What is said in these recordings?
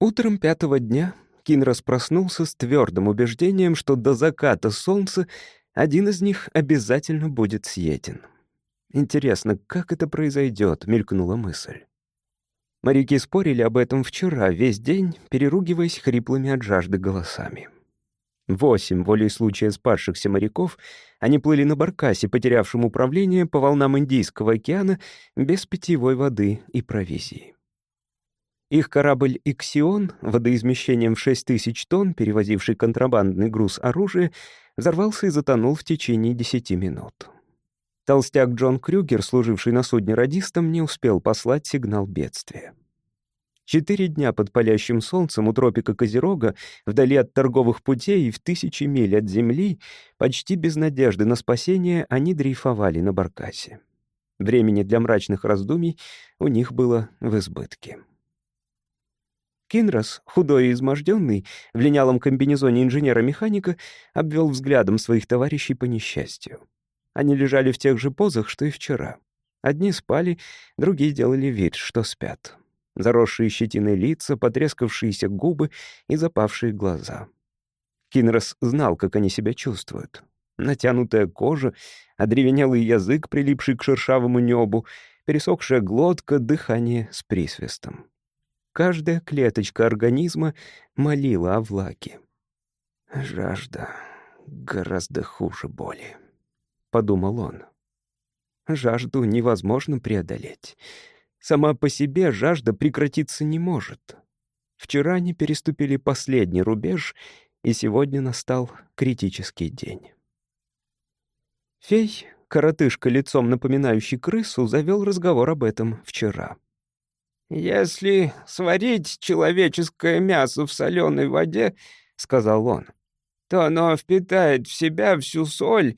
Утром пятого дня Кинрос проснулся с твердым убеждением, что до заката солнца один из них обязательно будет съеден. «Интересно, как это произойдет?» — мелькнула мысль. Моряки спорили об этом вчера, весь день, переругиваясь хриплыми от жажды голосами. Восемь волей случая спасшихся моряков, они плыли на баркасе, потерявшем управление по волнам Индийского океана, без питьевой воды и провизии. Их корабль «Иксион», водоизмещением в 6 тысяч тонн, перевозивший контрабандный груз оружия, взорвался и затонул в течение 10 минут. Толстяк Джон Крюгер, служивший на судне радистом, не успел послать сигнал бедствия. Четыре дня под палящим солнцем у тропика Козерога, вдали от торговых путей и в тысячи миль от земли, почти без надежды на спасение, они дрейфовали на баркасе. Времени для мрачных раздумий у них было в избытке. Кинрос, худой и изможденный, в линялом комбинезоне инженера-механика, обвел взглядом своих товарищей по несчастью. Они лежали в тех же позах, что и вчера. Одни спали, другие делали вид, что спят заросшие щетиной лица, потрескавшиеся губы и запавшие глаза. Кинрос знал, как они себя чувствуют. Натянутая кожа, одревенелый язык, прилипший к шершавому небу, пересохшая глотка, дыхание с присвистом. Каждая клеточка организма молила о влаге. «Жажда гораздо хуже боли», — подумал он. «Жажду невозможно преодолеть. Сама по себе жажда прекратиться не может. Вчера они переступили последний рубеж, и сегодня настал критический день. Фей, коротышка лицом напоминающий крысу, завел разговор об этом вчера. «Если сварить человеческое мясо в соленой воде, — сказал он, — то оно впитает в себя всю соль,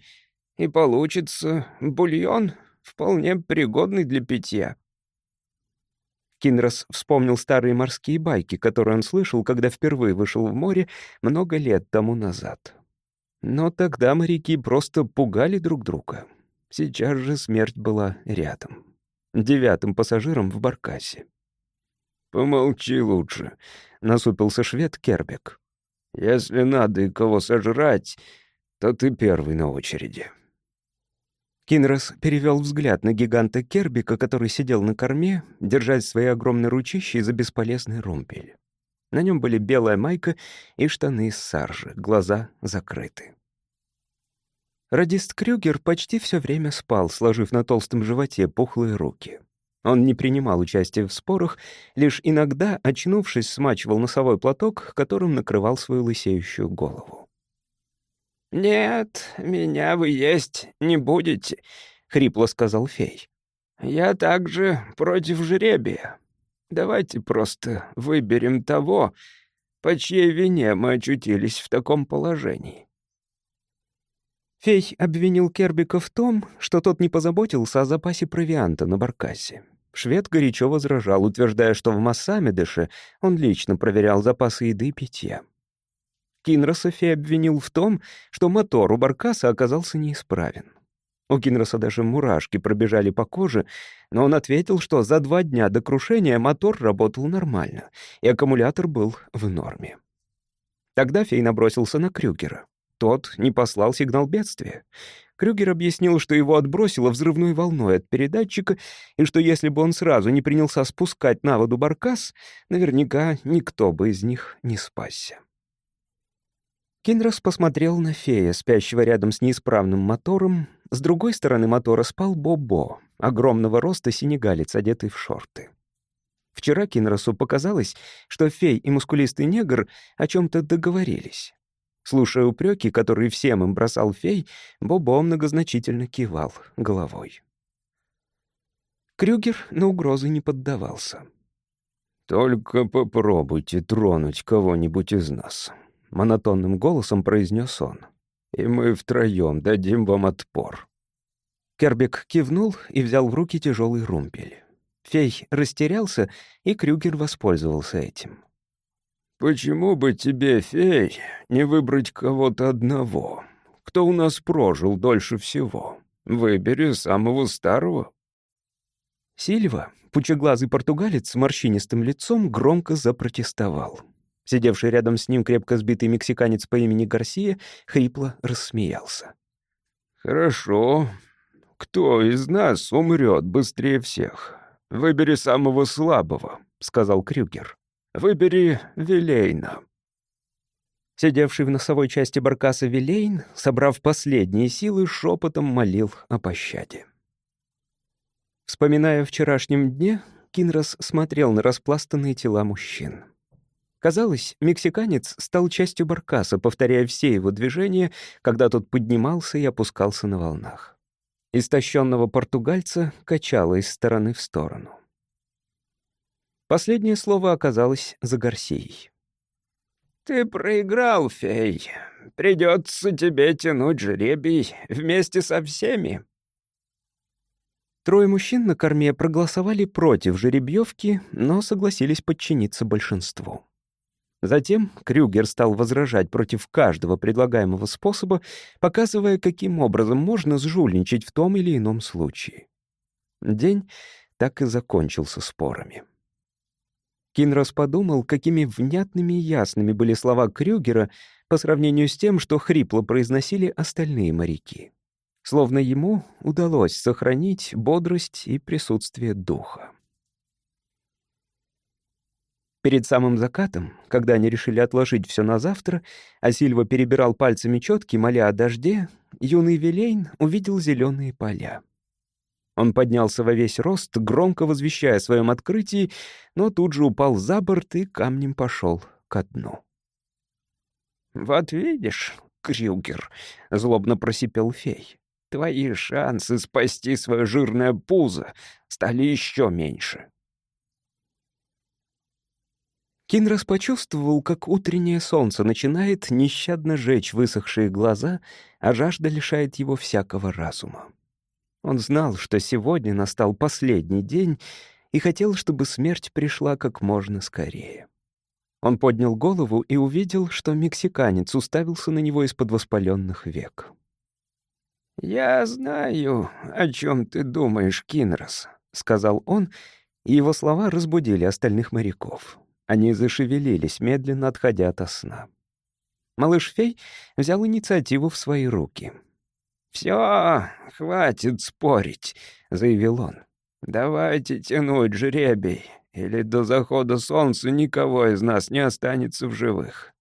и получится бульон, вполне пригодный для питья. Кинрос вспомнил старые морские байки, которые он слышал, когда впервые вышел в море много лет тому назад. Но тогда моряки просто пугали друг друга. Сейчас же смерть была рядом. Девятым пассажиром в баркасе. «Помолчи лучше», — насупился швед Кербек. «Если надо и кого сожрать, то ты первый на очереди». Кинрос перевел взгляд на гиганта Кербика, который сидел на корме, держась свои огромные ручищей за бесполезный румпель. На нем были белая майка и штаны из саржи, глаза закрыты. Радист Крюгер почти все время спал, сложив на толстом животе пухлые руки. Он не принимал участия в спорах, лишь иногда, очнувшись, смачивал носовой платок, которым накрывал свою лысеющую голову. «Нет, меня вы есть не будете», — хрипло сказал фей. «Я также против жребия. Давайте просто выберем того, по чьей вине мы очутились в таком положении». Фей обвинил Кербика в том, что тот не позаботился о запасе провианта на баркасе. Швед горячо возражал, утверждая, что в Массамедыше он лично проверял запасы еды и питья. Кинроса Фи обвинил в том, что мотор у Баркаса оказался неисправен. У Кинроса даже мурашки пробежали по коже, но он ответил, что за два дня до крушения мотор работал нормально, и аккумулятор был в норме. Тогда Фей набросился на Крюгера. Тот не послал сигнал бедствия. Крюгер объяснил, что его отбросило взрывной волной от передатчика, и что если бы он сразу не принялся спускать на воду баркас, наверняка никто бы из них не спасся. Кинрос посмотрел на фея, спящего рядом с неисправным мотором. С другой стороны мотора спал Бобо, огромного роста синегалец, одетый в шорты. Вчера Кинросу показалось, что фей и мускулистый негр о чем то договорились. Слушая упреки, которые всем им бросал фей, Бобо многозначительно кивал головой. Крюгер на угрозы не поддавался. «Только попробуйте тронуть кого-нибудь из нас», — монотонным голосом произнес он. «И мы втроем дадим вам отпор». Кербек кивнул и взял в руки тяжелый румпель. Фей растерялся, и Крюгер воспользовался этим. «Почему бы тебе, фей, не выбрать кого-то одного? Кто у нас прожил дольше всего? Выбери самого старого». Сильва, пучеглазый португалец с морщинистым лицом, громко запротестовал. Сидевший рядом с ним крепко сбитый мексиканец по имени Гарсия хрипло рассмеялся. «Хорошо. Кто из нас умрет быстрее всех? Выбери самого слабого», — сказал Крюгер. «Выбери Вилейна». Сидевший в носовой части баркаса Вилейн, собрав последние силы, шепотом молил о пощаде. Вспоминая о вчерашнем дне, Кинрос смотрел на распластанные тела мужчин. Казалось, мексиканец стал частью баркаса, повторяя все его движения, когда тот поднимался и опускался на волнах. Истощенного португальца качало из стороны в сторону. Последнее слово оказалось за Гарсией. «Ты проиграл, фей. Придется тебе тянуть жребий вместе со всеми». Трое мужчин на корме проголосовали против жеребьевки, но согласились подчиниться большинству. Затем Крюгер стал возражать против каждого предлагаемого способа, показывая, каким образом можно сжульничать в том или ином случае. День так и закончился спорами. Кинрос подумал, какими внятными и ясными были слова Крюгера по сравнению с тем, что хрипло произносили остальные моряки. Словно ему удалось сохранить бодрость и присутствие духа. Перед самым закатом, когда они решили отложить все на завтра, а Сильва перебирал пальцами четки, моля о дожде, юный Вилейн увидел зеленые поля. Он поднялся во весь рост, громко возвещая о своем открытии, но тут же упал за борт и камнем пошел ко дну. «Вот видишь, Крюгер», — злобно просипел фей, — «твои шансы спасти свое жирное пузо стали еще меньше». Кинрос почувствовал, как утреннее солнце начинает нещадно жечь высохшие глаза, а жажда лишает его всякого разума. Он знал, что сегодня настал последний день и хотел, чтобы смерть пришла как можно скорее. Он поднял голову и увидел, что мексиканец уставился на него из-под воспаленных век. «Я знаю, о чем ты думаешь, Кинрос», — сказал он, и его слова разбудили остальных моряков. Они зашевелились, медленно отходя от сна. Малыш-фей взял инициативу в свои руки. «Все, хватит спорить», — заявил он. «Давайте тянуть жребий, или до захода солнца никого из нас не останется в живых».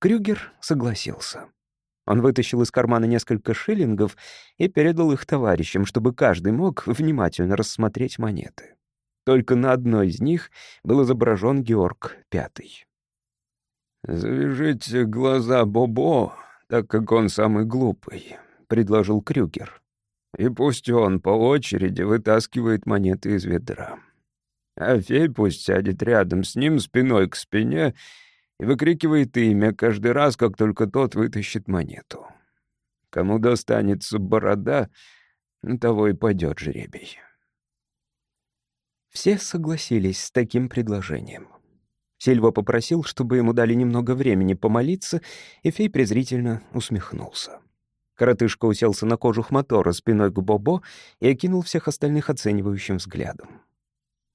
Крюгер согласился. Он вытащил из кармана несколько шиллингов и передал их товарищам, чтобы каждый мог внимательно рассмотреть монеты. Только на одной из них был изображен Георг Пятый. «Завяжите глаза Бобо, так как он самый глупый», — предложил Крюгер. «И пусть он по очереди вытаскивает монеты из ведра. А фей пусть сядет рядом с ним спиной к спине и выкрикивает имя каждый раз, как только тот вытащит монету. Кому достанется борода, того и пойдет жребий». Все согласились с таким предложением. Сильва попросил, чтобы ему дали немного времени помолиться, и фей презрительно усмехнулся. Коротышка уселся на кожух мотора спиной к Бобо и окинул всех остальных оценивающим взглядом.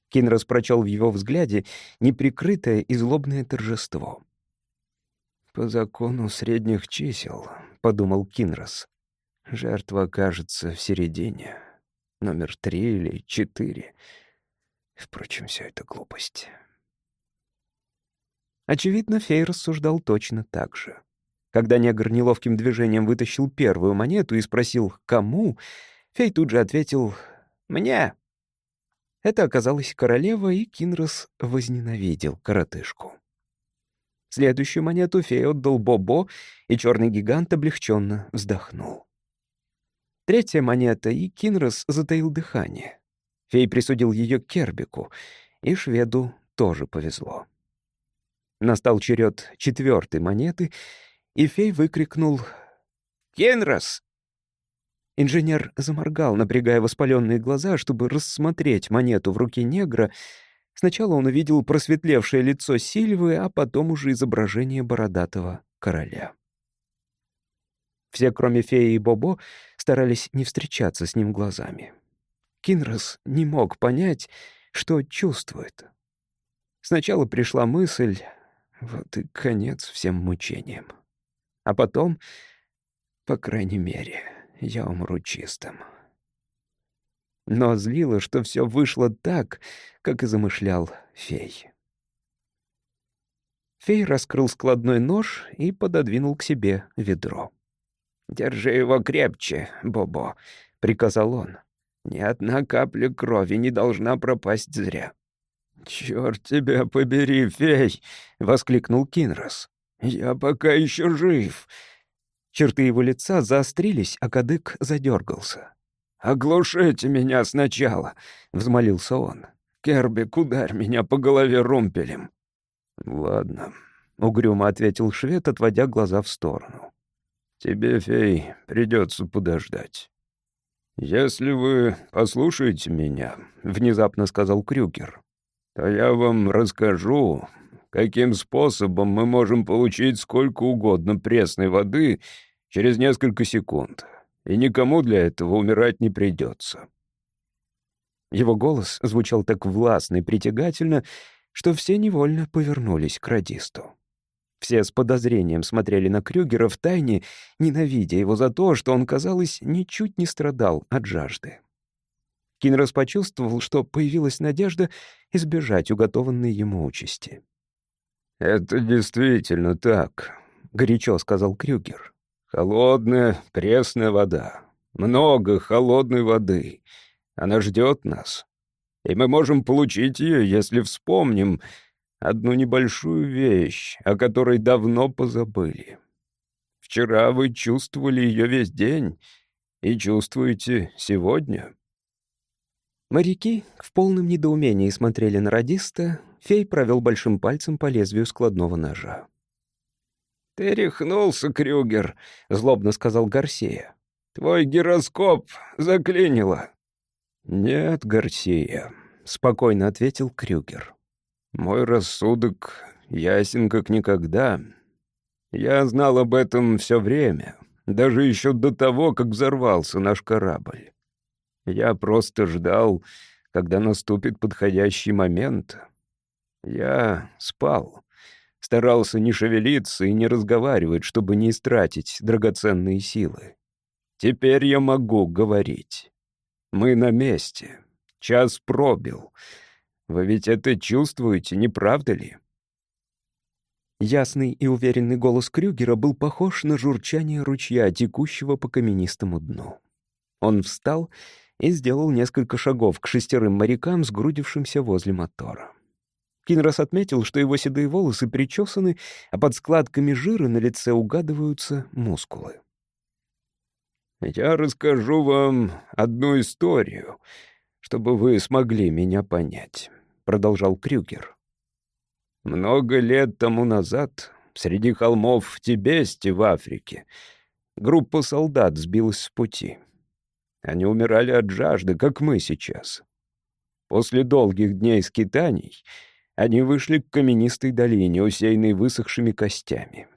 Кинрос прочел в его взгляде неприкрытое и злобное торжество. «По закону средних чисел», — подумал Кинрос, — «жертва окажется в середине, номер три или четыре». Впрочем, все это глупость. Очевидно, Фей рассуждал точно так же. Когда негр неловким движением вытащил первую монету и спросил «Кому?», Фей тут же ответил «Мне». Это оказалась королева, и Кинрос возненавидел коротышку. Следующую монету Фей отдал Бобо, и черный гигант облегченно вздохнул. Третья монета, и Кинрос затаил дыхание. Фей присудил ее Кербику, и шведу тоже повезло. Настал черед четвертой монеты, и фей выкрикнул «Кенрос!». Инженер заморгал, напрягая воспаленные глаза, чтобы рассмотреть монету в руке негра. Сначала он увидел просветлевшее лицо Сильвы, а потом уже изображение бородатого короля. Все, кроме феи и Бобо, старались не встречаться с ним глазами. Кинрос не мог понять, что чувствует. Сначала пришла мысль, вот и конец всем мучениям. А потом, по крайней мере, я умру чистым. Но злило, что все вышло так, как и замышлял фей. Фей раскрыл складной нож и пододвинул к себе ведро. «Держи его крепче, Бобо», — приказал он. «Ни одна капля крови не должна пропасть зря». «Чёрт тебя побери, фей!» — воскликнул Кинрос. «Я пока еще жив!» Черты его лица заострились, а кадык задергался. «Оглушите меня сначала!» — взмолился он. «Кербик, ударь меня по голове румпелем!» «Ладно», — угрюмо ответил швед, отводя глаза в сторону. «Тебе, фей, придется подождать». «Если вы послушаете меня», — внезапно сказал Крюгер, то я вам расскажу, каким способом мы можем получить сколько угодно пресной воды через несколько секунд, и никому для этого умирать не придется. Его голос звучал так властно и притягательно, что все невольно повернулись к радисту. Все с подозрением смотрели на Крюгера в тайне, ненавидя его за то, что он, казалось, ничуть не страдал от жажды. Кинрос почувствовал, что появилась надежда избежать уготованной ему участи. «Это действительно так», — горячо сказал Крюгер. «Холодная, пресная вода. Много холодной воды. Она ждет нас. И мы можем получить ее, если вспомним одну небольшую вещь, о которой давно позабыли. Вчера вы чувствовали ее весь день и чувствуете сегодня». Моряки в полном недоумении смотрели на радиста, фей провел большим пальцем по лезвию складного ножа. «Ты рехнулся, Крюгер», — злобно сказал Гарсия. «Твой гироскоп заклинило». «Нет, Гарсия», — спокойно ответил Крюгер. «Мой рассудок ясен как никогда. Я знал об этом все время, даже еще до того, как взорвался наш корабль. Я просто ждал, когда наступит подходящий момент. Я спал, старался не шевелиться и не разговаривать, чтобы не истратить драгоценные силы. Теперь я могу говорить. Мы на месте. Час пробил. Вы ведь это чувствуете, не правда ли? Ясный и уверенный голос Крюгера был похож на журчание ручья, текущего по каменистому дну. Он встал и сделал несколько шагов к шестерым морякам, сгрудившимся возле мотора. Кинрос отметил, что его седые волосы причесаны, а под складками жира на лице угадываются мускулы. «Я расскажу вам одну историю, чтобы вы смогли меня понять», — продолжал Крюгер. «Много лет тому назад среди холмов в Тибесте в Африке группа солдат сбилась с пути». Они умирали от жажды, как мы сейчас. После долгих дней скитаний они вышли к каменистой долине, усеянной высохшими костями.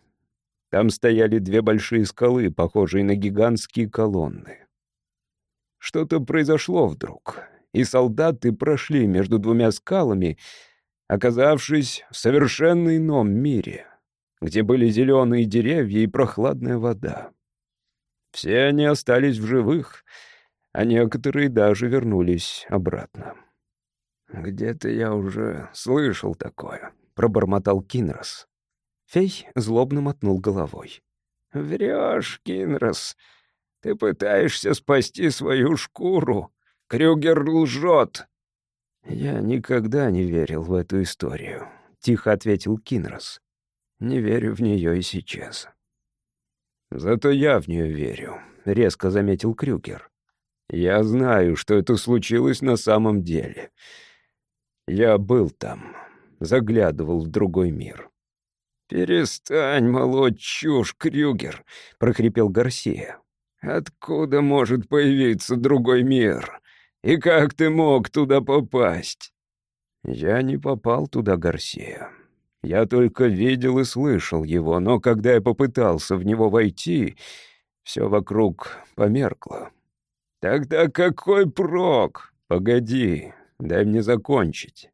Там стояли две большие скалы, похожие на гигантские колонны. Что-то произошло вдруг, и солдаты прошли между двумя скалами, оказавшись в совершенно ином мире, где были зеленые деревья и прохладная вода. Все они остались в живых — а некоторые даже вернулись обратно. «Где-то я уже слышал такое», — пробормотал Кинрос. Фей злобно мотнул головой. «Врешь, Кинрос. Ты пытаешься спасти свою шкуру. Крюгер лжет». «Я никогда не верил в эту историю», — тихо ответил Кинрос. «Не верю в нее и сейчас». «Зато я в нее верю», — резко заметил Крюгер. Я знаю, что это случилось на самом деле. Я был там, заглядывал в другой мир. «Перестань молоть чушь, Крюгер», — прохрипел Гарсия. «Откуда может появиться другой мир? И как ты мог туда попасть?» «Я не попал туда, Гарсия. Я только видел и слышал его, но когда я попытался в него войти, все вокруг померкло. «Тогда какой прок? Погоди, дай мне закончить.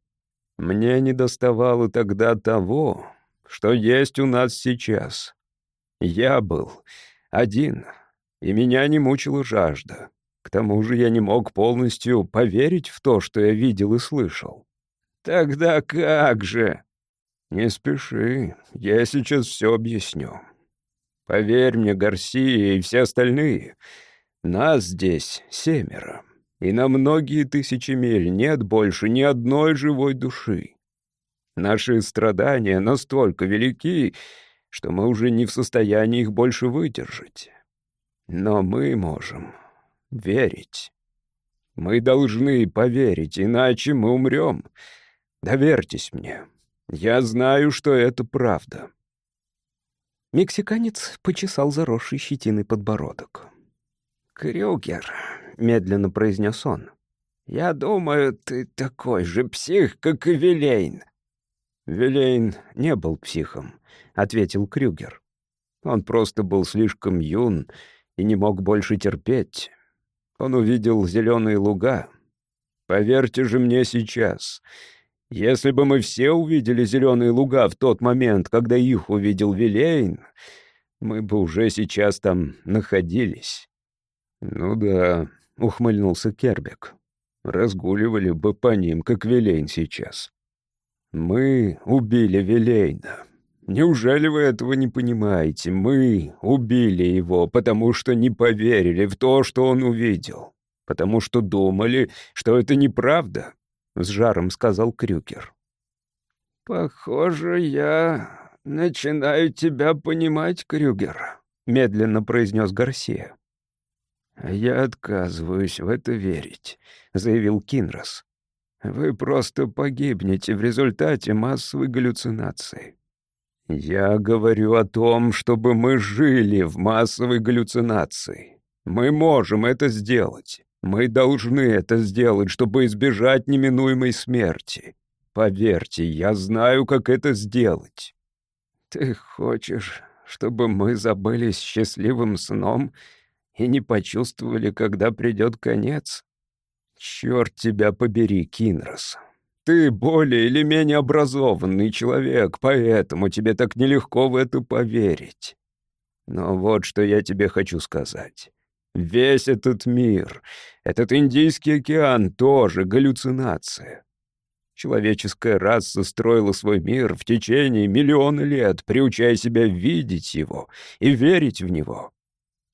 Мне не доставало тогда того, что есть у нас сейчас. Я был один, и меня не мучила жажда. К тому же я не мог полностью поверить в то, что я видел и слышал. Тогда как же? Не спеши, я сейчас все объясню. Поверь мне, Гарсия и все остальные, нас здесь семеро, и на многие тысячи миль нет больше ни одной живой души. Наши страдания настолько велики, что мы уже не в состоянии их больше выдержать. Но мы можем верить. Мы должны поверить, иначе мы умрем. Доверьтесь мне. Я знаю, что это правда». Мексиканец почесал заросший щетиной подбородок. «Крюгер», — медленно произнес он, — «я думаю, ты такой же псих, как и Вилейн». «Вилейн не был психом», — ответил Крюгер. «Он просто был слишком юн и не мог больше терпеть. Он увидел зеленые луга. Поверьте же мне сейчас, если бы мы все увидели зеленые луга в тот момент, когда их увидел Вилейн, мы бы уже сейчас там находились». «Ну да», — ухмыльнулся Кербек. «Разгуливали бы по ним, как Вилейн сейчас». «Мы убили Вилейна. Неужели вы этого не понимаете? Мы убили его, потому что не поверили в то, что он увидел. Потому что думали, что это неправда», — с жаром сказал Крюкер. «Похоже, я начинаю тебя понимать, Крюгер», — медленно произнес Гарсия. «Я отказываюсь в это верить», — заявил Кинрос. «Вы просто погибнете в результате массовой галлюцинации. Я говорю о том, чтобы мы жили в массовой галлюцинации. Мы можем это сделать. Мы должны это сделать, чтобы избежать неминуемой смерти. Поверьте, я знаю, как это сделать». «Ты хочешь, чтобы мы забылись счастливым сном и не почувствовали, когда придет конец. Черт тебя побери, Кинрос. Ты более или менее образованный человек, поэтому тебе так нелегко в это поверить. Но вот что я тебе хочу сказать. Весь этот мир, этот Индийский океан тоже галлюцинация. Человеческая раса строила свой мир в течение миллиона лет, приучая себя видеть его и верить в него.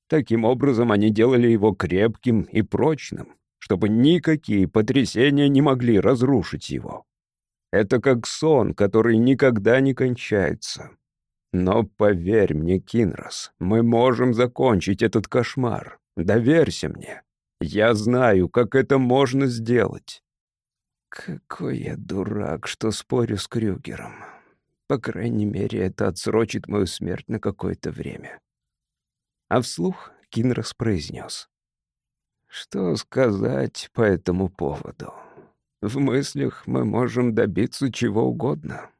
Таким образом, они делали его крепким и прочным, чтобы никакие потрясения не могли разрушить его. Это как сон, который никогда не кончается. Но поверь мне, Кинрос, мы можем закончить этот кошмар. Доверься мне. Я знаю, как это можно сделать. Какой я дурак, что спорю с Крюгером. По крайней мере, это отсрочит мою смерть на какое-то время. А вслух Кинрос произнес. «Что сказать по этому поводу? В мыслях мы можем добиться чего угодно,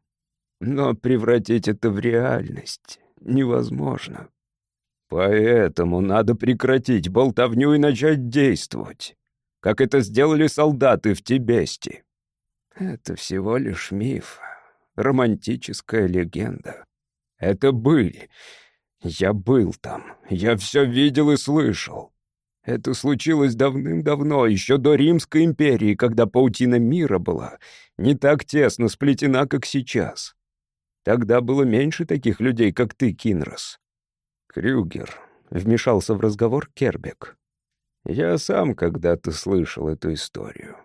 но превратить это в реальность невозможно. Поэтому надо прекратить болтовню и начать действовать, как это сделали солдаты в Тибесте. Это всего лишь миф, романтическая легенда. Это быль, я был там, я все видел и слышал. Это случилось давным-давно, еще до Римской империи, когда паутина мира была не так тесно сплетена, как сейчас. Тогда было меньше таких людей, как ты, Кинрос. Крюгер вмешался в разговор Кербек. Я сам когда-то слышал эту историю.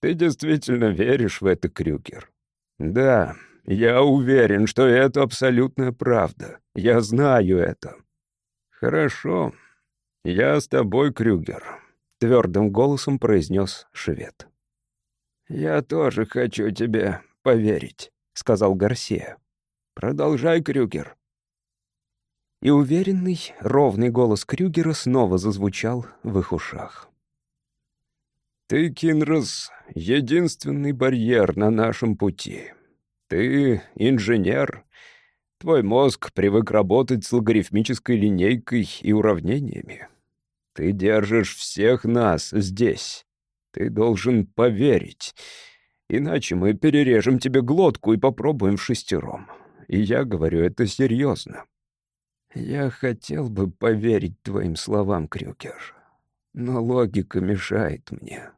Ты действительно веришь в это, Крюгер? Да, я уверен, что это абсолютная правда. Я знаю это. Хорошо. Я с тобой, Крюгер, твердым голосом произнес швед. Я тоже хочу тебе поверить, сказал Гарсия. Продолжай, Крюгер. И уверенный, ровный голос Крюгера снова зазвучал в их ушах. «Ты, Кинрос, единственный барьер на нашем пути. Ты инженер. Твой мозг привык работать с логарифмической линейкой и уравнениями. Ты держишь всех нас здесь. Ты должен поверить, иначе мы перережем тебе глотку и попробуем шестером. И я говорю это серьезно. Я хотел бы поверить твоим словам, Крюкер, но логика мешает мне.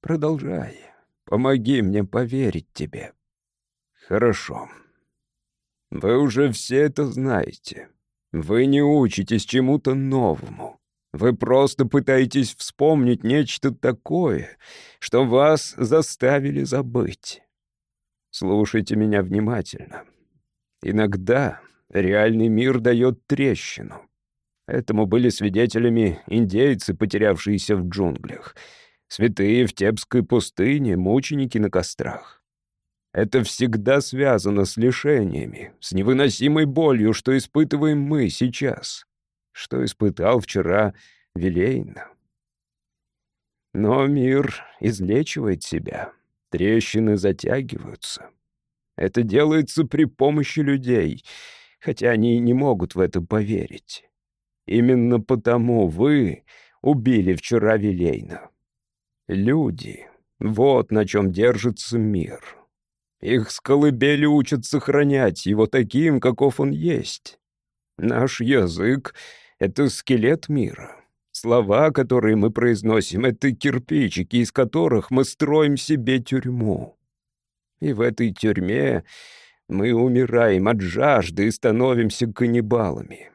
Продолжай. Помоги мне поверить тебе. Хорошо. Вы уже все это знаете. Вы не учитесь чему-то новому. Вы просто пытаетесь вспомнить нечто такое, что вас заставили забыть. Слушайте меня внимательно. Иногда реальный мир дает трещину. Этому были свидетелями индейцы, потерявшиеся в джунглях, святые в Тепской пустыне, мученики на кострах. Это всегда связано с лишениями, с невыносимой болью, что испытываем мы сейчас что испытал вчера Вилейна. Но мир излечивает себя, трещины затягиваются. Это делается при помощи людей, хотя они не могут в это поверить. Именно потому вы убили вчера Вилейна. Люди — вот на чем держится мир. Их с колыбели учат сохранять его таким, каков он есть. Наш язык это скелет мира. Слова, которые мы произносим, — это кирпичики, из которых мы строим себе тюрьму. И в этой тюрьме мы умираем от жажды и становимся каннибалами.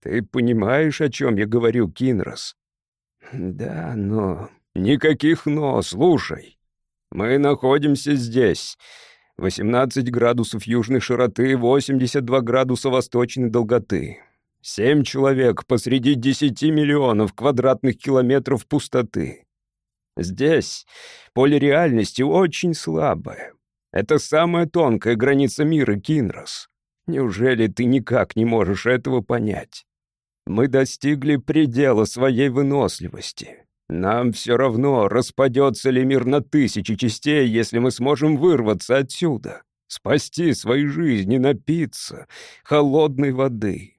Ты понимаешь, о чем я говорю, Кинрос? Да, но... Никаких «но», слушай. Мы находимся здесь. 18 градусов южной широты, 82 градуса восточной долготы. Семь человек посреди десяти миллионов квадратных километров пустоты. Здесь поле реальности очень слабое. Это самая тонкая граница мира, Кинрос. Неужели ты никак не можешь этого понять? Мы достигли предела своей выносливости. Нам все равно, распадется ли мир на тысячи частей, если мы сможем вырваться отсюда, спасти свои жизни, напиться холодной воды.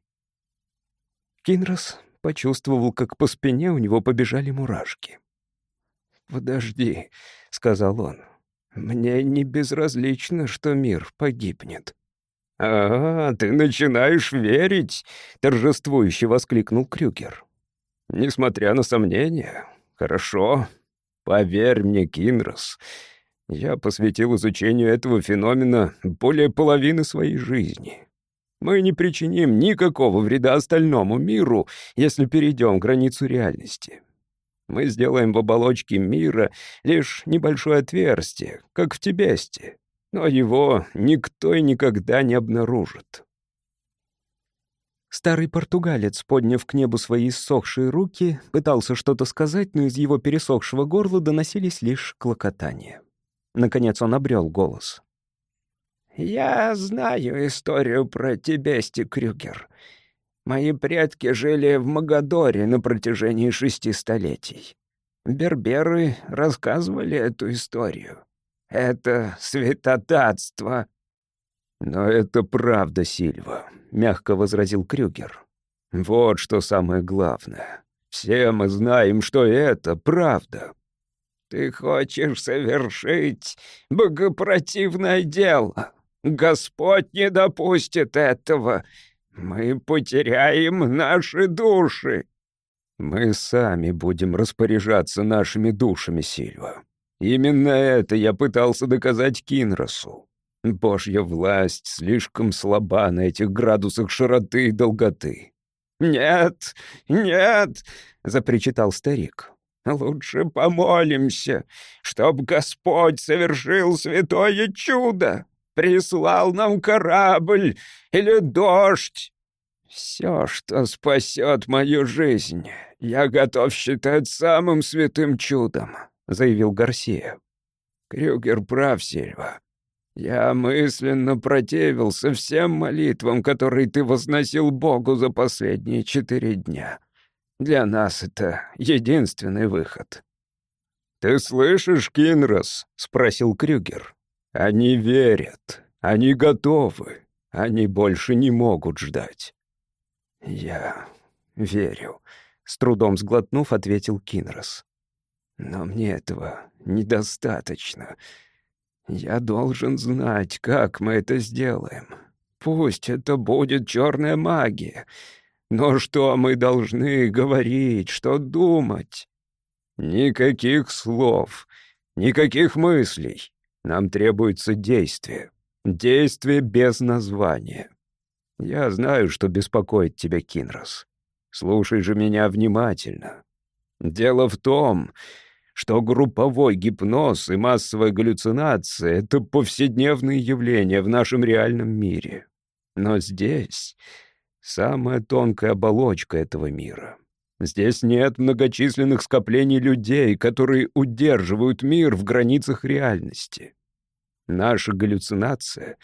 Кинрос почувствовал, как по спине у него побежали мурашки. «Подожди», — сказал он, — «мне не безразлично, что мир погибнет». «А, ты начинаешь верить!» — торжествующе воскликнул Крюгер. «Несмотря на сомнения, хорошо. Поверь мне, Кинрос, я посвятил изучению этого феномена более половины своей жизни. Мы не причиним никакого вреда остальному миру, если перейдем границу реальности. Мы сделаем в оболочке мира лишь небольшое отверстие, как в Тибесте, но его никто и никогда не обнаружит. Старый португалец, подняв к небу свои иссохшие руки, пытался что-то сказать, но из его пересохшего горла доносились лишь клокотания. Наконец он обрел голос. «Я знаю историю про Тибести, Крюгер. Мои предки жили в Магадоре на протяжении шести столетий. Берберы рассказывали эту историю. Это святотатство». «Но это правда, Сильва», — мягко возразил Крюгер. «Вот что самое главное. Все мы знаем, что это правда». «Ты хочешь совершить богопротивное дело?» Господь не допустит этого. Мы потеряем наши души». «Мы сами будем распоряжаться нашими душами, Сильва. Именно это я пытался доказать Кинросу. Божья власть слишком слаба на этих градусах широты и долготы». «Нет, нет!» — запричитал старик. «Лучше помолимся, чтоб Господь совершил святое чудо прислал нам корабль или дождь. Все, что спасет мою жизнь, я готов считать самым святым чудом», — заявил Гарсия. «Крюгер прав, Сильва. Я мысленно противился всем молитвам, которые ты возносил Богу за последние четыре дня. Для нас это единственный выход». «Ты слышишь, Кинрос?» — спросил Крюгер. Они верят, они готовы, они больше не могут ждать. Я верю, с трудом сглотнув, ответил Кинрос. Но мне этого недостаточно. Я должен знать, как мы это сделаем. Пусть это будет черная магия. Но что мы должны говорить, что думать? Никаких слов, никаких мыслей. Нам требуется действие. Действие без названия. Я знаю, что беспокоит тебя, Кинрос. Слушай же меня внимательно. Дело в том, что групповой гипноз и массовая галлюцинация — это повседневные явления в нашем реальном мире. Но здесь самая тонкая оболочка этого мира. Здесь нет многочисленных скоплений людей, которые удерживают мир в границах реальности. Наша галлюцинация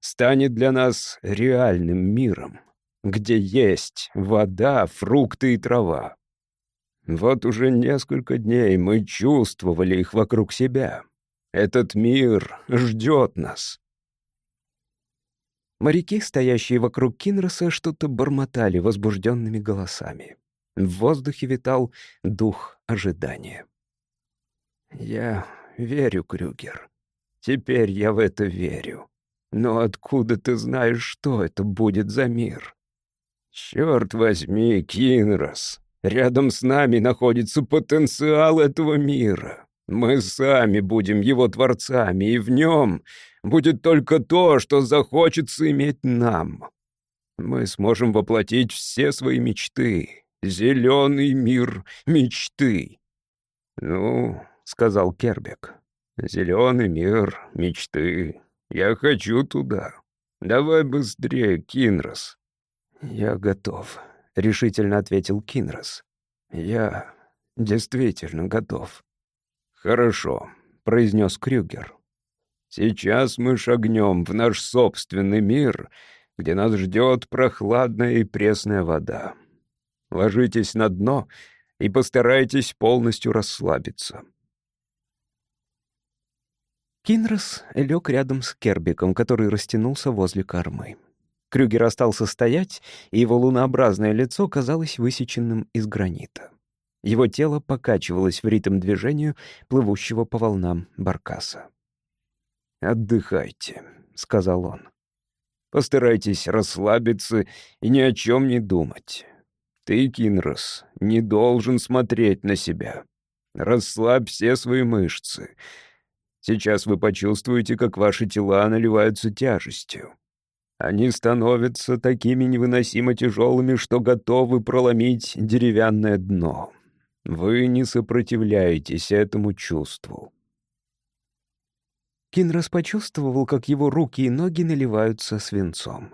станет для нас реальным миром, где есть вода, фрукты и трава. Вот уже несколько дней мы чувствовали их вокруг себя. Этот мир ждет нас. Моряки, стоящие вокруг Кинроса, что-то бормотали возбужденными голосами. В воздухе витал дух ожидания. «Я верю, Крюгер. Теперь я в это верю. Но откуда ты знаешь, что это будет за мир?» «Черт возьми, Кинрос, рядом с нами находится потенциал этого мира. Мы сами будем его творцами, и в нем будет только то, что захочется иметь нам. Мы сможем воплотить все свои мечты. Зеленый мир мечты. «Ну, — сказал Кербек, — зеленый мир мечты. Я хочу туда. Давай быстрее, Кинрос». «Я готов», — решительно ответил Кинрос. «Я действительно готов». «Хорошо», — произнес Крюгер. «Сейчас мы шагнем в наш собственный мир, где нас ждет прохладная и пресная вода. Ложитесь на дно и постарайтесь полностью расслабиться». Кинрос лег рядом с Кербиком, который растянулся возле кормы. Крюгер остался стоять, и его лунообразное лицо казалось высеченным из гранита. Его тело покачивалось в ритм движению плывущего по волнам баркаса. «Отдыхайте», — сказал он. «Постарайтесь расслабиться и ни о чем не думать. Ты, Кинрос, не должен смотреть на себя. Расслабь все свои мышцы. Сейчас вы почувствуете, как ваши тела наливаются тяжестью. Они становятся такими невыносимо тяжелыми, что готовы проломить деревянное дно. Вы не сопротивляетесь этому чувству. Кинрос почувствовал, как его руки и ноги наливаются свинцом.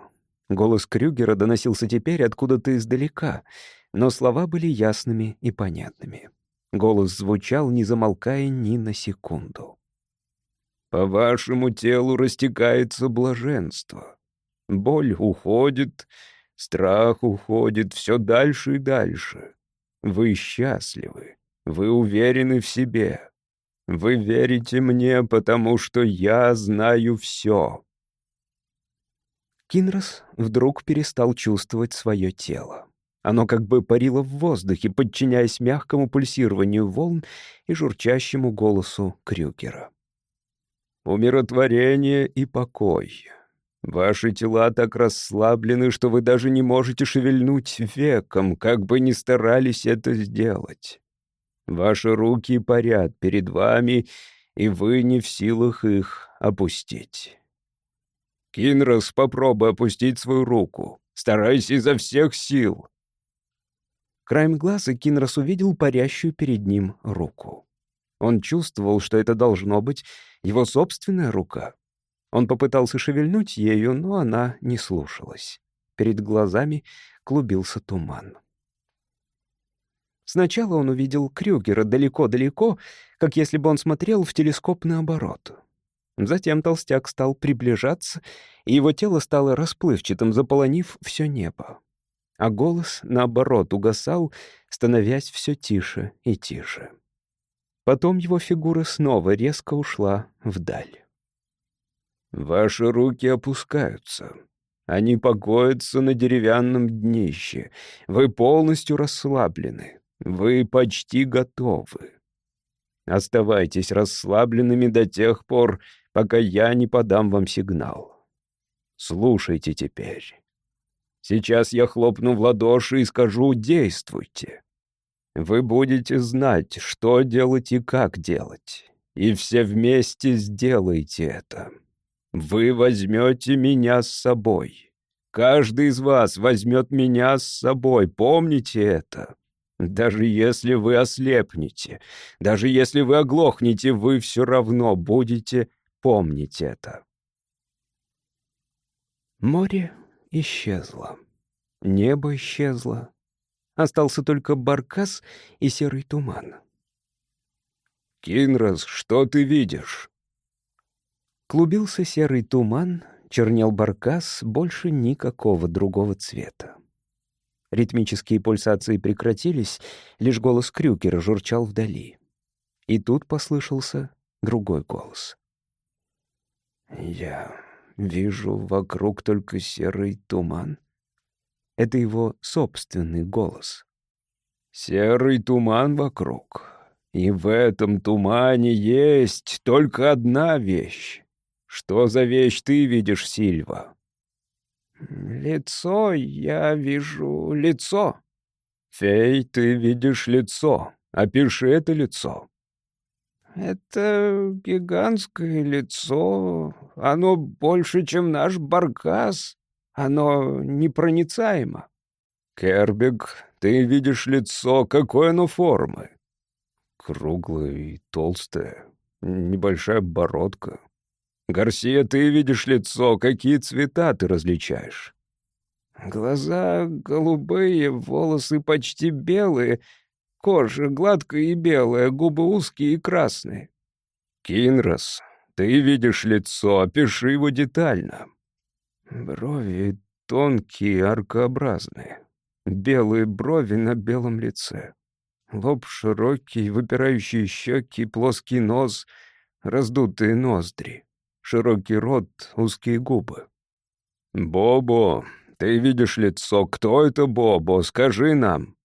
Голос Крюгера доносился теперь откуда-то издалека, но слова были ясными и понятными. Голос звучал, не замолкая ни на секунду. «По вашему телу растекается блаженство. Боль уходит, страх уходит все дальше и дальше. Вы счастливы, вы уверены в себе. Вы верите мне, потому что я знаю все». Кинрос вдруг перестал чувствовать свое тело. Оно как бы парило в воздухе, подчиняясь мягкому пульсированию волн и журчащему голосу Крюгера. «Умиротворение и покой. Ваши тела так расслаблены, что вы даже не можете шевельнуть веком, как бы ни старались это сделать. Ваши руки парят перед вами, и вы не в силах их опустить. Кинрос, попробуй опустить свою руку. Старайся изо всех сил. Краем глаза Кинрос увидел парящую перед ним руку. Он чувствовал, что это должно быть его собственная рука. Он попытался шевельнуть ею, но она не слушалась. Перед глазами клубился туман. Сначала он увидел Крюгера далеко-далеко, как если бы он смотрел в телескоп наоборот. Затем толстяк стал приближаться, и его тело стало расплывчатым, заполонив все небо. А голос, наоборот, угасал, становясь все тише и тише. Потом его фигура снова резко ушла вдаль. Ваши руки опускаются. Они покоятся на деревянном днище. Вы полностью расслаблены. Вы почти готовы. Оставайтесь расслабленными до тех пор, пока я не подам вам сигнал. Слушайте теперь. Сейчас я хлопну в ладоши и скажу «действуйте». Вы будете знать, что делать и как делать. И все вместе сделайте это. Вы возьмете меня с собой. Каждый из вас возьмет меня с собой. Помните это. Даже если вы ослепнете, даже если вы оглохнете, вы все равно будете помнить это. Море исчезло. Небо исчезло. Остался только баркас и серый туман. «Кинрос, что ты видишь?» Клубился серый туман, чернел баркас, больше никакого другого цвета. Ритмические пульсации прекратились, лишь голос Крюкера журчал вдали. И тут послышался другой голос. «Я вижу вокруг только серый туман». Это его собственный голос. «Серый туман вокруг. И в этом тумане есть только одна вещь. Что за вещь ты видишь, Сильва?» «Лицо, я вижу лицо». «Фей, ты видишь лицо. Опиши это лицо». «Это гигантское лицо. Оно больше, чем наш баркас. Оно непроницаемо». «Кербиг, ты видишь лицо. Какой оно формы?» «Круглое и толстое. Небольшая бородка. «Гарсия, ты видишь лицо, какие цвета ты различаешь?» «Глаза голубые, волосы почти белые, кожа гладкая и белая, губы узкие и красные». «Кинрос, ты видишь лицо, опиши его детально». «Брови тонкие, аркообразные, белые брови на белом лице, лоб широкий, выпирающие щеки, плоский нос, раздутые ноздри» широкий рот, узкие губы. «Бобо, ты видишь лицо. Кто это Бобо? Скажи нам».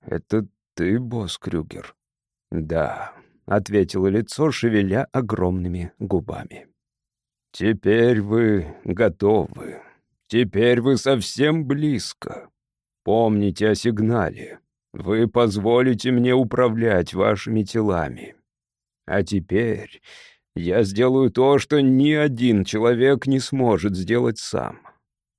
«Это ты, босс Крюгер?» «Да», — ответило лицо, шевеля огромными губами. «Теперь вы готовы. Теперь вы совсем близко. Помните о сигнале. Вы позволите мне управлять вашими телами. А теперь я сделаю то, что ни один человек не сможет сделать сам.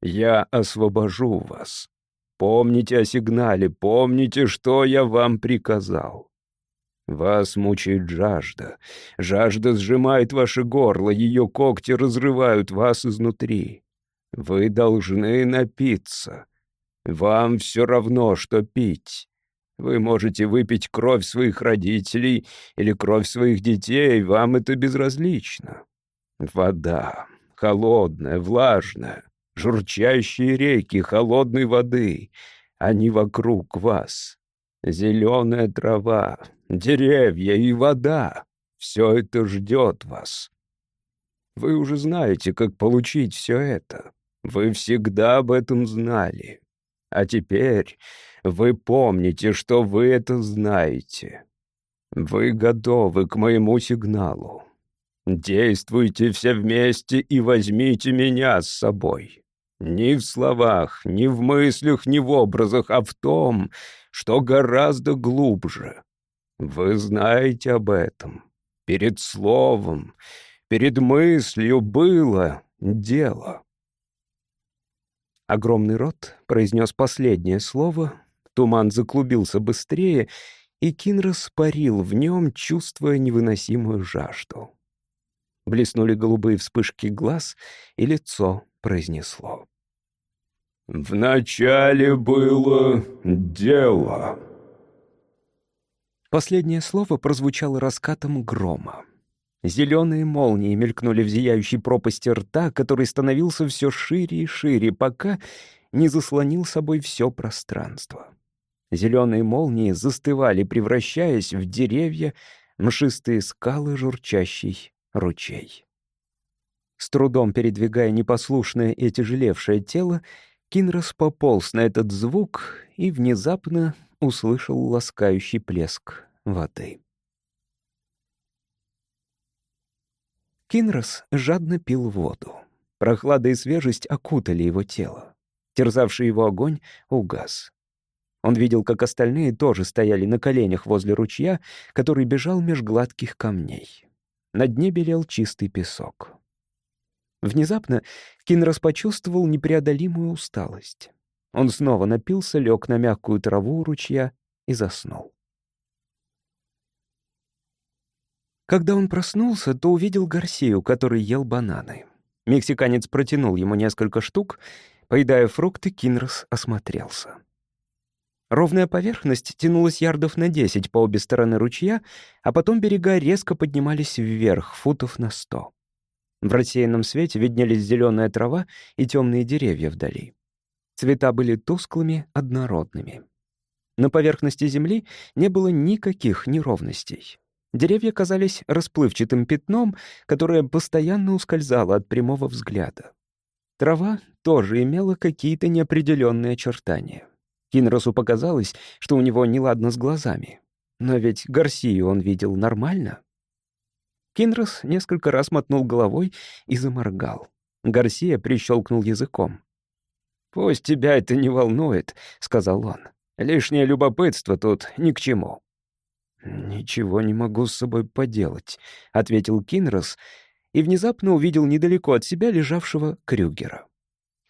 Я освобожу вас. Помните о сигнале, помните, что я вам приказал. Вас мучает жажда. Жажда сжимает ваше горло, ее когти разрывают вас изнутри. Вы должны напиться. Вам все равно, что пить. Вы можете выпить кровь своих родителей или кровь своих детей, вам это безразлично. Вода, холодная, влажная, журчащие реки холодной воды, они вокруг вас. Зеленая трава, деревья и вода — все это ждет вас. Вы уже знаете, как получить все это. Вы всегда об этом знали. А теперь вы помните, что вы это знаете. Вы готовы к моему сигналу. Действуйте все вместе и возьмите меня с собой. Ни в словах, ни в мыслях, ни в образах, а в том, что гораздо глубже. Вы знаете об этом. Перед словом, перед мыслью было дело. Огромный рот произнес последнее слово, Туман заклубился быстрее, и Кин распарил в нем, чувствуя невыносимую жажду. Блеснули голубые вспышки глаз, и лицо произнесло. «Вначале было дело». Последнее слово прозвучало раскатом грома. Зеленые молнии мелькнули в зияющей пропасти рта, который становился все шире и шире, пока не заслонил собой все пространство. Зеленые молнии застывали, превращаясь в деревья, мшистые скалы, журчащий ручей. С трудом передвигая непослушное и тяжелевшее тело, Кинрос пополз на этот звук и внезапно услышал ласкающий плеск воды. Кинрос жадно пил воду. Прохлада и свежесть окутали его тело. Терзавший его огонь угас. Он видел, как остальные тоже стояли на коленях возле ручья, который бежал меж гладких камней. На дне белел чистый песок. Внезапно Кинрос почувствовал непреодолимую усталость. Он снова напился, лег на мягкую траву у ручья и заснул. Когда он проснулся, то увидел Гарсию, который ел бананы. Мексиканец протянул ему несколько штук. Поедая фрукты, Кинрос осмотрелся. Ровная поверхность тянулась ярдов на десять по обе стороны ручья, а потом берега резко поднимались вверх, футов на сто. В рассеянном свете виднелись зеленая трава и темные деревья вдали. Цвета были тусклыми, однородными. На поверхности земли не было никаких неровностей. Деревья казались расплывчатым пятном, которое постоянно ускользало от прямого взгляда. Трава тоже имела какие-то неопределенные очертания. Кинросу показалось, что у него неладно с глазами. Но ведь Гарсию он видел нормально. Кинрос несколько раз мотнул головой и заморгал. Гарсия прищелкнул языком. «Пусть тебя это не волнует», — сказал он. «Лишнее любопытство тут ни к чему». «Ничего не могу с собой поделать», — ответил Кинрос и внезапно увидел недалеко от себя лежавшего Крюгера.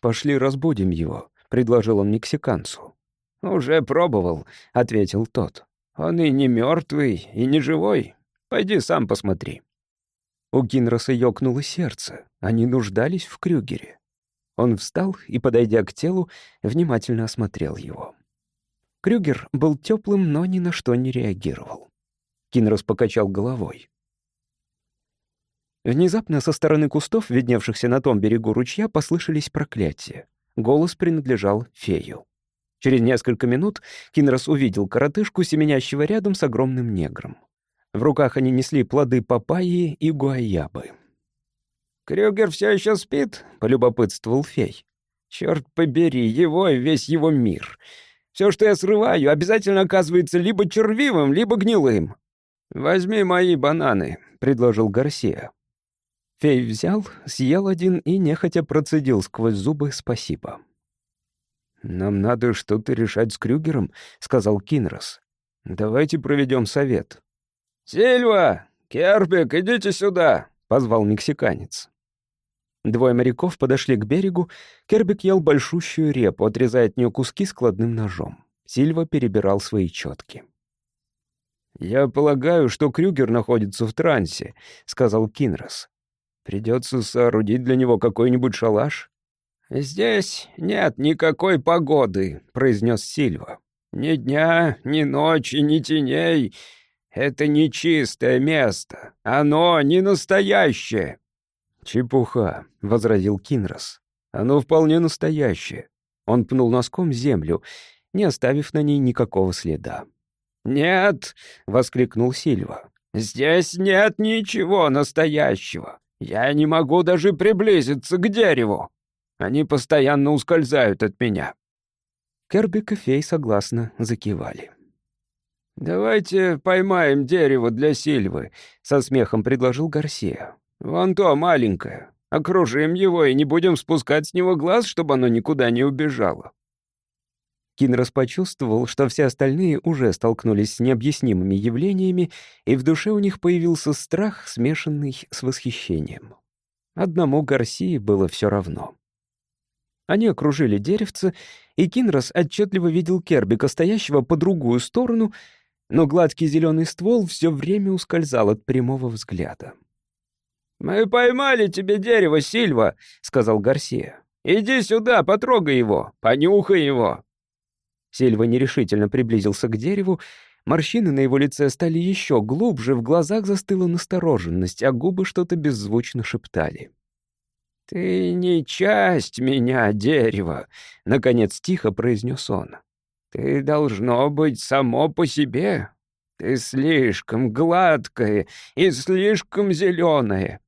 «Пошли разбудим его», — предложил он мексиканцу. «Уже пробовал», — ответил тот. «Он и не мертвый, и не живой. Пойди сам посмотри». У Кинроса ёкнуло сердце. Они нуждались в Крюгере. Он встал и, подойдя к телу, внимательно осмотрел его. Крюгер был теплым, но ни на что не реагировал. Кинрос покачал головой. Внезапно со стороны кустов, видневшихся на том берегу ручья, послышались проклятия. Голос принадлежал фею. Через несколько минут Кинрос увидел коротышку, семенящего рядом с огромным негром. В руках они несли плоды папайи и гуаябы. «Крюгер все еще спит?» — полюбопытствовал фей. «Черт побери, его и весь его мир. Все, что я срываю, обязательно оказывается либо червивым, либо гнилым. «Возьми мои бананы», — предложил Гарсия. Фей взял, съел один и нехотя процедил сквозь зубы «спасибо». «Нам надо что-то решать с Крюгером», — сказал Кинрос. «Давайте проведем совет». «Сильва! Керпик, идите сюда!» — позвал мексиканец. Двое моряков подошли к берегу. Кербик ел большущую репу, отрезая от нее куски складным ножом. Сильва перебирал свои четки. «Я полагаю, что Крюгер находится в трансе», — сказал Кинрос. «Придется соорудить для него какой-нибудь шалаш». «Здесь нет никакой погоды», — произнес Сильва. «Ни дня, ни ночи, ни теней. Это нечистое место. Оно не настоящее». «Чепуха», — возразил Кинрос. «Оно вполне настоящее». Он пнул носком землю, не оставив на ней никакого следа. «Нет!» — воскликнул Сильва. «Здесь нет ничего настоящего. Я не могу даже приблизиться к дереву. Они постоянно ускользают от меня». Кербик и Фей согласно закивали. «Давайте поймаем дерево для Сильвы», — со смехом предложил Гарсия. «Вон то маленькое. Окружим его и не будем спускать с него глаз, чтобы оно никуда не убежало». Кинрос почувствовал, что все остальные уже столкнулись с необъяснимыми явлениями, и в душе у них появился страх, смешанный с восхищением. Одному Гарсии было все равно. Они окружили деревце, и Кинрос отчетливо видел Кербика, стоящего по другую сторону, но гладкий зеленый ствол все время ускользал от прямого взгляда. «Мы поймали тебе дерево, Сильва», — сказал Гарсия. «Иди сюда, потрогай его, понюхай его». Сильва нерешительно приблизился к дереву. Морщины на его лице стали еще глубже, в глазах застыла настороженность, а губы что-то беззвучно шептали. «Ты не часть меня, дерево», — наконец тихо произнес он. «Ты должно быть само по себе. Ты слишком гладкое и слишком зеленое».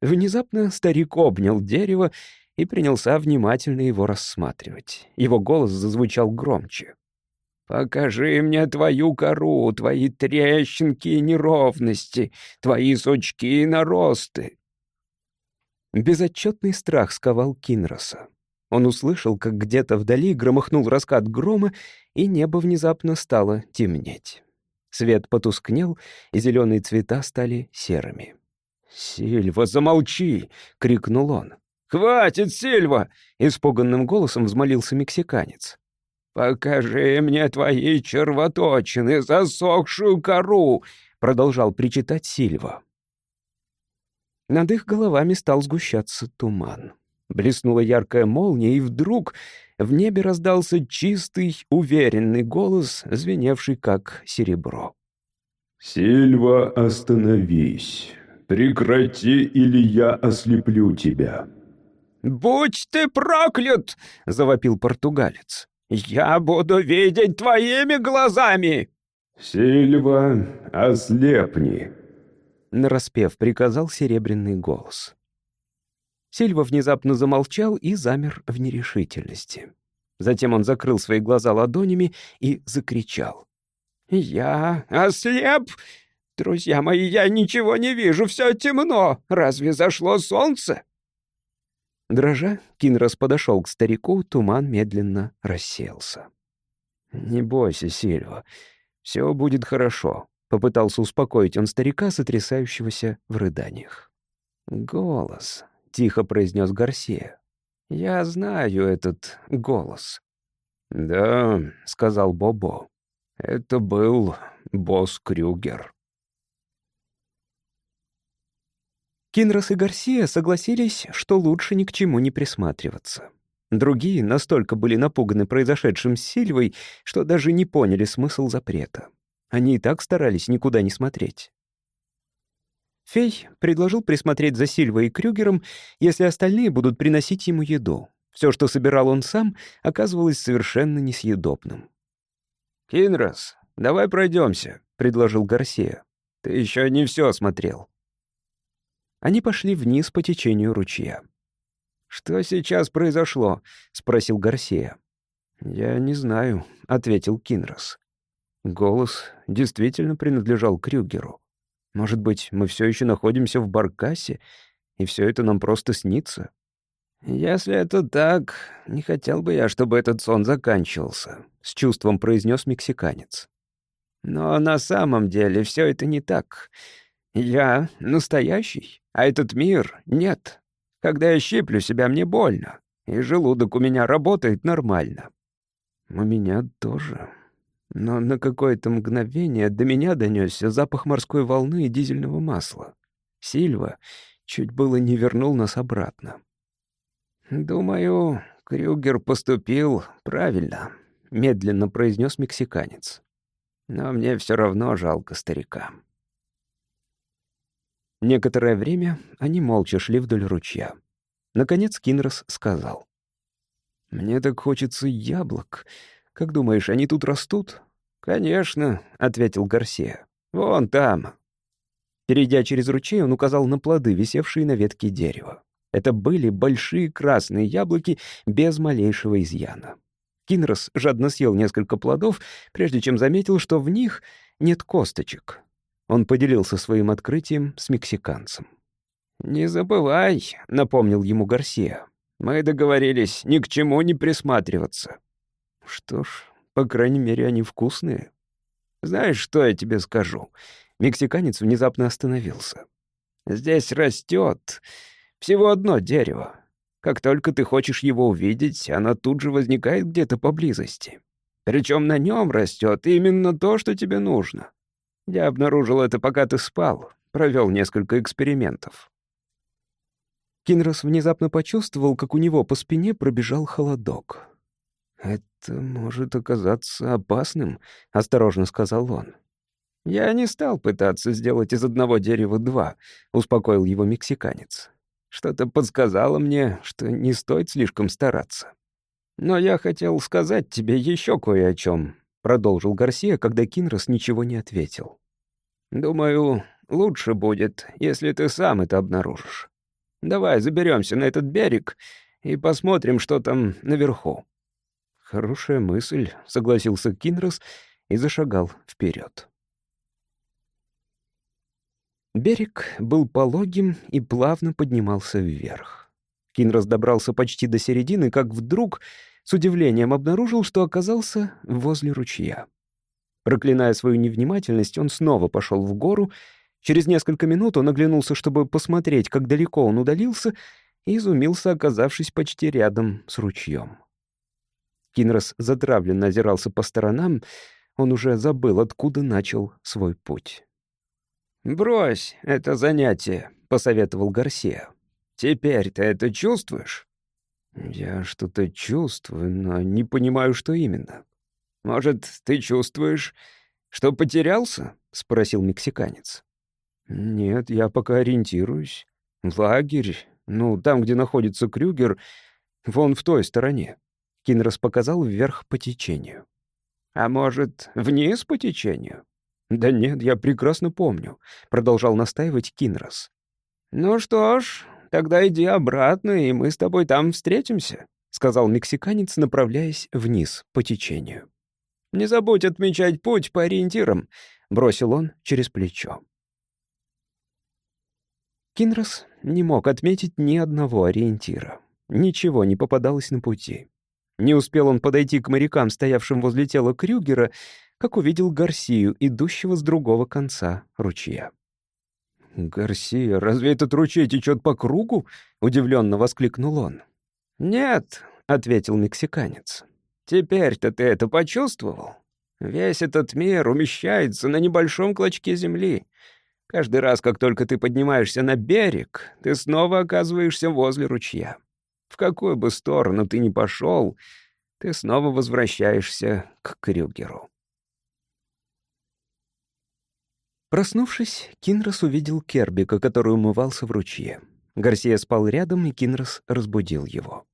Внезапно старик обнял дерево и принялся внимательно его рассматривать. Его голос зазвучал громче. Покажи мне твою кору, твои трещинки и неровности, твои сучки и наросты». Безотчетный страх сковал Кинроса. Он услышал, как где-то вдали громыхнул раскат грома, и небо внезапно стало темнеть. Свет потускнел, и зеленые цвета стали серыми. «Сильва, замолчи!» — крикнул он. «Хватит, Сильва!» — испуганным голосом взмолился мексиканец. «Покажи мне твои червоточины, засохшую кору!» — продолжал причитать Сильва. Над их головами стал сгущаться туман. Блеснула яркая молния, и вдруг в небе раздался чистый, уверенный голос, звеневший как серебро. «Сильва, остановись. Прекрати, или я ослеплю тебя». «Будь ты проклят!» — завопил португалец. «Я буду видеть твоими глазами!» «Сильва, ослепни!» Нараспев приказал серебряный голос. Сильва внезапно замолчал и замер в нерешительности. Затем он закрыл свои глаза ладонями и закричал. «Я ослеп! Друзья мои, я ничего не вижу, все темно! Разве зашло солнце?» Дрожа, Кинрос подошел к старику, туман медленно рассеялся. «Не бойся, Сильва, все будет хорошо», — попытался успокоить он старика, сотрясающегося в рыданиях. «Голос», — тихо произнес Гарсия. «Я знаю этот голос». «Да», — сказал Бобо, — «это был босс Крюгер». Кинрос и Гарсия согласились, что лучше ни к чему не присматриваться. Другие настолько были напуганы произошедшим с Сильвой, что даже не поняли смысл запрета. Они и так старались никуда не смотреть. Фей предложил присмотреть за Сильвой и Крюгером, если остальные будут приносить ему еду. Все, что собирал он сам, оказывалось совершенно несъедобным. «Кинрос, давай пройдемся», — предложил Гарсия. «Ты еще не все осмотрел». Они пошли вниз по течению ручья. «Что сейчас произошло?» — спросил Гарсия. «Я не знаю», — ответил Кинрос. Голос действительно принадлежал Крюгеру. Может быть, мы все еще находимся в Баркасе, и все это нам просто снится? «Если это так, не хотел бы я, чтобы этот сон заканчивался», — с чувством произнес мексиканец. «Но на самом деле все это не так. Я настоящий, а этот мир нет. Когда я щиплю себя, мне больно, и желудок у меня работает нормально. У меня тоже. Но на какое-то мгновение до меня донесся запах морской волны и дизельного масла. Сильва чуть было не вернул нас обратно. «Думаю, Крюгер поступил правильно», — медленно произнес мексиканец. «Но мне все равно жалко старика». Некоторое время они молча шли вдоль ручья. Наконец Кинрос сказал. «Мне так хочется яблок. Как думаешь, они тут растут?» «Конечно», — ответил Гарсия. «Вон там». Перейдя через ручей, он указал на плоды, висевшие на ветке дерева. Это были большие красные яблоки без малейшего изъяна. Кинрос жадно съел несколько плодов, прежде чем заметил, что в них нет косточек. Он поделился своим открытием с мексиканцем. «Не забывай», — напомнил ему Гарсия. «Мы договорились ни к чему не присматриваться». «Что ж, по крайней мере, они вкусные». «Знаешь, что я тебе скажу?» Мексиканец внезапно остановился. «Здесь растет всего одно дерево. Как только ты хочешь его увидеть, оно тут же возникает где-то поблизости. Причем на нем растет именно то, что тебе нужно. Я обнаружил это, пока ты спал. Провел несколько экспериментов. Кинрос внезапно почувствовал, как у него по спине пробежал холодок. «Это может оказаться опасным», — осторожно сказал он. «Я не стал пытаться сделать из одного дерева два», — успокоил его мексиканец. «Что-то подсказало мне, что не стоит слишком стараться. Но я хотел сказать тебе еще кое о чем. — продолжил Гарсия, когда Кинрос ничего не ответил. «Думаю, лучше будет, если ты сам это обнаружишь. Давай заберемся на этот берег и посмотрим, что там наверху». «Хорошая мысль», — согласился Кинрос и зашагал вперед. Берег был пологим и плавно поднимался вверх. Кинрос добрался почти до середины, как вдруг с удивлением обнаружил, что оказался возле ручья. Проклиная свою невнимательность, он снова пошел в гору. Через несколько минут он оглянулся, чтобы посмотреть, как далеко он удалился, и изумился, оказавшись почти рядом с ручьем. Кинрос затравленно озирался по сторонам, он уже забыл, откуда начал свой путь. «Брось это занятие», — посоветовал Гарсия. «Теперь ты это чувствуешь?» «Я что-то чувствую, но не понимаю, что именно». «Может, ты чувствуешь, что потерялся?» — спросил мексиканец. «Нет, я пока ориентируюсь. Лагерь, ну, там, где находится Крюгер, вон в той стороне». Кинрос показал вверх по течению. «А может, вниз по течению?» «Да нет, я прекрасно помню», — продолжал настаивать Кинрос. «Ну что ж, тогда иди обратно, и мы с тобой там встретимся», — сказал мексиканец, направляясь вниз по течению. «Не забудь отмечать путь по ориентирам», — бросил он через плечо. Кинрос не мог отметить ни одного ориентира. Ничего не попадалось на пути. Не успел он подойти к морякам, стоявшим возле тела Крюгера, как увидел Гарсию, идущего с другого конца ручья. «Гарсия, разве этот ручей течет по кругу?» — удивленно воскликнул он. «Нет», — ответил мексиканец. «Теперь-то ты это почувствовал? Весь этот мир умещается на небольшом клочке земли. Каждый раз, как только ты поднимаешься на берег, ты снова оказываешься возле ручья. В какую бы сторону ты ни пошел, ты снова возвращаешься к Крюгеру». Проснувшись, Кинрос увидел Кербика, который умывался в ручье. Гарсия спал рядом, и Кинрос разбудил его.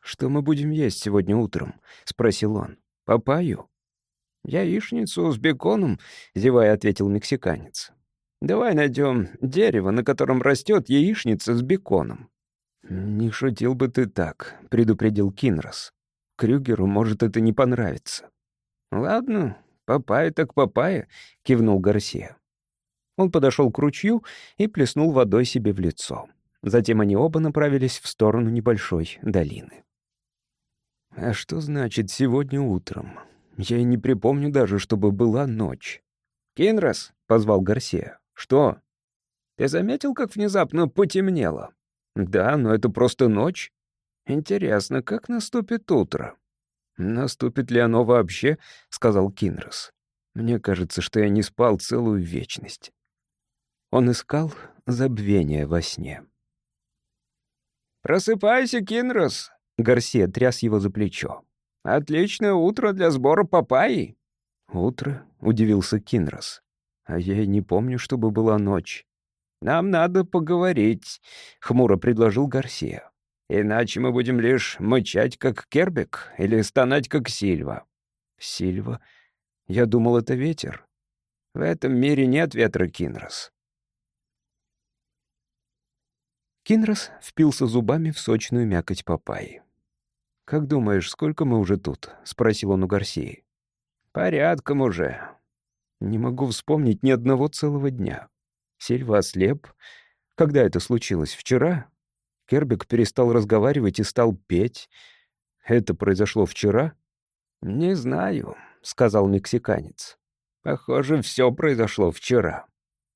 «Что мы будем есть сегодня утром?» — спросил он. «Папаю?» «Яичницу с беконом», — зевая ответил мексиканец. «Давай найдем дерево, на котором растет яичница с беконом». «Не шутил бы ты так», — предупредил Кинрос. «Крюгеру может это не понравиться». «Ладно, «Папайя так папайя», — кивнул Гарсия. Он подошел к ручью и плеснул водой себе в лицо. Затем они оба направились в сторону небольшой долины. «А что значит сегодня утром? Я и не припомню даже, чтобы была ночь». «Кинрос», — позвал Гарсия. «Что? Ты заметил, как внезапно потемнело?» «Да, но это просто ночь». «Интересно, как наступит утро?» «Наступит ли оно вообще?» — сказал Кинрос. «Мне кажется, что я не спал целую вечность». Он искал забвение во сне. «Просыпайся, Кинрос!» — Гарсия тряс его за плечо. «Отличное утро для сбора папайи!» «Утро?» — удивился Кинрос. «А я не помню, чтобы была ночь». «Нам надо поговорить», — хмуро предложил Гарсия. Иначе мы будем лишь мычать, как Кербек, или стонать, как Сильва». «Сильва? Я думал, это ветер». «В этом мире нет ветра, Кинрос». Кинрос впился зубами в сочную мякоть папайи. «Как думаешь, сколько мы уже тут?» — спросил он у Гарсии. «Порядком уже». «Не могу вспомнить ни одного целого дня. Сильва ослеп. Когда это случилось? Вчера? Кербик перестал разговаривать и стал петь. Это произошло вчера? «Не знаю», — сказал мексиканец. «Похоже, все произошло вчера.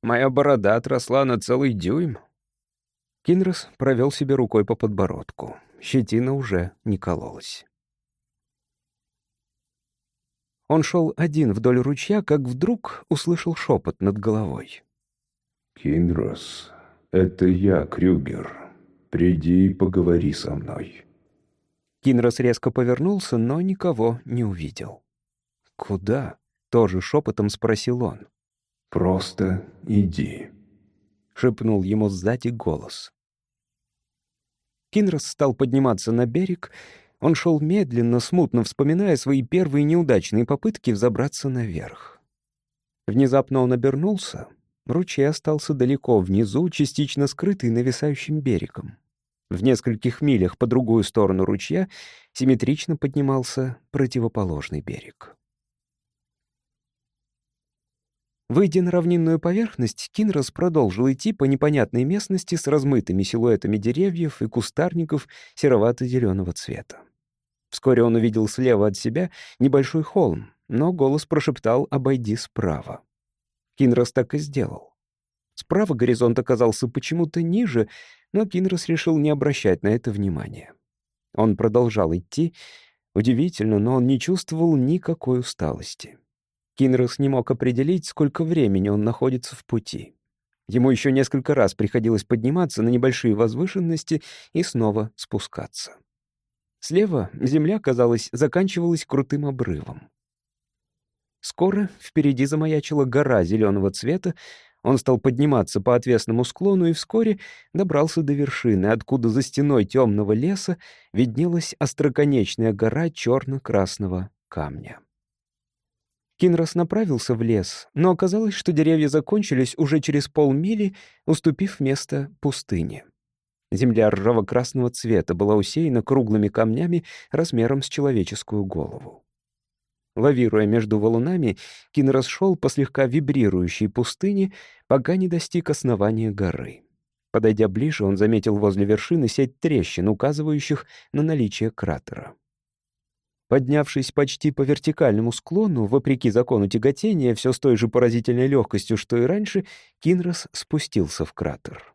Моя борода отросла на целый дюйм». Кинрос провел себе рукой по подбородку. Щетина уже не кололась. Он шел один вдоль ручья, как вдруг услышал шепот над головой. «Кинрос, это я, Крюгер». Приди и поговори со мной». Кинрос резко повернулся, но никого не увидел. «Куда?» — тоже шепотом спросил он. «Просто иди», — шепнул ему сзади голос. Кинрос стал подниматься на берег. Он шел медленно, смутно вспоминая свои первые неудачные попытки взобраться наверх. Внезапно он обернулся. Ручей остался далеко внизу, частично скрытый нависающим берегом. В нескольких милях по другую сторону ручья симметрично поднимался противоположный берег. Выйдя на равнинную поверхность, Кинрос продолжил идти по непонятной местности с размытыми силуэтами деревьев и кустарников серовато-зеленого цвета. Вскоре он увидел слева от себя небольшой холм, но голос прошептал «обойди справа». Кинрос так и сделал. Справа горизонт оказался почему-то ниже, но Кинрос решил не обращать на это внимания. Он продолжал идти. Удивительно, но он не чувствовал никакой усталости. Кинрос не мог определить, сколько времени он находится в пути. Ему еще несколько раз приходилось подниматься на небольшие возвышенности и снова спускаться. Слева земля, казалось, заканчивалась крутым обрывом. Скоро впереди замаячила гора зеленого цвета, он стал подниматься по отвесному склону и вскоре добрался до вершины, откуда за стеной темного леса виднелась остроконечная гора черно-красного камня. Кинрос направился в лес, но оказалось, что деревья закончились уже через полмили, уступив место пустыне. Земля ржаво-красного цвета была усеяна круглыми камнями размером с человеческую голову. Лавируя между валунами, Кинрос шел по слегка вибрирующей пустыне, пока не достиг основания горы. Подойдя ближе, он заметил возле вершины сеть трещин, указывающих на наличие кратера. Поднявшись почти по вертикальному склону, вопреки закону тяготения, все с той же поразительной легкостью, что и раньше, Кинрос спустился в кратер.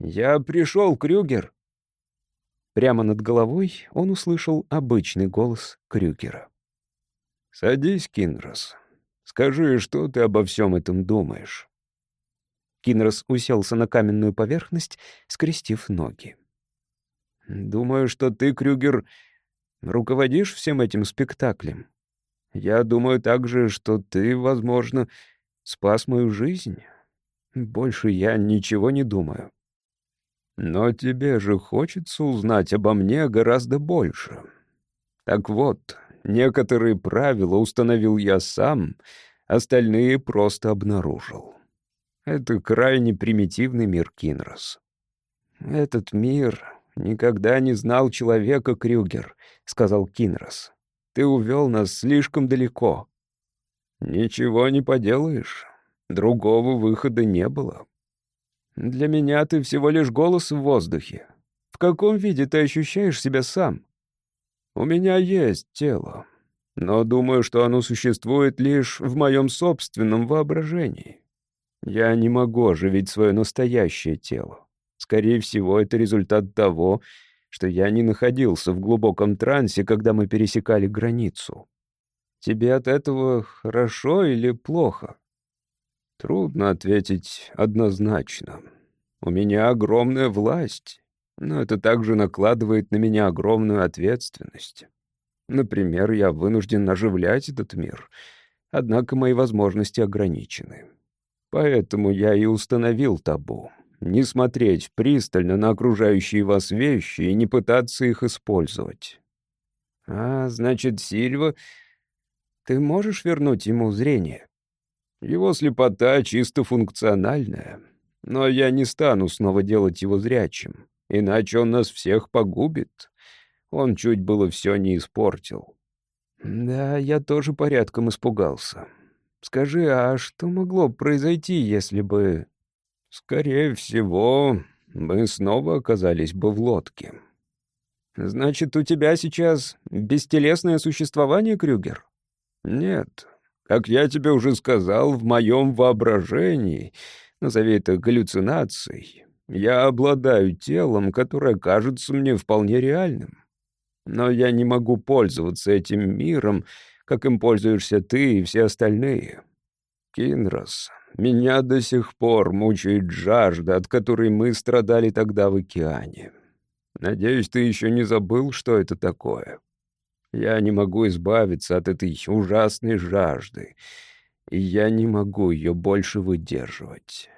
«Я пришел, Крюгер!» Прямо над головой он услышал обычный голос Крюгера. «Садись, Кинрос. Скажи, что ты обо всем этом думаешь?» Кинрос уселся на каменную поверхность, скрестив ноги. «Думаю, что ты, Крюгер, руководишь всем этим спектаклем. Я думаю также, что ты, возможно, спас мою жизнь. Больше я ничего не думаю. Но тебе же хочется узнать обо мне гораздо больше. Так вот, некоторые правила установил я сам, остальные просто обнаружил. Это крайне примитивный мир Кинрос. Этот мир никогда не знал человека, Крюгер —— сказал Кинрос. «Ты увел нас слишком далеко». «Ничего не поделаешь. Другого выхода не было». «Для меня ты всего лишь голос в воздухе. В каком виде ты ощущаешь себя сам?» «У меня есть тело, но думаю, что оно существует лишь в моем собственном воображении. Я не могу оживить свое настоящее тело. Скорее всего, это результат того, что я не находился в глубоком трансе, когда мы пересекали границу. Тебе от этого хорошо или плохо? Трудно ответить однозначно. У меня огромная власть, но это также накладывает на меня огромную ответственность. Например, я вынужден оживлять этот мир, однако мои возможности ограничены. Поэтому я и установил табу не смотреть пристально на окружающие вас вещи и не пытаться их использовать. А, значит, Сильва... Ты можешь вернуть ему зрение? Его слепота чисто функциональная, но я не стану снова делать его зрячим, иначе он нас всех погубит. Он чуть было все не испортил. Да, я тоже порядком испугался. Скажи, а что могло произойти, если бы... Скорее всего, мы снова оказались бы в лодке. Значит, у тебя сейчас бестелесное существование, Крюгер? Нет. Как я тебе уже сказал, в моем воображении, назови это галлюцинацией, я обладаю телом, которое кажется мне вполне реальным. Но я не могу пользоваться этим миром, как им пользуешься ты и все остальные. Кинрос, меня до сих пор мучает жажда, от которой мы страдали тогда в океане. Надеюсь, ты еще не забыл, что это такое. Я не могу избавиться от этой ужасной жажды, и я не могу ее больше выдерживать.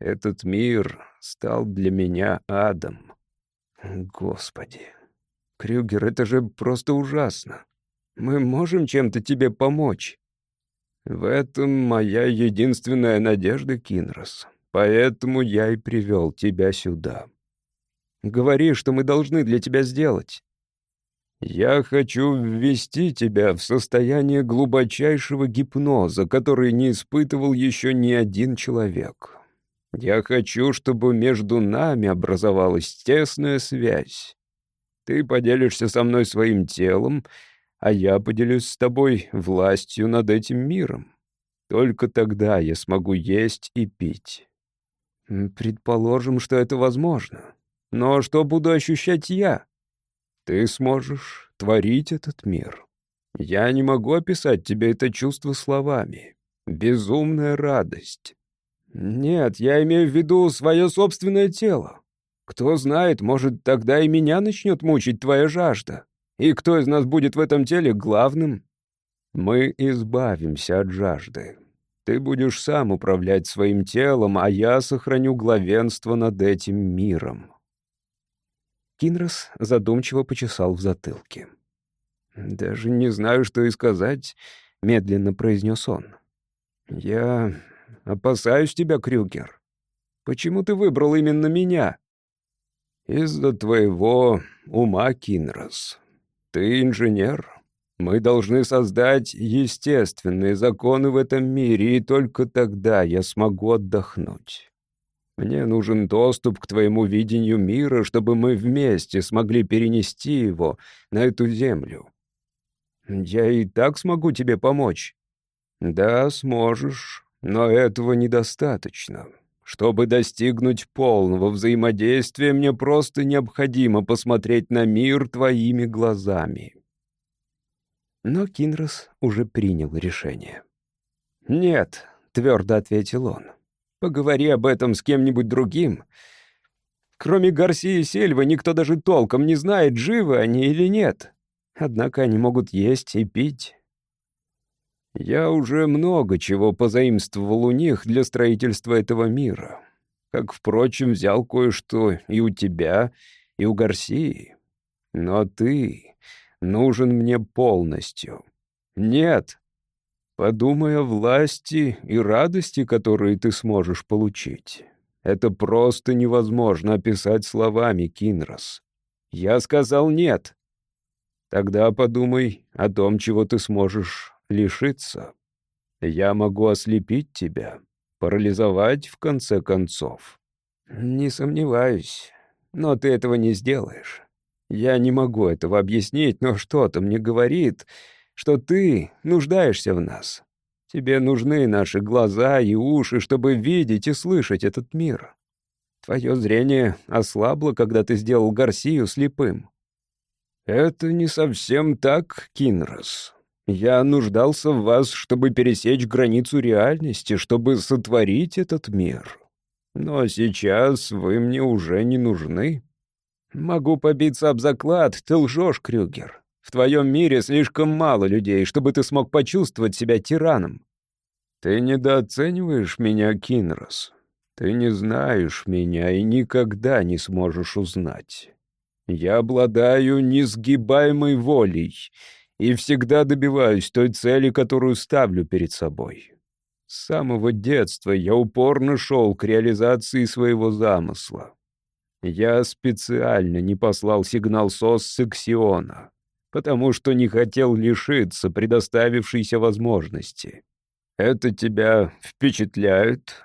Этот мир стал для меня адом. Господи, Крюгер, это же просто ужасно. Мы можем чем-то тебе помочь. В этом моя единственная надежда, Кинрос. Поэтому я и привел тебя сюда. Говори, что мы должны для тебя сделать». «Я хочу ввести тебя в состояние глубочайшего гипноза, который не испытывал еще ни один человек. Я хочу, чтобы между нами образовалась тесная связь. Ты поделишься со мной своим телом, а я поделюсь с тобой властью над этим миром. Только тогда я смогу есть и пить». «Предположим, что это возможно. Но что буду ощущать я?» Ты сможешь творить этот мир. Я не могу описать тебе это чувство словами. Безумная радость. Нет, я имею в виду свое собственное тело. Кто знает, может, тогда и меня начнет мучить твоя жажда. И кто из нас будет в этом теле главным? Мы избавимся от жажды. Ты будешь сам управлять своим телом, а я сохраню главенство над этим миром. Кинрос задумчиво почесал в затылке. «Даже не знаю, что и сказать», — медленно произнес он. «Я опасаюсь тебя, Крюгер. Почему ты выбрал именно меня?» «Из-за твоего ума, Кинрос. Ты инженер. Мы должны создать естественные законы в этом мире, и только тогда я смогу отдохнуть. Мне нужен доступ к твоему видению мира, чтобы мы вместе смогли перенести его на эту землю. Я и так смогу тебе помочь. Да, сможешь, но этого недостаточно. Чтобы достигнуть полного взаимодействия, мне просто необходимо посмотреть на мир твоими глазами. Но Кинрос уже принял решение. «Нет», — твердо ответил он, — Поговори об этом с кем-нибудь другим. Кроме Гарсии и Сельвы, никто даже толком не знает, живы они или нет. Однако они могут есть и пить. Я уже много чего позаимствовал у них для строительства этого мира. Как, впрочем, взял кое-что и у тебя, и у Гарсии. Но ты нужен мне полностью. Нет, Подумай о власти и радости, которые ты сможешь получить. Это просто невозможно описать словами, Кинрос. Я сказал нет. Тогда подумай о том, чего ты сможешь лишиться. Я могу ослепить тебя, парализовать в конце концов. Не сомневаюсь, но ты этого не сделаешь. Я не могу этого объяснить, но что-то мне говорит, что ты нуждаешься в нас. Тебе нужны наши глаза и уши, чтобы видеть и слышать этот мир. Твое зрение ослабло, когда ты сделал Гарсию слепым. Это не совсем так, Кинрос. Я нуждался в вас, чтобы пересечь границу реальности, чтобы сотворить этот мир. Но сейчас вы мне уже не нужны. Могу побиться об заклад, ты лжешь, Крюгер. В твоем мире слишком мало людей, чтобы ты смог почувствовать себя тираном. Ты недооцениваешь меня, Кинрос. Ты не знаешь меня и никогда не сможешь узнать. Я обладаю несгибаемой волей и всегда добиваюсь той цели, которую ставлю перед собой. С самого детства я упорно шел к реализации своего замысла. Я специально не послал сигнал СОС с Эксиона потому что не хотел лишиться предоставившейся возможности. Это тебя впечатляет?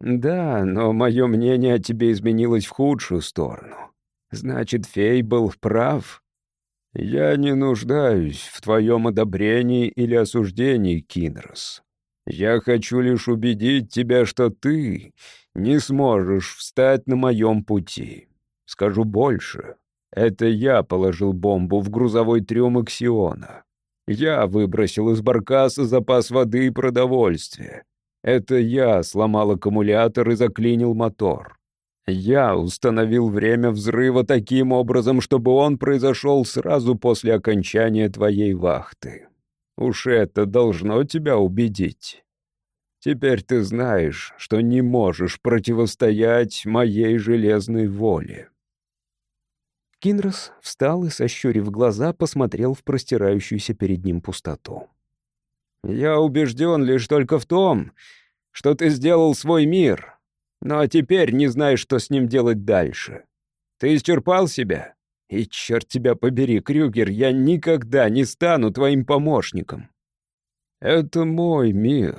Да, но мое мнение о тебе изменилось в худшую сторону. Значит, фей был прав. Я не нуждаюсь в твоем одобрении или осуждении, Кинрос. Я хочу лишь убедить тебя, что ты не сможешь встать на моем пути. Скажу больше. Это я положил бомбу в грузовой трюм Аксиона. Я выбросил из баркаса запас воды и продовольствия. Это я сломал аккумулятор и заклинил мотор. Я установил время взрыва таким образом, чтобы он произошел сразу после окончания твоей вахты. Уж это должно тебя убедить. Теперь ты знаешь, что не можешь противостоять моей железной воле. Кинрос встал и, сощурив глаза, посмотрел в простирающуюся перед ним пустоту. «Я убежден лишь только в том, что ты сделал свой мир, но теперь не знаешь, что с ним делать дальше. Ты исчерпал себя? И черт тебя побери, Крюгер, я никогда не стану твоим помощником. Это мой мир,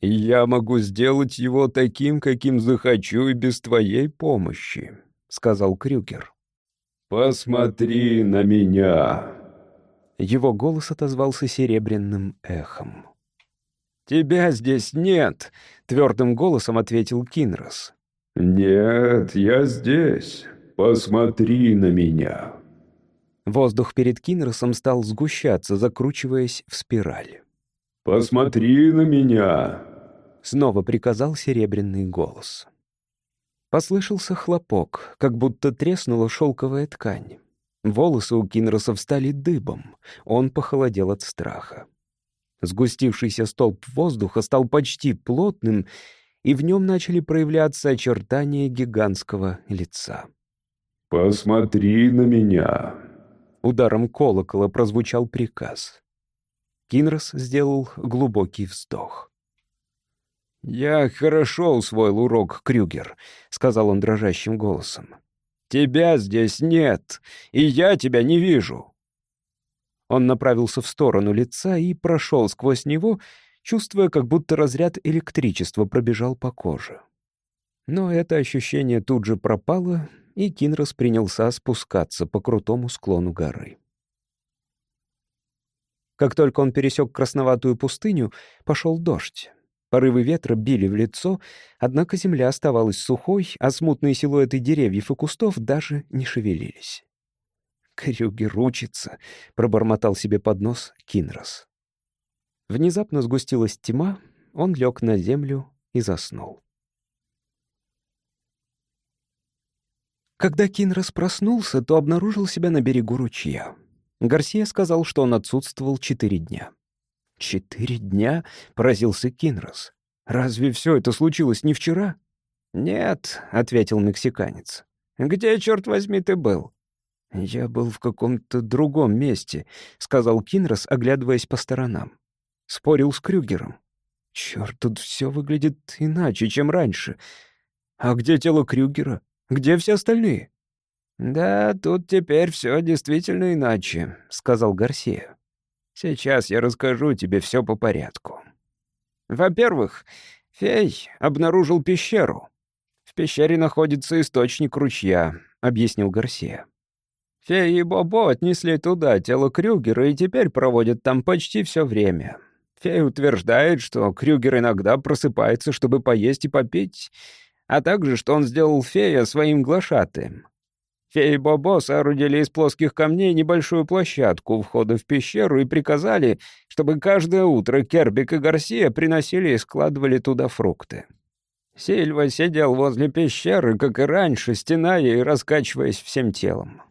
и я могу сделать его таким, каким захочу и без твоей помощи», — сказал Крюгер. «Посмотри на меня!» Его голос отозвался серебряным эхом. «Тебя здесь нет», — твердым голосом ответил Кинрос. «Нет, я здесь. Посмотри на меня». Воздух перед Кинросом стал сгущаться, закручиваясь в спираль. «Посмотри на меня», — снова приказал серебряный голос. Послышался хлопок, как будто треснула шелковая ткань. Волосы у Кинроса встали дыбом. Он похолодел от страха. Сгустившийся столб воздуха стал почти плотным, и в нем начали проявляться очертания гигантского лица. «Посмотри на меня!» Ударом колокола прозвучал приказ. Кинрос сделал глубокий вздох. «Я хорошо усвоил урок, Крюгер», — сказал он дрожащим голосом. «Тебя здесь нет, и я тебя не вижу». Он направился в сторону лица и прошел сквозь него, чувствуя, как будто разряд электричества пробежал по коже. Но это ощущение тут же пропало, и Кинрос принялся спускаться по крутому склону горы. Как только он пересек красноватую пустыню, пошел дождь. Порывы ветра били в лицо, однако земля оставалась сухой, а смутные силуэты деревьев и кустов даже не шевелились. «Крюгер учится», — пробормотал себе под нос Кинрос. Внезапно сгустилась тьма, он лег на землю и заснул. Когда Кинрос проснулся, то обнаружил себя на берегу ручья. Гарсия сказал, что он отсутствовал четыре дня. «Четыре дня?» — поразился Кинрос. «Разве все это случилось не вчера?» «Нет», — ответил мексиканец. «Где, черт возьми, ты был?» «Я был в каком-то другом месте», — сказал Кинрос, оглядываясь по сторонам. Спорил с Крюгером. «Черт, тут все выглядит иначе, чем раньше. А где тело Крюгера? Где все остальные?» «Да, тут теперь все действительно иначе», — сказал Гарсия. Сейчас я расскажу тебе все по порядку. Во-первых, фей обнаружил пещеру. В пещере находится источник ручья, объяснил Гарсия. Фей и Бобо отнесли туда тело Крюгера и теперь проводят там почти все время. Фей утверждает, что Крюгер иногда просыпается, чтобы поесть и попить, а также, что он сделал фея своим глашатаем. Феи Бобо соорудили из плоских камней небольшую площадку у входа в пещеру и приказали, чтобы каждое утро Кербик и Гарсия приносили и складывали туда фрукты. Сильва сидел возле пещеры, как и раньше, стеная и раскачиваясь всем телом.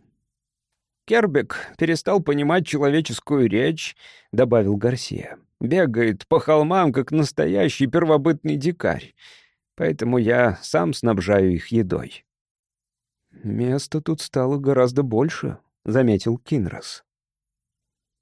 «Кербик перестал понимать человеческую речь», — добавил Гарсия. «Бегает по холмам, как настоящий первобытный дикарь. Поэтому я сам снабжаю их едой». «Места тут стало гораздо больше», — заметил Кинрос.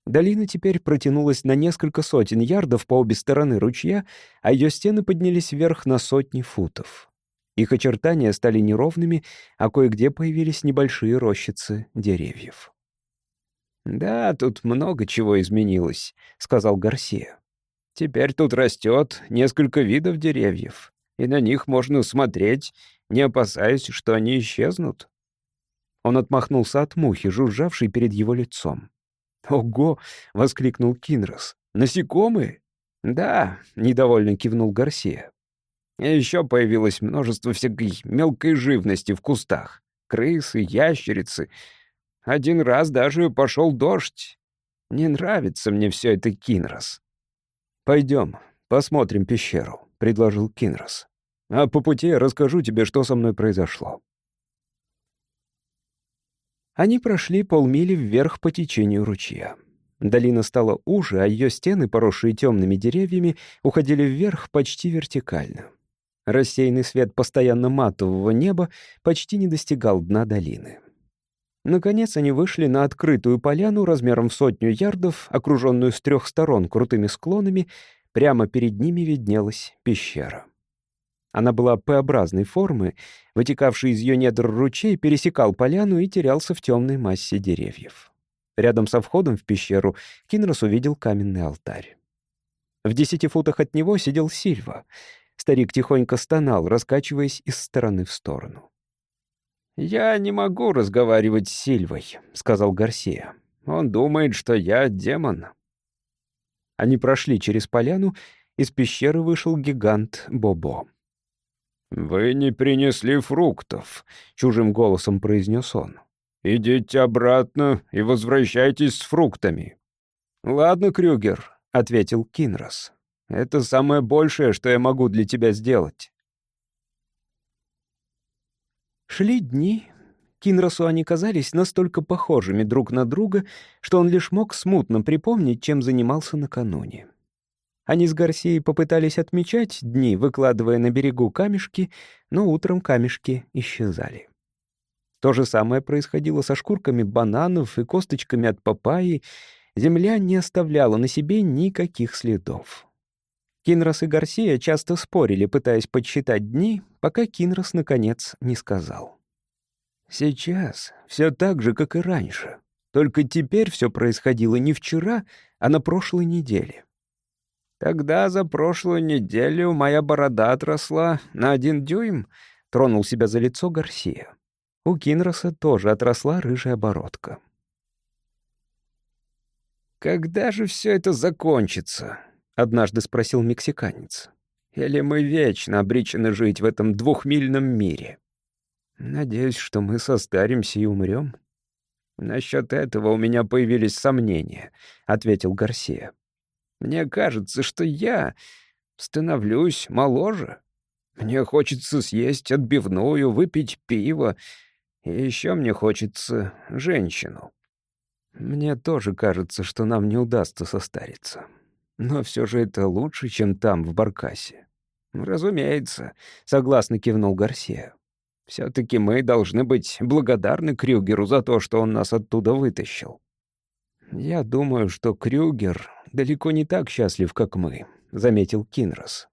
Долина теперь протянулась на несколько сотен ярдов по обе стороны ручья, а ее стены поднялись вверх на сотни футов. Их очертания стали неровными, а кое-где появились небольшие рощицы деревьев. «Да, тут много чего изменилось», — сказал Гарсия. «Теперь тут растет несколько видов деревьев, и на них можно смотреть не опасаясь, что они исчезнут. Он отмахнулся от мухи, жужжавшей перед его лицом. «Ого!» — воскликнул Кинрос. «Насекомые?» «Да», — недовольно кивнул Гарсия. И еще появилось множество всякой мелкой живности в кустах. Крысы, ящерицы. Один раз даже пошел дождь. Не нравится мне все это, Кинрос. «Пойдем, посмотрим пещеру», — предложил Кинрос. А по пути я расскажу тебе, что со мной произошло». Они прошли полмили вверх по течению ручья. Долина стала уже, а ее стены, поросшие темными деревьями, уходили вверх почти вертикально. Рассеянный свет постоянно матового неба почти не достигал дна долины. Наконец они вышли на открытую поляну размером в сотню ярдов, окруженную с трех сторон крутыми склонами, прямо перед ними виднелась пещера. Она была П-образной формы, вытекавший из ее недр ручей пересекал поляну и терялся в темной массе деревьев. Рядом со входом в пещеру Кинрос увидел каменный алтарь. В десяти футах от него сидел Сильва. Старик тихонько стонал, раскачиваясь из стороны в сторону. «Я не могу разговаривать с Сильвой», — сказал Гарсия. «Он думает, что я демон». Они прошли через поляну, из пещеры вышел гигант Бобо. «Вы не принесли фруктов», — чужим голосом произнес он. «Идите обратно и возвращайтесь с фруктами». «Ладно, Крюгер», — ответил Кинрос. «Это самое большее, что я могу для тебя сделать». Шли дни. Кинросу они казались настолько похожими друг на друга, что он лишь мог смутно припомнить, чем занимался накануне. Они с Гарсией попытались отмечать дни, выкладывая на берегу камешки, но утром камешки исчезали. То же самое происходило со шкурками бананов и косточками от папайи. Земля не оставляла на себе никаких следов. Кинрос и Гарсия часто спорили, пытаясь подсчитать дни, пока Кинрос, наконец, не сказал. Сейчас все так же, как и раньше. Только теперь все происходило не вчера, а на прошлой неделе. Тогда за прошлую неделю моя борода отросла на один дюйм, тронул себя за лицо Гарсия. У Кинроса тоже отросла рыжая бородка. «Когда же все это закончится?» — однажды спросил мексиканец. «Или мы вечно обречены жить в этом двухмильном мире?» «Надеюсь, что мы состаримся и умрем». «Насчет этого у меня появились сомнения», — ответил Гарсия. Мне кажется, что я становлюсь моложе. Мне хочется съесть отбивную, выпить пиво, и еще мне хочется женщину. Мне тоже кажется, что нам не удастся состариться. Но все же это лучше, чем там, в Баркасе. «Разумеется», — согласно кивнул Гарсия. «Все-таки мы должны быть благодарны Крюгеру за то, что он нас оттуда вытащил». «Я думаю, что Крюгер далеко не так счастлив, как мы», — заметил Кинрос.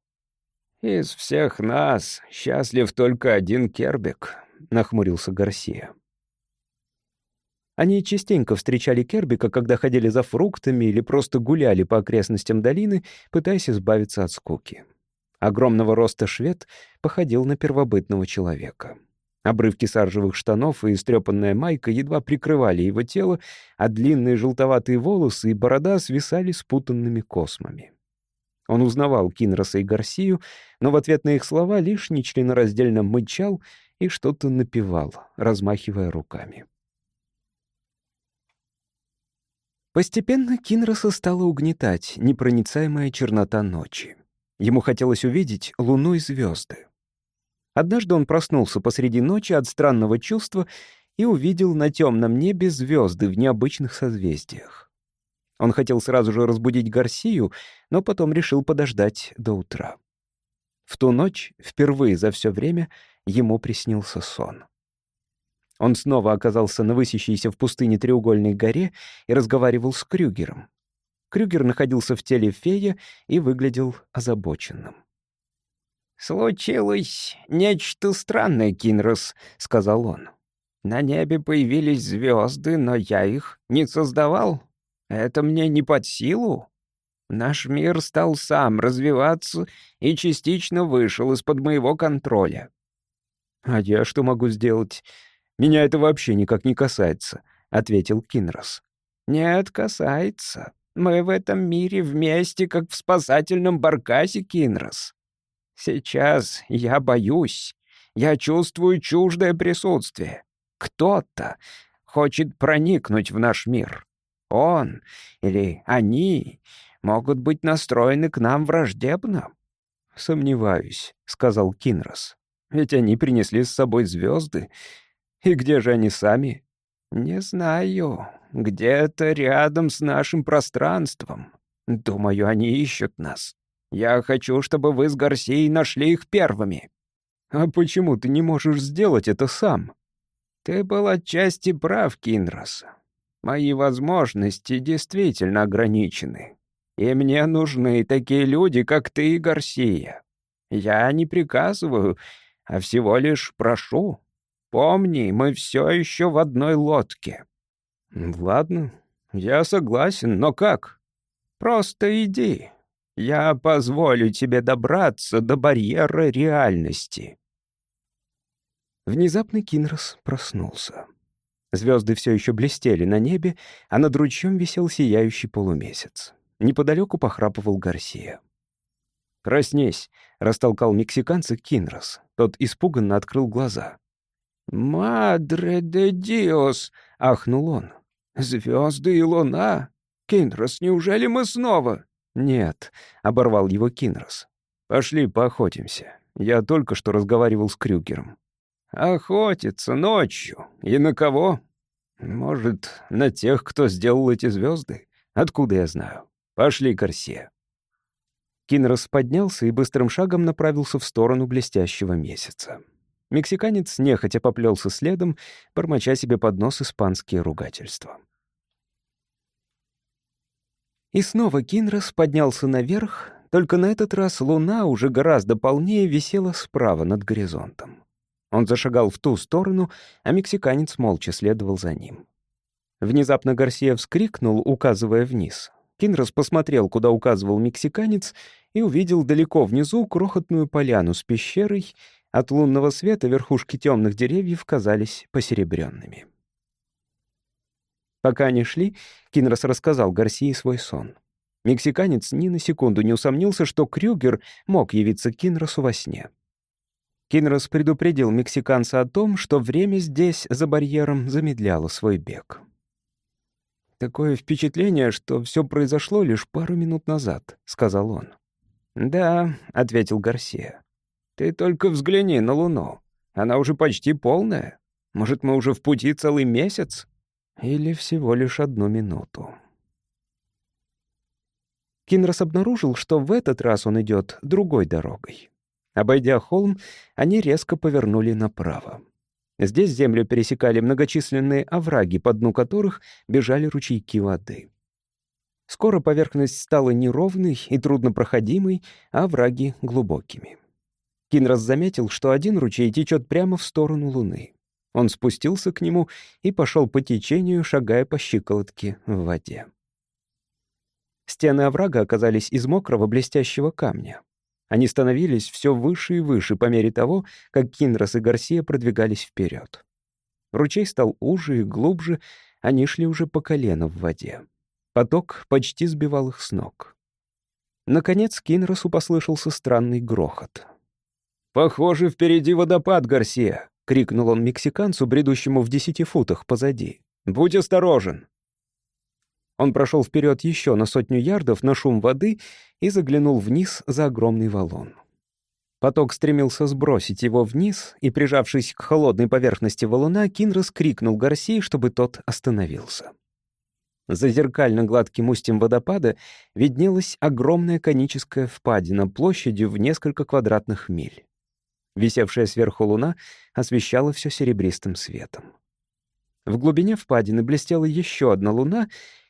«Из всех нас счастлив только один Кербик», — нахмурился Гарсия. Они частенько встречали Кербика, когда ходили за фруктами или просто гуляли по окрестностям долины, пытаясь избавиться от скуки. Огромного роста швед походил на первобытного человека. Обрывки саржевых штанов и истрепанная майка едва прикрывали его тело, а длинные желтоватые волосы и борода свисали спутанными космами. Он узнавал Кинроса и Гарсию, но в ответ на их слова лишь нечленораздельно мычал и что-то напевал, размахивая руками. Постепенно Кинроса стала угнетать непроницаемая чернота ночи. Ему хотелось увидеть луну и звезды. Однажды он проснулся посреди ночи от странного чувства и увидел на темном небе звезды в необычных созвездиях. Он хотел сразу же разбудить Гарсию, но потом решил подождать до утра. В ту ночь, впервые за все время, ему приснился сон. Он снова оказался на высящейся в пустыне треугольной горе и разговаривал с Крюгером. Крюгер находился в теле фея и выглядел озабоченным. «Случилось нечто странное, Кинрос», — сказал он. «На небе появились звезды, но я их не создавал. Это мне не под силу. Наш мир стал сам развиваться и частично вышел из-под моего контроля». «А я что могу сделать? Меня это вообще никак не касается», — ответил Кинрос. «Нет, касается. Мы в этом мире вместе, как в спасательном баркасе, Кинрос. Сейчас я боюсь. Я чувствую чуждое присутствие. Кто-то хочет проникнуть в наш мир. Он или они могут быть настроены к нам враждебно. «Сомневаюсь», — сказал Кинрос. «Ведь они принесли с собой звезды. И где же они сами?» «Не знаю. Где-то рядом с нашим пространством. Думаю, они ищут нас. Я хочу, чтобы вы с Гарсией нашли их первыми». «А почему ты не можешь сделать это сам?» «Ты был отчасти прав, Кинрос. Мои возможности действительно ограничены. И мне нужны такие люди, как ты и Гарсия. Я не приказываю, а всего лишь прошу. Помни, мы все еще в одной лодке». «Ладно, я согласен, но как?» «Просто иди. Я позволю тебе добраться до барьера реальности». Внезапно Кинрос проснулся. Звезды все еще блестели на небе, а над ручьем висел сияющий полумесяц. Неподалеку похрапывал Гарсия. «Проснись», — растолкал мексиканца Кинрос. Тот испуганно открыл глаза. «Мадре де Диос!» — ахнул он. «Звезды и луна? Кинрос, неужели мы снова?» «Нет», — оборвал его Кинрос. «Пошли поохотимся. Я только что разговаривал с Крюгером». «Охотиться ночью? И на кого?» «Может, на тех, кто сделал эти звезды? Откуда я знаю? Пошли, Гарсия». Кинрос поднялся и быстрым шагом направился в сторону блестящего месяца. Мексиканец нехотя поплелся следом, бормоча себе под нос испанские ругательства. И снова Кинрос поднялся наверх, только на этот раз луна уже гораздо полнее висела справа над горизонтом. Он зашагал в ту сторону, а мексиканец молча следовал за ним. Внезапно Гарсия вскрикнул, указывая вниз. Кинрос посмотрел, куда указывал мексиканец, и увидел далеко внизу крохотную поляну с пещерой. От лунного света верхушки темных деревьев казались посеребренными. Пока они шли, Кинрос рассказал Гарсии свой сон. Мексиканец ни на секунду не усомнился, что Крюгер мог явиться Кинросу во сне. Кинрос предупредил мексиканца о том, что время здесь, за барьером, замедляло свой бег. «Такое впечатление, что все произошло лишь пару минут назад», — сказал он. «Да», — ответил Гарсия. «Ты только взгляни на Луну. Она уже почти полная. Может, мы уже в пути целый месяц?» Или всего лишь одну минуту. Кинрос обнаружил, что в этот раз он идет другой дорогой. Обойдя холм, они резко повернули направо. Здесь землю пересекали многочисленные овраги, по дну которых бежали ручейки воды. Скоро поверхность стала неровной и труднопроходимой, а овраги — глубокими. Кинрос заметил, что один ручей течет прямо в сторону Луны. Он спустился к нему и пошел по течению, шагая по щиколотке в воде. Стены оврага оказались из мокрого блестящего камня. Они становились все выше и выше по мере того, как Кинрос и Гарсия продвигались вперед. Ручей стал уже и глубже, они шли уже по колено в воде. Поток почти сбивал их с ног. Наконец Кинросу послышался странный грохот. «Похоже, впереди водопад, Гарсия!» — крикнул он мексиканцу, бредущему в десяти футах позади. «Будь осторожен!» Он прошел вперед еще на сотню ярдов на шум воды и заглянул вниз за огромный валун. Поток стремился сбросить его вниз, и, прижавшись к холодной поверхности валуна, Кинрос крикнул Гарсии, чтобы тот остановился. За зеркально-гладким устьем водопада виднелась огромная коническая впадина площадью в несколько квадратных миль. Висевшая сверху луна освещала все серебристым светом. В глубине впадины блестела еще одна луна,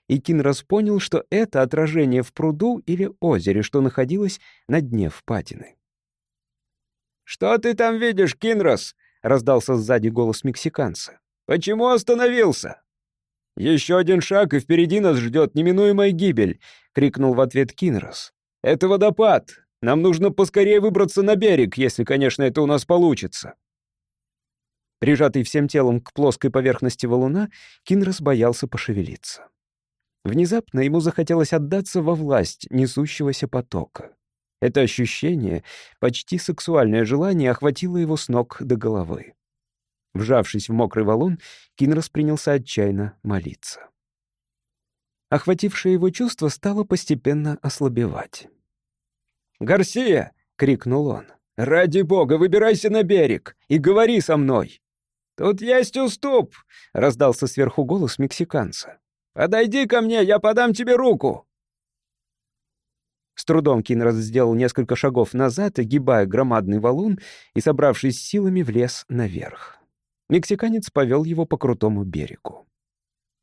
и Кинрос понял, что это отражение в пруду или озере, что находилось на дне впадины. «Что ты там видишь, Кинрос?» — раздался сзади голос мексиканца. «Почему остановился?» «Еще один шаг, и впереди нас ждет неминуемая гибель!» — крикнул в ответ Кинрос. «Это водопад! Нам нужно поскорее выбраться на берег, если, конечно, это у нас получится». Прижатый всем телом к плоской поверхности валуна, Кинрос боялся пошевелиться. Внезапно ему захотелось отдаться во власть несущегося потока. Это ощущение, почти сексуальное желание, охватило его с ног до головы. Вжавшись в мокрый валун, Кинрос принялся отчаянно молиться. Охватившее его чувство стало постепенно ослабевать. «Гарсия!» — крикнул он. «Ради бога, выбирайся на берег и говори со мной!» «Тут есть уступ!» — раздался сверху голос мексиканца. «Подойди ко мне, я подам тебе руку!» С трудом Кинрос сделал несколько шагов назад, огибая громадный валун и, собравшись силами, влез наверх. Мексиканец повел его по крутому берегу.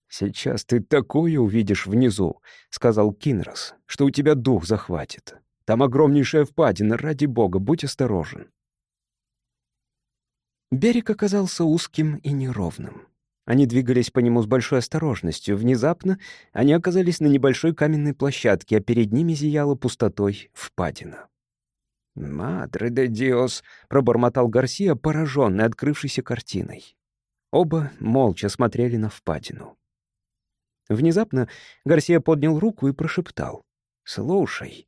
«Сейчас ты такое увидишь внизу», — сказал Кинрос, — «что у тебя дух захватит. Там огромнейшая впадина, ради бога, будь осторожен». Берег оказался узким и неровным. Они двигались по нему с большой осторожностью. Внезапно они оказались на небольшой каменной площадке, а перед ними зияла пустотой впадина. «Мадре де Диос!» — пробормотал Гарсия, пораженный открывшейся картиной. Оба молча смотрели на впадину. Внезапно Гарсия поднял руку и прошептал. «Слушай».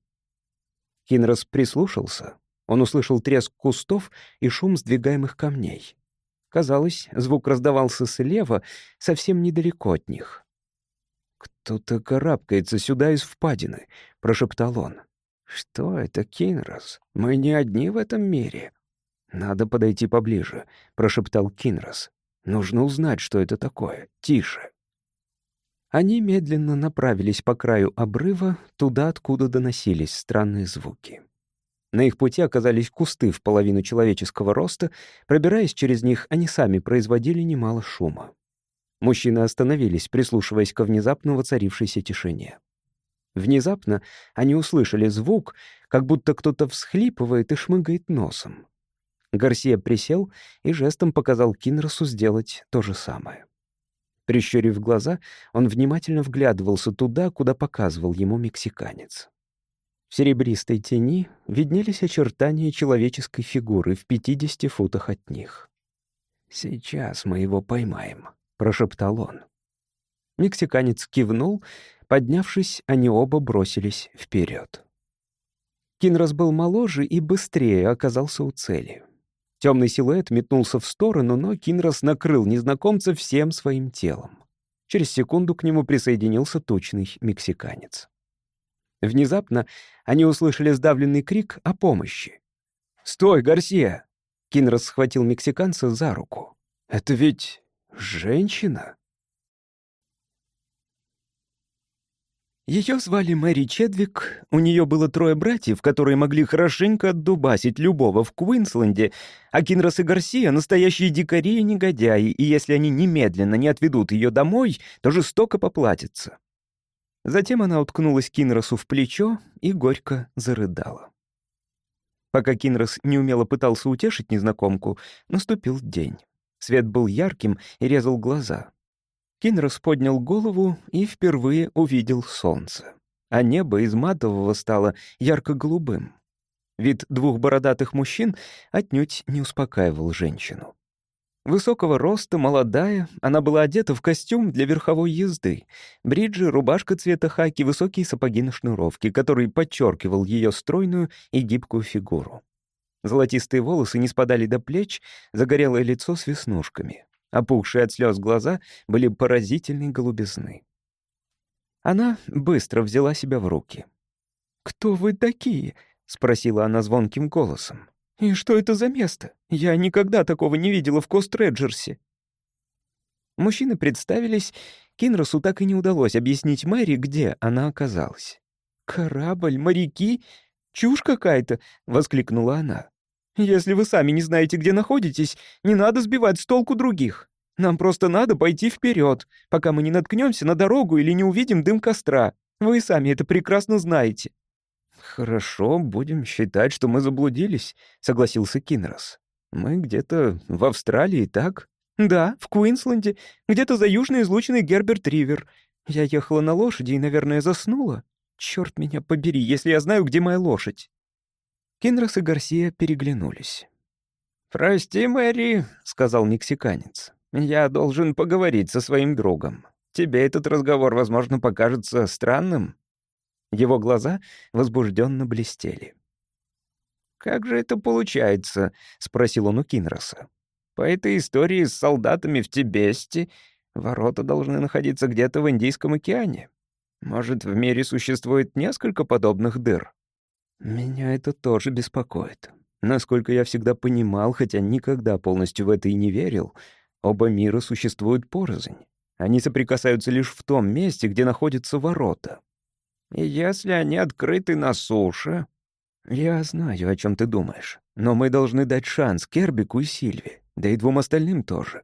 Кинрос прислушался. Он услышал треск кустов и шум сдвигаемых камней. Казалось, звук раздавался слева, совсем недалеко от них. «Кто-то карабкается сюда из впадины», — прошептал он. «Что это, Кинрос? Мы не одни в этом мире». «Надо подойти поближе», — прошептал Кинрос. «Нужно узнать, что это такое. Тише». Они медленно направились по краю обрыва, туда, откуда доносились странные звуки. На их пути оказались кусты в половину человеческого роста. Пробираясь через них, они сами производили немало шума. Мужчины остановились, прислушиваясь к внезапно воцарившейся тишине. Внезапно они услышали звук, как будто кто-то всхлипывает и шмыгает носом. Гарсия присел и жестом показал Кинросу сделать то же самое. Прищурив глаза, он внимательно вглядывался туда, куда показывал ему мексиканец. В серебристой тени виднелись очертания человеческой фигуры в 50 футах от них. «Сейчас мы его поймаем», — прошептал он. Мексиканец кивнул, поднявшись, они оба бросились вперед. Кинрос был моложе и быстрее оказался у цели. Темный силуэт метнулся в сторону, но Кинрос накрыл незнакомца всем своим телом. Через секунду к нему присоединился тучный мексиканец. Внезапно они услышали сдавленный крик о помощи. «Стой, Гарсия!» Кинрос схватил мексиканца за руку. «Это ведь женщина?» Ее звали Мэри Чедвик, у нее было трое братьев, которые могли хорошенько отдубасить любого в Куинсленде, а Кинрос и Гарсия — настоящие дикари и негодяи, и если они немедленно не отведут ее домой, то жестоко поплатятся. Затем она уткнулась Кинросу в плечо и горько зарыдала. Пока Кинрос неумело пытался утешить незнакомку, наступил день. Свет был ярким и резал глаза. Кинрос поднял голову и впервые увидел солнце. А небо из матового стало ярко-голубым. Вид двух бородатых мужчин отнюдь не успокаивал женщину. Высокого роста, молодая, она была одета в костюм для верховой езды. Бриджи, рубашка цвета хаки, высокие сапоги на шнуровке, который подчеркивал ее стройную и гибкую фигуру. Золотистые волосы не спадали до плеч, загорелое лицо с веснушками. Опухшие от слез глаза были поразительной голубизны. Она быстро взяла себя в руки. «Кто вы такие?» — спросила она звонким голосом. «И что это за место? Я никогда такого не видела в Кост-Реджерсе». Мужчины представились, Кинросу так и не удалось объяснить Мэри, где она оказалась. «Корабль, моряки? Чушь какая-то!» — воскликнула она. «Если вы сами не знаете, где находитесь, не надо сбивать с толку других. Нам просто надо пойти вперед, пока мы не наткнемся на дорогу или не увидим дым костра. Вы сами это прекрасно знаете». «Хорошо, будем считать, что мы заблудились», — согласился Кинрос. «Мы где-то в Австралии, так?» «Да, в Куинсленде, где-то за южной излученной Герберт-Ривер. Я ехала на лошади и, наверное, заснула. Черт меня побери, если я знаю, где моя лошадь». Кинрос и Гарсия переглянулись. «Прости, Мэри», — сказал мексиканец. «Я должен поговорить со своим другом. Тебе этот разговор, возможно, покажется странным, его глаза возбужденно блестели. «Как же это получается?» — спросил он у Кинроса. «По этой истории с солдатами в Тибесте ворота должны находиться где-то в Индийском океане. Может, в мире существует несколько подобных дыр?» «Меня это тоже беспокоит. Насколько я всегда понимал, хотя никогда полностью в это и не верил, оба мира существуют порознь. Они соприкасаются лишь в том месте, где находятся ворота. И если они открыты на суше... Я знаю, о чем ты думаешь. Но мы должны дать шанс Кербику и Сильве, да и двум остальным тоже.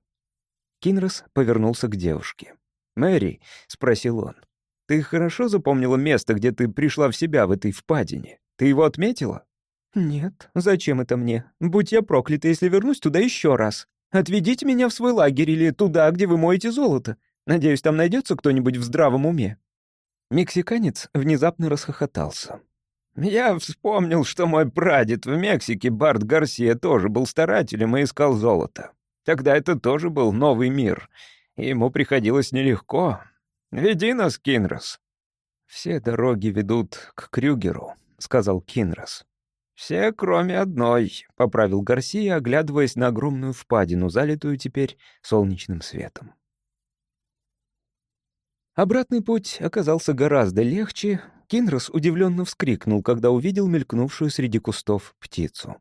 Кинрос повернулся к девушке. «Мэри», — спросил он, — «ты хорошо запомнила место, где ты пришла в себя в этой впадине? Ты его отметила?» «Нет, зачем это мне? Будь я проклята, если вернусь туда еще раз. Отведите меня в свой лагерь или туда, где вы моете золото. Надеюсь, там найдется кто-нибудь в здравом уме». Мексиканец внезапно расхохотался. «Я вспомнил, что мой прадед в Мексике, Барт Гарсия, тоже был старателем и искал золото. Тогда это тоже был новый мир, и ему приходилось нелегко. Веди нас, Кинрос». «Все дороги ведут к Крюгеру», — сказал Кинрос. «Все, кроме одной», — поправил Гарсия, оглядываясь на огромную впадину, залитую теперь солнечным светом. Обратный путь оказался гораздо легче. Кинрос удивленно вскрикнул, когда увидел мелькнувшую среди кустов птицу.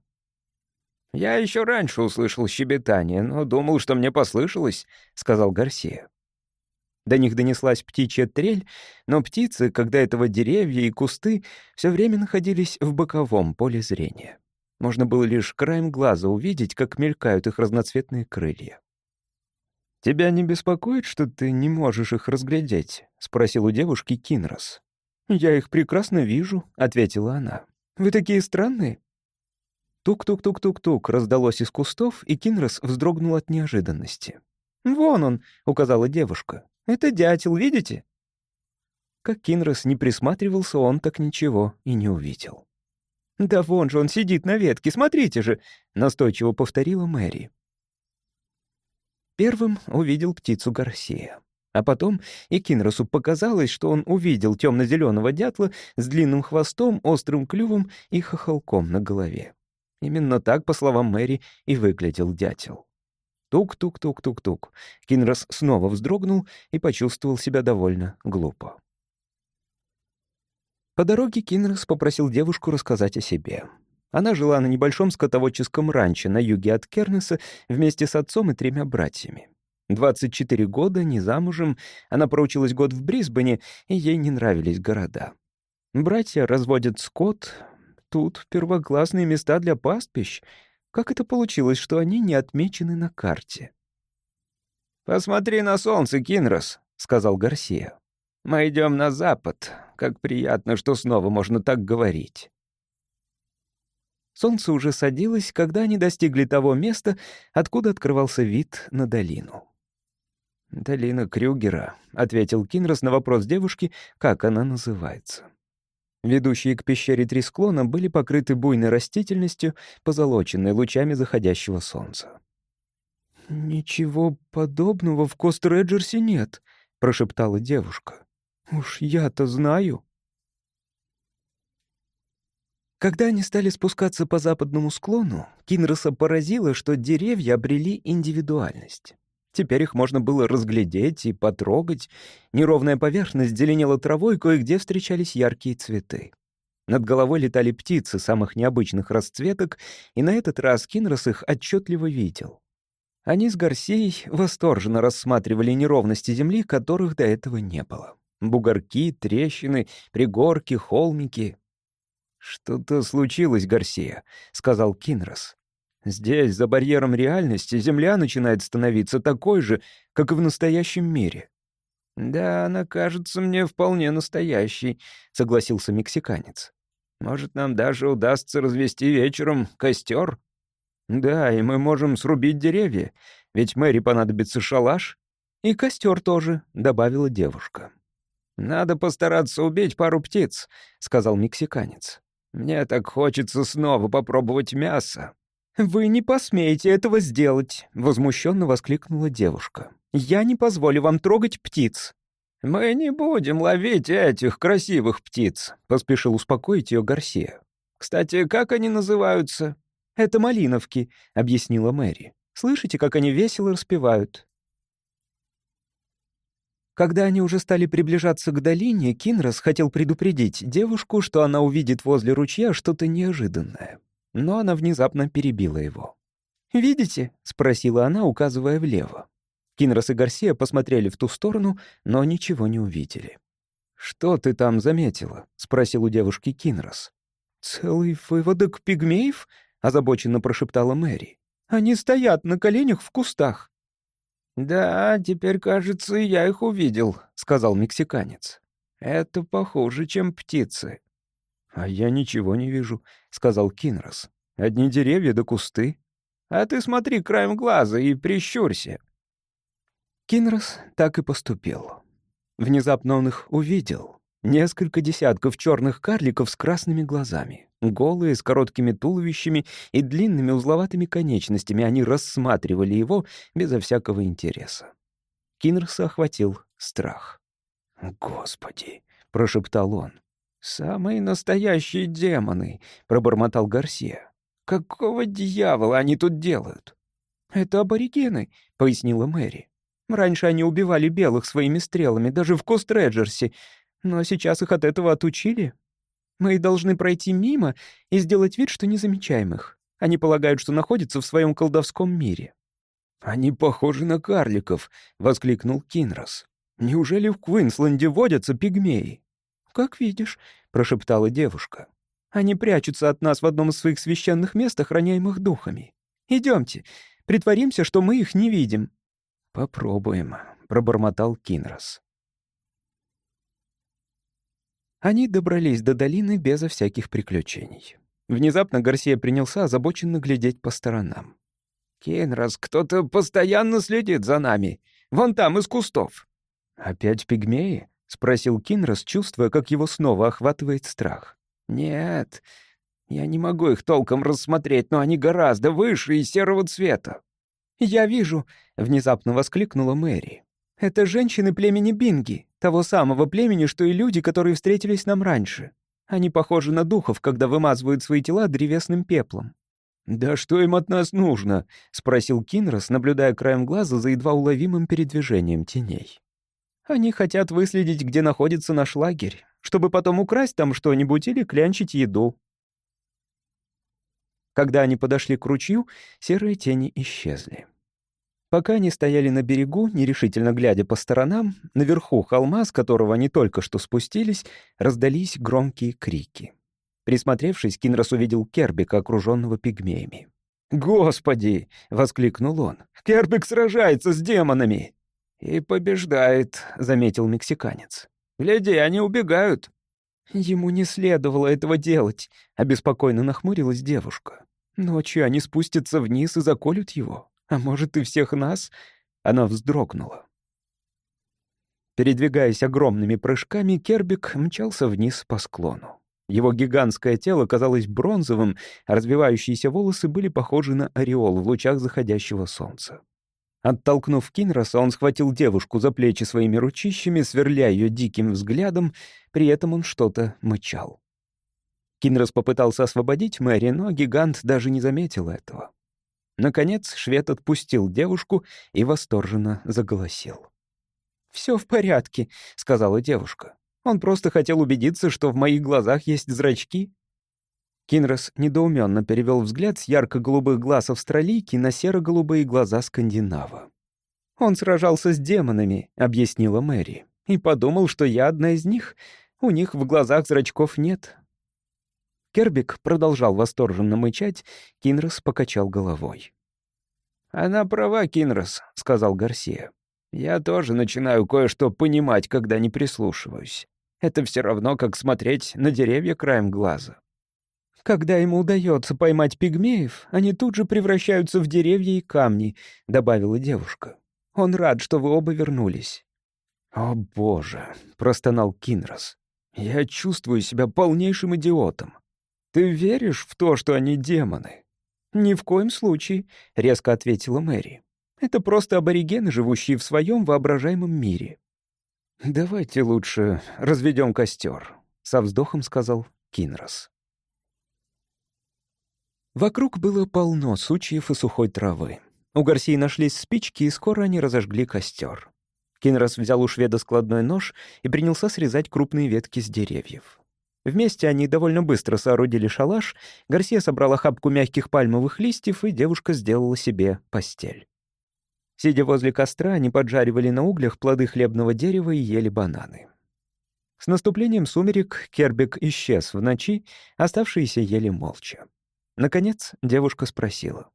«Я еще раньше услышал щебетание, но думал, что мне послышалось», — сказал Гарсия. До них донеслась птичья трель, но птицы, когда этого деревья и кусты, все время находились в боковом поле зрения. Можно было лишь краем глаза увидеть, как мелькают их разноцветные крылья. «Тебя не беспокоит, что ты не можешь их разглядеть?» — спросил у девушки Кинрос. «Я их прекрасно вижу», — ответила она. «Вы такие странные». Тук-тук-тук-тук-тук раздалось из кустов, и Кинрос вздрогнул от неожиданности. «Вон он», — указала девушка. Это дятел, видите?» Как Кинрос не присматривался, он так ничего и не увидел. «Да вон же он сидит на ветке, смотрите же!» — настойчиво повторила Мэри. Первым увидел птицу Гарсия. А потом и Кинросу показалось, что он увидел темно-зеленого дятла с длинным хвостом, острым клювом и хохолком на голове. Именно так, по словам Мэри, и выглядел дятел. Тук-тук-тук-тук-тук. Кинрос снова вздрогнул и почувствовал себя довольно глупо. По дороге Кинрос попросил девушку рассказать о себе. Она жила на небольшом скотоводческом ранчо на юге от Кернеса вместе с отцом и тремя братьями. 24 года, не замужем, она проучилась год в Брисбене, и ей не нравились города. Братья разводят скот, тут первоклассные места для пастбищ — как это получилось, что они не отмечены на карте? «Посмотри на солнце, Кинрос», — сказал Гарсия. «Мы идем на запад. Как приятно, что снова можно так говорить». Солнце уже садилось, когда они достигли того места, откуда открывался вид на долину. «Долина Крюгера», — ответил Кинрос на вопрос девушки, как она называется. Ведущие к пещере три склона были покрыты буйной растительностью, позолоченной лучами заходящего солнца. «Ничего подобного в Кост-Реджерсе нет», — прошептала девушка. «Уж я-то знаю». Когда они стали спускаться по западному склону, Кинроса поразило, что деревья обрели индивидуальность. Теперь их можно было разглядеть и потрогать. Неровная поверхность зеленела травой, кое-где встречались яркие цветы. Над головой летали птицы самых необычных расцветок, и на этот раз Кинрос их отчетливо видел. Они с Гарсией восторженно рассматривали неровности земли, которых до этого не было. Бугорки, трещины, пригорки, холмики. «Что-то случилось, Гарсия», — сказал Кинрос. Здесь, за барьером реальности, Земля начинает становиться такой же, как и в настоящем мире. «Да, она кажется мне вполне настоящей», — согласился мексиканец. «Может, нам даже удастся развести вечером костер?» «Да, и мы можем срубить деревья, ведь Мэри понадобится шалаш». «И костер тоже», — добавила девушка. «Надо постараться убить пару птиц», — сказал мексиканец. «Мне так хочется снова попробовать мясо». «Вы не посмеете этого сделать», — возмущенно воскликнула девушка. «Я не позволю вам трогать птиц». «Мы не будем ловить этих красивых птиц», — поспешил успокоить ее Гарсия. «Кстати, как они называются?» «Это малиновки», — объяснила Мэри. «Слышите, как они весело распевают?» Когда они уже стали приближаться к долине, Кинрос хотел предупредить девушку, что она увидит возле ручья что-то неожиданное но она внезапно перебила его. «Видите?» — спросила она, указывая влево. Кинрос и Гарсия посмотрели в ту сторону, но ничего не увидели. «Что ты там заметила?» — спросил у девушки Кинрос. «Целый выводок пигмеев?» — озабоченно прошептала Мэри. «Они стоят на коленях в кустах». «Да, теперь, кажется, я их увидел», — сказал мексиканец. «Это похуже, чем птицы». «А я ничего не вижу», — сказал Кинрос. «Одни деревья да кусты». «А ты смотри краем глаза и прищурься». Кинрос так и поступил. Внезапно он их увидел. Несколько десятков черных карликов с красными глазами. Голые, с короткими туловищами и длинными узловатыми конечностями, они рассматривали его безо всякого интереса. Кинрса охватил страх. «Господи!» — прошептал он. «Самые настоящие демоны!» — пробормотал Гарсия. «Какого дьявола они тут делают?» «Это аборигены», — пояснила Мэри. «Раньше они убивали белых своими стрелами, даже в Костреджерсе, но сейчас их от этого отучили. Мы должны пройти мимо и сделать вид, что не замечаем их. Они полагают, что находятся в своем колдовском мире». «Они похожи на карликов», — воскликнул Кинрос. «Неужели в Квинсленде водятся пигмеи?» «Как видишь», — прошептала девушка. «Они прячутся от нас в одном из своих священных мест, охраняемых духами. Идемте, притворимся, что мы их не видим». «Попробуем», — пробормотал Кинрос. Они добрались до долины безо всяких приключений. Внезапно Гарсия принялся озабоченно глядеть по сторонам. «Кинрос, кто-то постоянно следит за нами. Вон там, из кустов». «Опять пигмеи?» — спросил Кинрос, чувствуя, как его снова охватывает страх. «Нет, я не могу их толком рассмотреть, но они гораздо выше и серого цвета». «Я вижу», — внезапно воскликнула Мэри. «Это женщины племени Бинги, того самого племени, что и люди, которые встретились нам раньше. Они похожи на духов, когда вымазывают свои тела древесным пеплом. «Да что им от нас нужно?» — спросил Кинрос, наблюдая краем глаза за едва уловимым передвижением теней. «Они хотят выследить, где находится наш лагерь, чтобы потом украсть там что-нибудь или клянчить еду». Когда они подошли к ручью, серые тени исчезли. Пока они стояли на берегу, нерешительно глядя по сторонам, наверху холма, с которого они только что спустились, раздались громкие крики. Присмотревшись, Кинрос увидел Кербика, окруженного пигмеями. «Господи!» — воскликнул он. «Кербик сражается с демонами!» «И побеждает», — заметил мексиканец. «Гляди, они убегают». «Ему не следовало этого делать», — обеспокоенно нахмурилась девушка. «Ночью они спустятся вниз и заколют его. А может, и всех нас?» Она вздрогнула. Передвигаясь огромными прыжками, Кербик мчался вниз по склону. Его гигантское тело казалось бронзовым, а развивающиеся волосы были похожи на ореол в лучах заходящего солнца. Оттолкнув Кинроса, он схватил девушку за плечи своими ручищами, сверля ее диким взглядом, при этом он что-то мычал. Кинрос попытался освободить Мэри, но гигант даже не заметил этого. Наконец швед отпустил девушку и восторженно заголосил. «Все в порядке», — сказала девушка. Он просто хотел убедиться, что в моих глазах есть зрачки. Кинрос недоуменно перевел взгляд с ярко-голубых глаз австралийки на серо-голубые глаза скандинава. «Он сражался с демонами», — объяснила Мэри, «и подумал, что я одна из них. У них в глазах зрачков нет». Кербик продолжал восторженно мычать, Кинрос покачал головой. «Она права, Кинрос», — сказал Гарсия. «Я тоже начинаю кое-что понимать, когда не прислушиваюсь. Это все равно, как смотреть на деревья краем глаза. Когда ему удается поймать пигмеев, они тут же превращаются в деревья и камни, добавила девушка. Он рад, что вы оба вернулись. О, боже, простонал Кинрос. Я чувствую себя полнейшим идиотом. Ты веришь в то, что они демоны? Ни в коем случае, резко ответила Мэри. Это просто аборигены, живущие в своем воображаемом мире. «Давайте лучше разведем костер», — со вздохом сказал Кинрос. Вокруг было полно сучьев и сухой травы. У Гарсии нашлись спички, и скоро они разожгли костер. Кинрос взял у шведа складной нож и принялся срезать крупные ветки с деревьев. Вместе они довольно быстро соорудили шалаш, Гарсия собрала хапку мягких пальмовых листьев, и девушка сделала себе постель. Сидя возле костра, они поджаривали на углях плоды хлебного дерева и ели бананы. С наступлением сумерек Кербик исчез в ночи, оставшиеся ели молча. Наконец девушка спросила.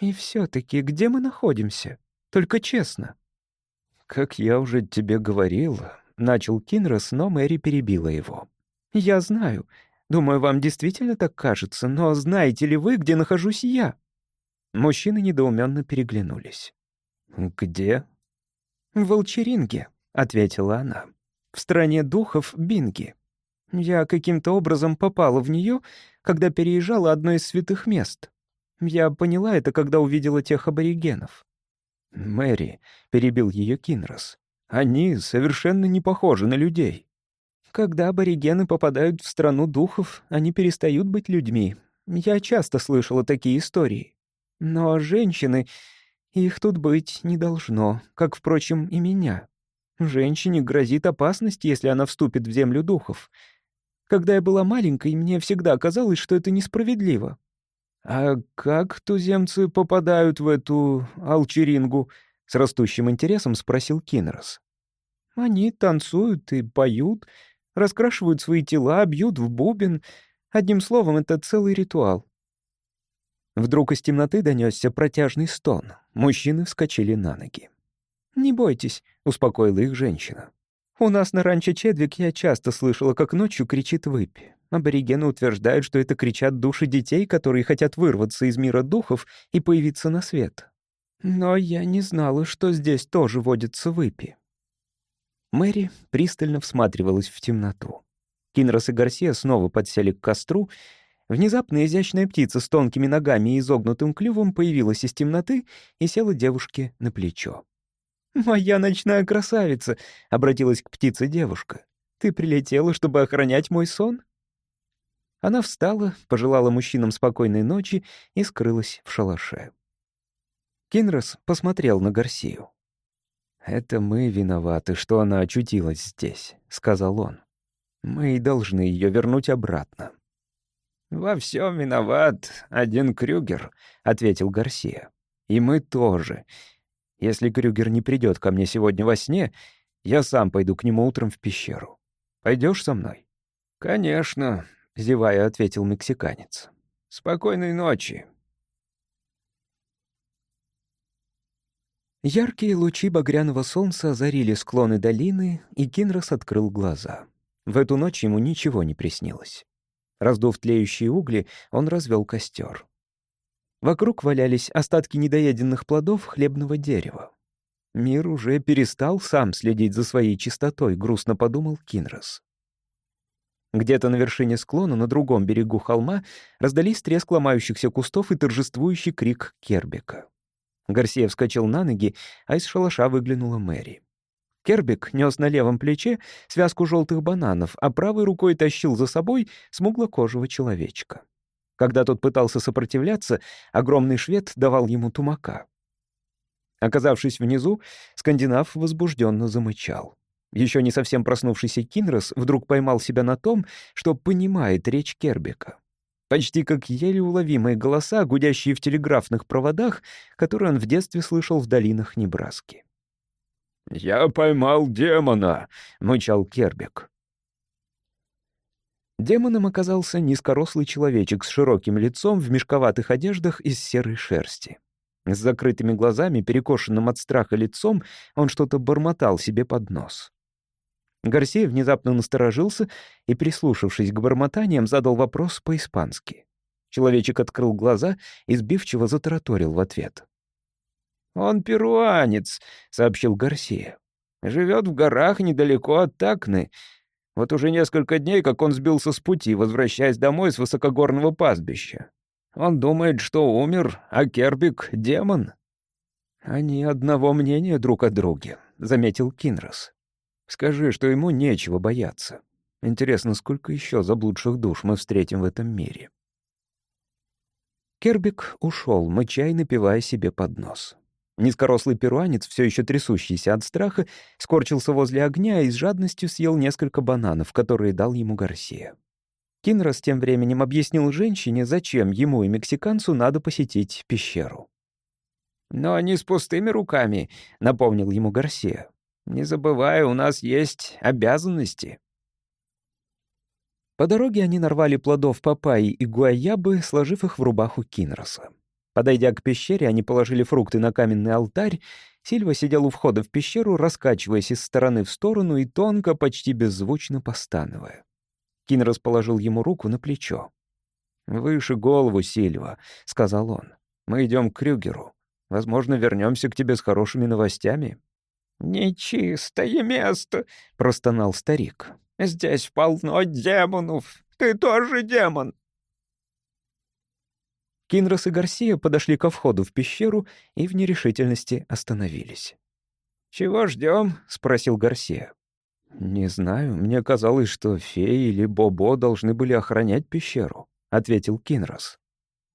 «И все-таки где мы находимся? Только честно». «Как я уже тебе говорил», — начал Кинрос, но Мэри перебила его. «Я знаю. Думаю, вам действительно так кажется, но знаете ли вы, где нахожусь я?» Мужчины недоуменно переглянулись. «Где?» «В Волчеринге», — ответила она. «В стране духов Бинги. Я каким-то образом попала в нее, когда переезжала одно из святых мест. Я поняла это, когда увидела тех аборигенов». «Мэри», — перебил ее Кинрос, — «они совершенно не похожи на людей». Когда аборигены попадают в страну духов, они перестают быть людьми. Я часто слышала такие истории. Но женщины... Их тут быть не должно, как, впрочем, и меня. Женщине грозит опасность, если она вступит в землю духов. Когда я была маленькой, мне всегда казалось, что это несправедливо. «А как туземцы попадают в эту алчерингу?» — с растущим интересом спросил Кинрос. «Они танцуют и поют, раскрашивают свои тела, бьют в бубен. Одним словом, это целый ритуал. Вдруг из темноты донесся протяжный стон. Мужчины вскочили на ноги. «Не бойтесь», — успокоила их женщина. «У нас на ранчо Чедвик я часто слышала, как ночью кричит выпь. Аборигены утверждают, что это кричат души детей, которые хотят вырваться из мира духов и появиться на свет. Но я не знала, что здесь тоже водится выпи». Мэри пристально всматривалась в темноту. Кинрос и Гарсия снова подсели к костру. Внезапно изящная птица с тонкими ногами и изогнутым клювом появилась из темноты и села девушке на плечо. «Моя ночная красавица!» — обратилась к птице девушка. «Ты прилетела, чтобы охранять мой сон?» Она встала, пожелала мужчинам спокойной ночи и скрылась в шалаше. Кинрос посмотрел на Гарсию. «Это мы виноваты, что она очутилась здесь», — сказал он. «Мы должны ее вернуть обратно». «Во всем виноват один Крюгер», — ответил Гарсия. «И мы тоже. Если Крюгер не придет ко мне сегодня во сне, я сам пойду к нему утром в пещеру. Пойдешь со мной?» «Конечно», — зевая, ответил мексиканец. «Спокойной ночи». Яркие лучи багряного солнца озарили склоны долины, и Кинрос открыл глаза. В эту ночь ему ничего не приснилось. Раздув тлеющие угли, он развел костер. Вокруг валялись остатки недоеденных плодов хлебного дерева. Мир уже перестал сам следить за своей чистотой, грустно подумал Кинрос. Где-то на вершине склона, на другом берегу холма, раздались треск ломающихся кустов и торжествующий крик Кербека. Гарсия вскочил на ноги, а из шалаша выглянула Мэри. Кербик нес на левом плече связку желтых бананов, а правой рукой тащил за собой смуглокожего человечка. Когда тот пытался сопротивляться, огромный швед давал ему тумака. Оказавшись внизу, скандинав возбужденно замычал. Еще не совсем проснувшийся Кинрос вдруг поймал себя на том, что понимает речь Кербика почти как еле уловимые голоса, гудящие в телеграфных проводах, которые он в детстве слышал в долинах Небраски. «Я поймал демона!» — мычал Кербек. Демоном оказался низкорослый человечек с широким лицом в мешковатых одеждах из серой шерсти. С закрытыми глазами, перекошенным от страха лицом, он что-то бормотал себе под нос. Гарсия внезапно насторожился и, прислушавшись к бормотаниям, задал вопрос по-испански. Человечек открыл глаза и сбивчиво затараторил в ответ. «Он перуанец», — сообщил Гарсия. «Живет в горах недалеко от Такны. Вот уже несколько дней, как он сбился с пути, возвращаясь домой с высокогорного пастбища. Он думает, что умер, а Кербик — демон». «Они одного мнения друг о друге», — заметил Кинрос. Скажи, что ему нечего бояться. Интересно, сколько еще заблудших душ мы встретим в этом мире?» Кербик ушел, мыча напивая себе под нос. Низкорослый перуанец, все еще трясущийся от страха, скорчился возле огня и с жадностью съел несколько бананов, которые дал ему Гарсия. Кинрос тем временем объяснил женщине, зачем ему и мексиканцу надо посетить пещеру. «Но не с пустыми руками», — напомнил ему Гарсия. Не забывай, у нас есть обязанности». По дороге они нарвали плодов папайи и гуаябы, сложив их в рубаху Кинроса. Подойдя к пещере, они положили фрукты на каменный алтарь. Сильва сидел у входа в пещеру, раскачиваясь из стороны в сторону и тонко, почти беззвучно постановая. Кин расположил ему руку на плечо. «Выше голову, Сильва», — сказал он. «Мы идем к Крюгеру. Возможно, вернемся к тебе с хорошими новостями». «Нечистое место», — простонал старик. «Здесь полно демонов. Ты тоже демон». Кинрос и Гарсия подошли ко входу в пещеру и в нерешительности остановились. «Чего ждем?» — спросил Гарсия. «Не знаю. Мне казалось, что феи или Бобо должны были охранять пещеру», — ответил Кинрос.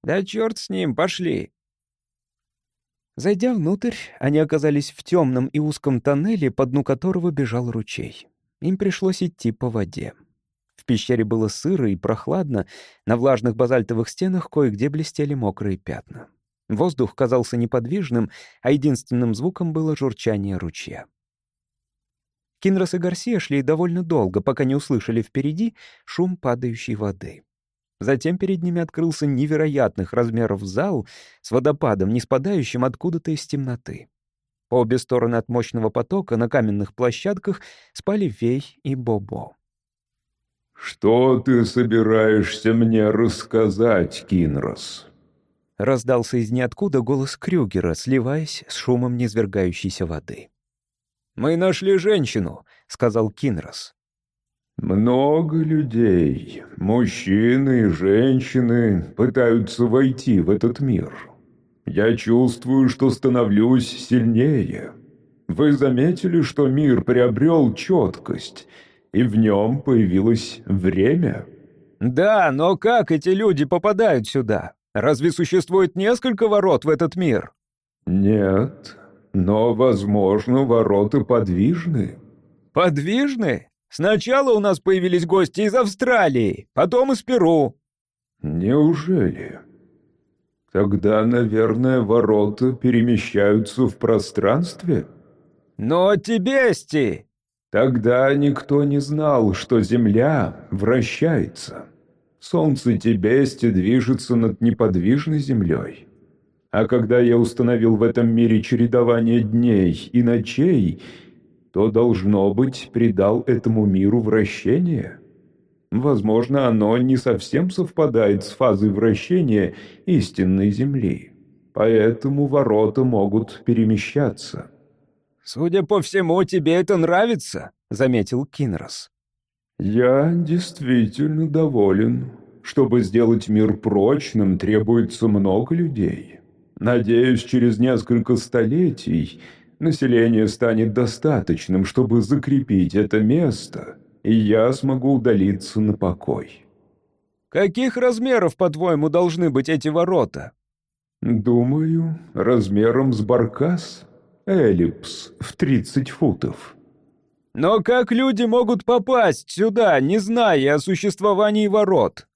«Да черт с ним, пошли!» Зайдя внутрь, они оказались в темном и узком тоннеле, по дну которого бежал ручей. Им пришлось идти по воде. Пещере было сыро и прохладно, на влажных базальтовых стенах кое-где блестели мокрые пятна. Воздух казался неподвижным, а единственным звуком было журчание ручья. Кинрос и Гарсия шли довольно долго, пока не услышали впереди шум падающей воды. Затем перед ними открылся невероятных размеров зал с водопадом, не спадающим откуда-то из темноты. По обе стороны от мощного потока на каменных площадках спали Вей и Бобо. «Что ты собираешься мне рассказать, Кинрос?» Раздался из ниоткуда голос Крюгера, сливаясь с шумом низвергающейся воды. «Мы нашли женщину», — сказал Кинрос. Много людей, мужчины и женщины, пытаются войти в этот мир. Я чувствую, что становлюсь сильнее. Вы заметили, что мир приобрел четкость, и в нем появилось время? Да, но как эти люди попадают сюда? Разве существует несколько ворот в этот мир? Нет, но, возможно, ворота подвижны. Подвижны? Сначала у нас появились гости из Австралии, потом из Перу». «Неужели? Тогда, наверное, ворота перемещаются в пространстве?» «Но Тибести!» «Тогда никто не знал, что Земля вращается. Солнце Тибести движется над неподвижной Землей. А когда я установил в этом мире чередование дней и ночей, то, должно быть, придал этому миру вращение. Возможно, оно не совсем совпадает с фазой вращения истинной Земли. Поэтому ворота могут перемещаться. «Судя по всему, тебе это нравится», — заметил Кинрос. «Я действительно доволен. Чтобы сделать мир прочным, требуется много людей. Надеюсь, через несколько столетий население станет достаточным, чтобы закрепить это место, и я смогу удалиться на покой. Каких размеров, по-твоему, должны быть эти ворота? Думаю, размером с баркас, эллипс в 30 футов. Но как люди могут попасть сюда, не зная о существовании ворот?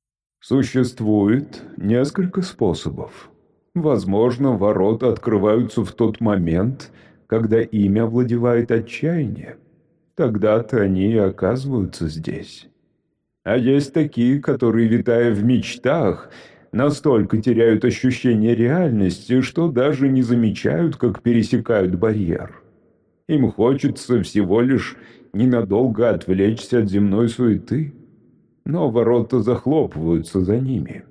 Существует несколько способов. Возможно, ворота открываются в тот момент, когда имя владевает отчаяние. Тогда-то они и оказываются здесь. А есть такие, которые, витая в мечтах, настолько теряют ощущение реальности, что даже не замечают, как пересекают барьер. Им хочется всего лишь ненадолго отвлечься от земной суеты, но ворота захлопываются за ними.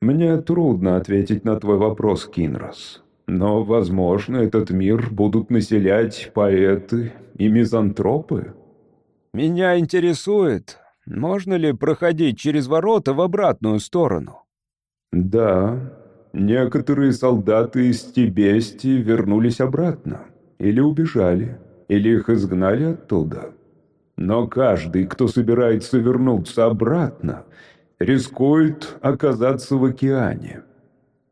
Мне трудно ответить на твой вопрос, Кинрос. Но, возможно, этот мир будут населять поэты и мизантропы. Меня интересует, можно ли проходить через ворота в обратную сторону? Да, некоторые солдаты из Тибести вернулись обратно. Или убежали, или их изгнали оттуда. Но каждый, кто собирается вернуться обратно, рискует оказаться в океане.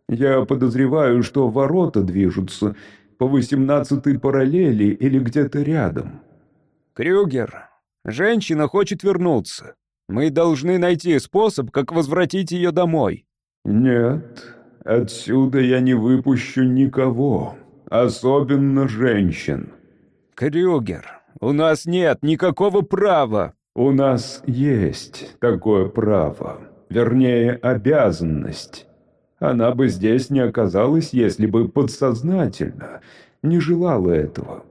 Я подозреваю, что ворота движутся по восемнадцатой параллели или где-то рядом. Крюгер, женщина хочет вернуться. Мы должны найти способ, как возвратить ее домой. Нет, отсюда я не выпущу никого, особенно женщин. Крюгер, у нас нет никакого права. У нас есть такое право, вернее, обязанность. Она бы здесь не оказалась, если бы подсознательно не желала этого.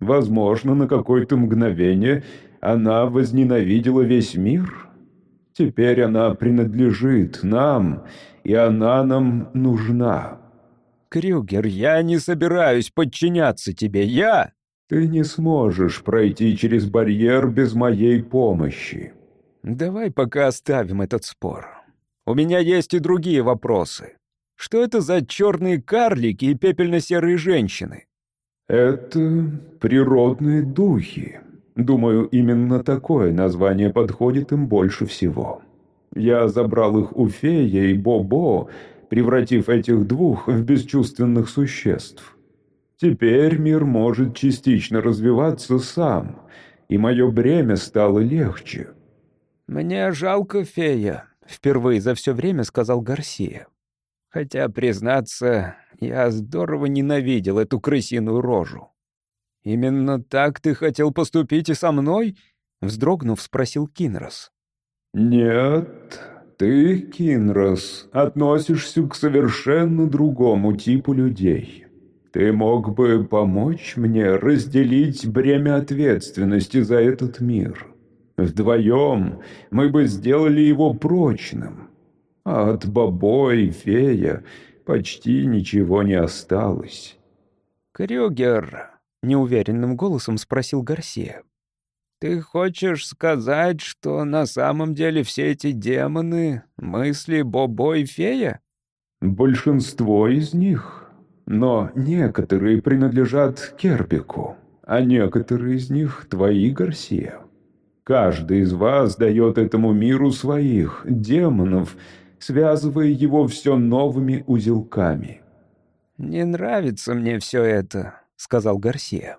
Возможно, на какое-то мгновение она возненавидела весь мир. Теперь она принадлежит нам, и она нам нужна». «Крюгер, я не собираюсь подчиняться тебе, я...» «Ты не сможешь пройти через барьер без моей помощи». «Давай пока оставим этот спор. У меня есть и другие вопросы. Что это за черные карлики и пепельно-серые женщины?» «Это природные духи. Думаю, именно такое название подходит им больше всего. Я забрал их у Фея и Бобо, превратив этих двух в бесчувственных существ. Теперь мир может частично развиваться сам, и мое бремя стало легче». «Мне жалко Фея», — впервые за все время сказал Гарсия. Хотя, признаться, я здорово ненавидел эту крысиную рожу. «Именно так ты хотел поступить и со мной?» — вздрогнув, спросил Кинрос. «Нет, ты, Кинрос, относишься к совершенно другому типу людей. Ты мог бы помочь мне разделить бремя ответственности за этот мир. Вдвоем мы бы сделали его прочным а от Бобо и Фея почти ничего не осталось. «Крюгер», — неуверенным голосом спросил Гарсия, «ты хочешь сказать, что на самом деле все эти демоны — мысли Бобо и Фея?» «Большинство из них, но некоторые принадлежат Керпику, а некоторые из них — твои, Гарсия. Каждый из вас дает этому миру своих демонов — связывая его все новыми узелками. «Не нравится мне все это», — сказал Гарсия.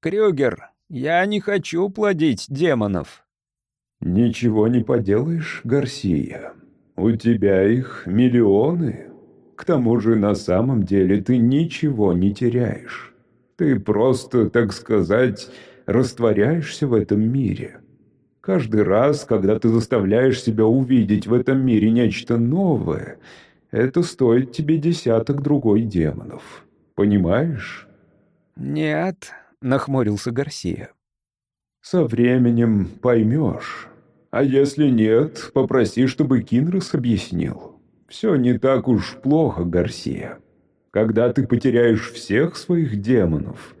«Крюгер, я не хочу плодить демонов». «Ничего не поделаешь, Гарсия. У тебя их миллионы. К тому же на самом деле ты ничего не теряешь. Ты просто, так сказать, растворяешься в этом мире. Каждый раз, когда ты заставляешь себя увидеть в этом мире нечто новое, это стоит тебе десяток другой демонов. Понимаешь? «Нет», — нахмурился Гарсия. «Со временем поймешь. А если нет, попроси, чтобы Кинрос объяснил. Все не так уж плохо, Гарсия. Когда ты потеряешь всех своих демонов,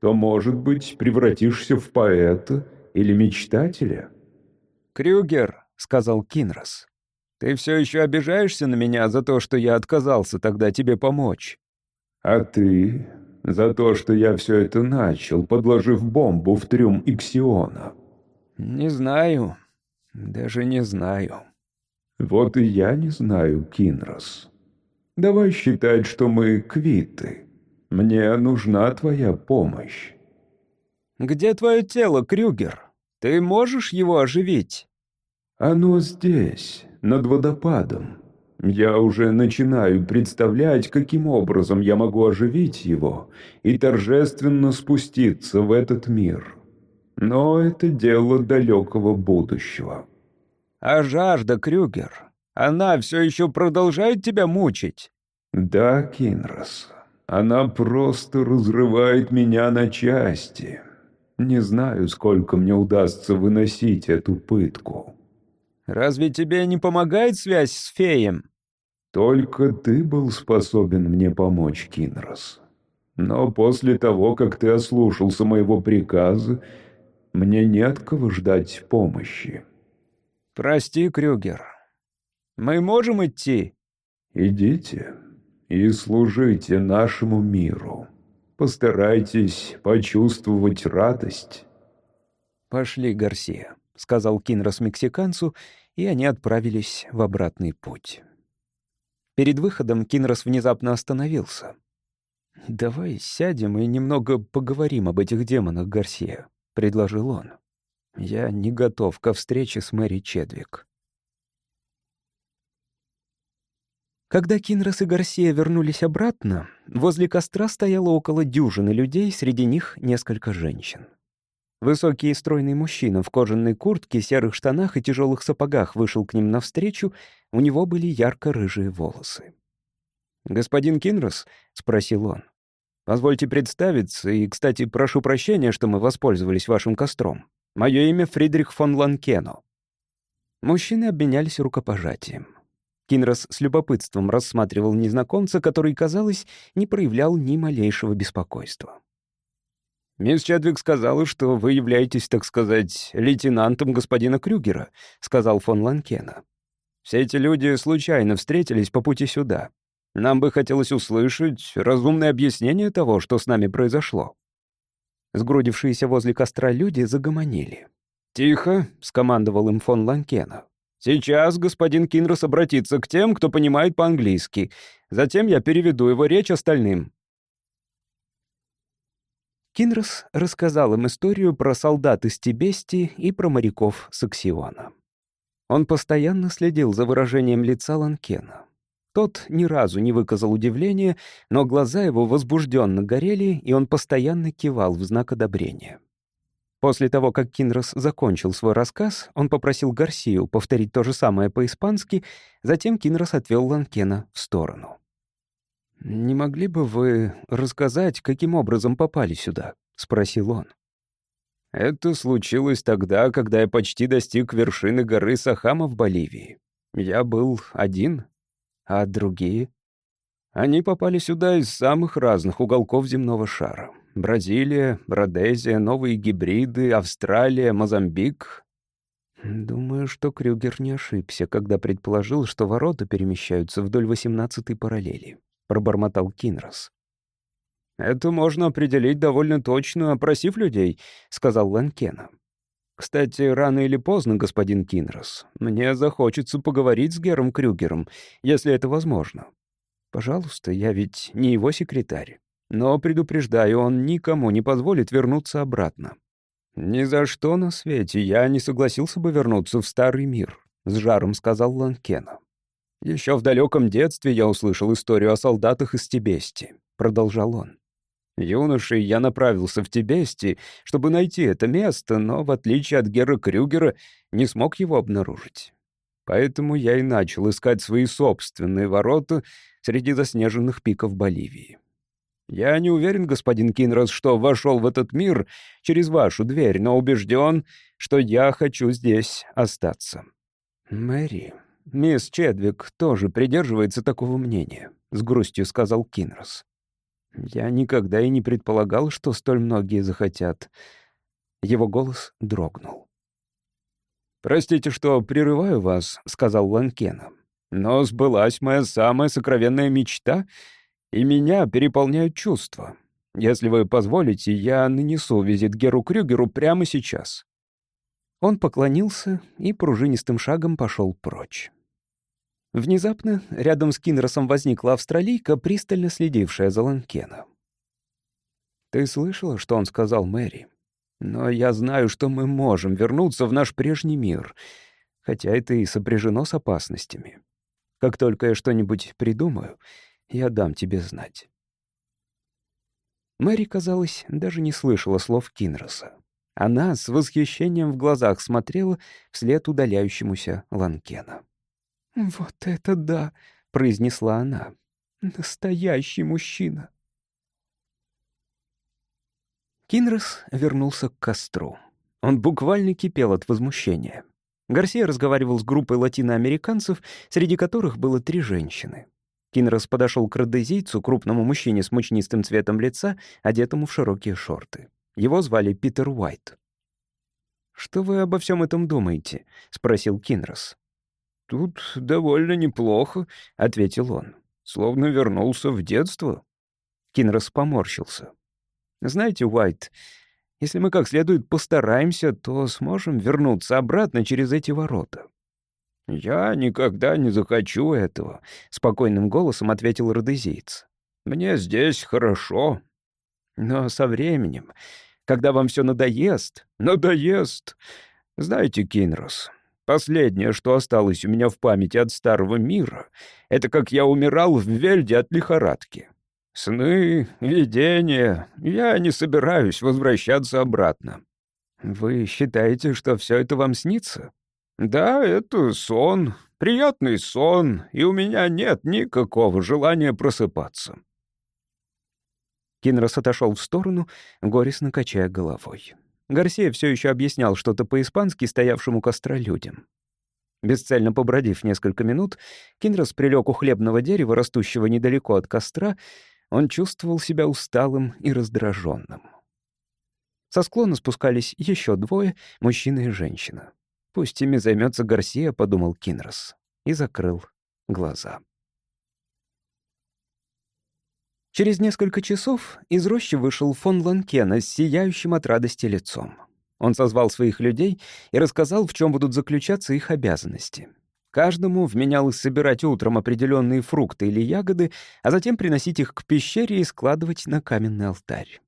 то, может быть, превратишься в поэта — или мечтателя?» «Крюгер», — сказал Кинрос, — «ты все еще обижаешься на меня за то, что я отказался тогда тебе помочь?» «А ты за то, что я все это начал, подложив бомбу в трюм Иксиона?» «Не знаю, даже не знаю». «Вот и я не знаю, Кинрос. Давай считать, что мы квиты. Мне нужна твоя помощь. «Где твое тело, Крюгер? Ты можешь его оживить?» «Оно здесь, над водопадом. Я уже начинаю представлять, каким образом я могу оживить его и торжественно спуститься в этот мир. Но это дело далекого будущего». «А жажда, Крюгер, она все еще продолжает тебя мучить?» «Да, Кинрос, она просто разрывает меня на части». Не знаю, сколько мне удастся выносить эту пытку. Разве тебе не помогает связь с феем? Только ты был способен мне помочь, Кинрос. Но после того, как ты ослушался моего приказа, мне не от кого ждать помощи. Прости, Крюгер. Мы можем идти? Идите и служите нашему миру. Постарайтесь почувствовать радость». «Пошли, Гарсия», — сказал Кинрос мексиканцу, и они отправились в обратный путь. Перед выходом Кинрос внезапно остановился. «Давай сядем и немного поговорим об этих демонах, Гарсия», — предложил он. «Я не готов ко встрече с Мэри Чедвик». Когда Кинрос и Гарсия вернулись обратно, возле костра стояло около дюжины людей, среди них несколько женщин. Высокий и стройный мужчина в кожаной куртке, серых штанах и тяжелых сапогах вышел к ним навстречу, у него были ярко-рыжие волосы. «Господин Кинрос?» — спросил он. «Позвольте представиться, и, кстати, прошу прощения, что мы воспользовались вашим костром. Мое имя Фридрих фон Ланкено». Мужчины обменялись рукопожатием. Кинрос с любопытством рассматривал незнакомца, который, казалось, не проявлял ни малейшего беспокойства. «Мисс Чедвик сказала, что вы являетесь, так сказать, лейтенантом господина Крюгера», — сказал фон Ланкена. «Все эти люди случайно встретились по пути сюда. Нам бы хотелось услышать разумное объяснение того, что с нами произошло». Сгрудившиеся возле костра люди загомонили. «Тихо», — скомандовал им фон Ланкена. «Сейчас господин Кинрос обратится к тем, кто понимает по-английски. Затем я переведу его речь остальным». Кинрос рассказал им историю про солдат из Тибести и про моряков с Аксиона. Он постоянно следил за выражением лица Ланкена. Тот ни разу не выказал удивления, но глаза его возбужденно горели, и он постоянно кивал в знак одобрения. После того, как Кинрос закончил свой рассказ, он попросил Гарсию повторить то же самое по-испански, затем Кинрос отвел Ланкена в сторону. «Не могли бы вы рассказать, каким образом попали сюда?» — спросил он. «Это случилось тогда, когда я почти достиг вершины горы Сахама в Боливии. Я был один, а другие?» Они попали сюда из самых разных уголков земного шара. Бразилия, Родезия, новые гибриды, Австралия, Мозамбик. Думаю, что Крюгер не ошибся, когда предположил, что ворота перемещаются вдоль 18-й параллели, пробормотал Кинрос. «Это можно определить довольно точно, опросив людей», — сказал Ланкена. «Кстати, рано или поздно, господин Кинрос, мне захочется поговорить с Гером Крюгером, если это возможно. Пожалуйста, я ведь не его секретарь. Но, предупреждаю, он никому не позволит вернуться обратно. «Ни за что на свете я не согласился бы вернуться в старый мир», — с жаром сказал Ланкена. «Еще в далеком детстве я услышал историю о солдатах из Тибести», — продолжал он. «Юношей я направился в Тибести, чтобы найти это место, но, в отличие от Гера Крюгера, не смог его обнаружить. Поэтому я и начал искать свои собственные ворота среди заснеженных пиков Боливии. Я не уверен, господин Кинрос, что вошел в этот мир через вашу дверь, но убежден, что я хочу здесь остаться. Мэри, мисс Чедвик тоже придерживается такого мнения, с грустью сказал Кинрос. Я никогда и не предполагал, что столь многие захотят. Его голос дрогнул. «Простите, что прерываю вас», — сказал Ланкена. «Но сбылась моя самая сокровенная мечта — и меня переполняют чувства. Если вы позволите, я нанесу визит Геру Крюгеру прямо сейчас». Он поклонился и пружинистым шагом пошел прочь. Внезапно рядом с Кинросом возникла австралийка, пристально следившая за Ланкена. «Ты слышала, что он сказал Мэри? Но я знаю, что мы можем вернуться в наш прежний мир, хотя это и сопряжено с опасностями. Как только я что-нибудь придумаю, я дам тебе знать». Мэри, казалось, даже не слышала слов Кинроса. Она с восхищением в глазах смотрела вслед удаляющемуся Ланкена. «Вот это да!» — произнесла она. «Настоящий мужчина!» Кинрос вернулся к костру. Он буквально кипел от возмущения. Гарсия разговаривал с группой латиноамериканцев, среди которых было три женщины. Кинрос подошел к родезийцу, крупному мужчине с мучнистым цветом лица, одетому в широкие шорты. Его звали Питер Уайт. «Что вы обо всем этом думаете?» — спросил Кинрос. «Тут довольно неплохо», — ответил он. «Словно вернулся в детство». Кинрос поморщился. «Знаете, Уайт, если мы как следует постараемся, то сможем вернуться обратно через эти ворота. «Я никогда не захочу этого», — спокойным голосом ответил родезиец. «Мне здесь хорошо». «Но со временем, когда вам все надоест...» «Надоест. Знаете, Кинрос, последнее, что осталось у меня в памяти от старого мира, это как я умирал в Вельде от лихорадки. Сны, видения, я не собираюсь возвращаться обратно». «Вы считаете, что все это вам снится?» «Да, это сон, приятный сон, и у меня нет никакого желания просыпаться». Кинрос отошел в сторону, горестно качая головой. Гарсия все еще объяснял что-то по-испански стоявшему костра людям. Бесцельно побродив несколько минут, Кинрос прилег у хлебного дерева, растущего недалеко от костра. Он чувствовал себя усталым и раздраженным. Со склона спускались еще двое, мужчина и женщина. «Пусть ими займется Гарсия», — подумал Кинрос, и закрыл глаза. Через несколько часов из рощи вышел фон Ланкена с сияющим от радости лицом. Он созвал своих людей и рассказал, в чем будут заключаться их обязанности. Каждому вменялось собирать утром определенные фрукты или ягоды, а затем приносить их к пещере и складывать на каменный алтарь.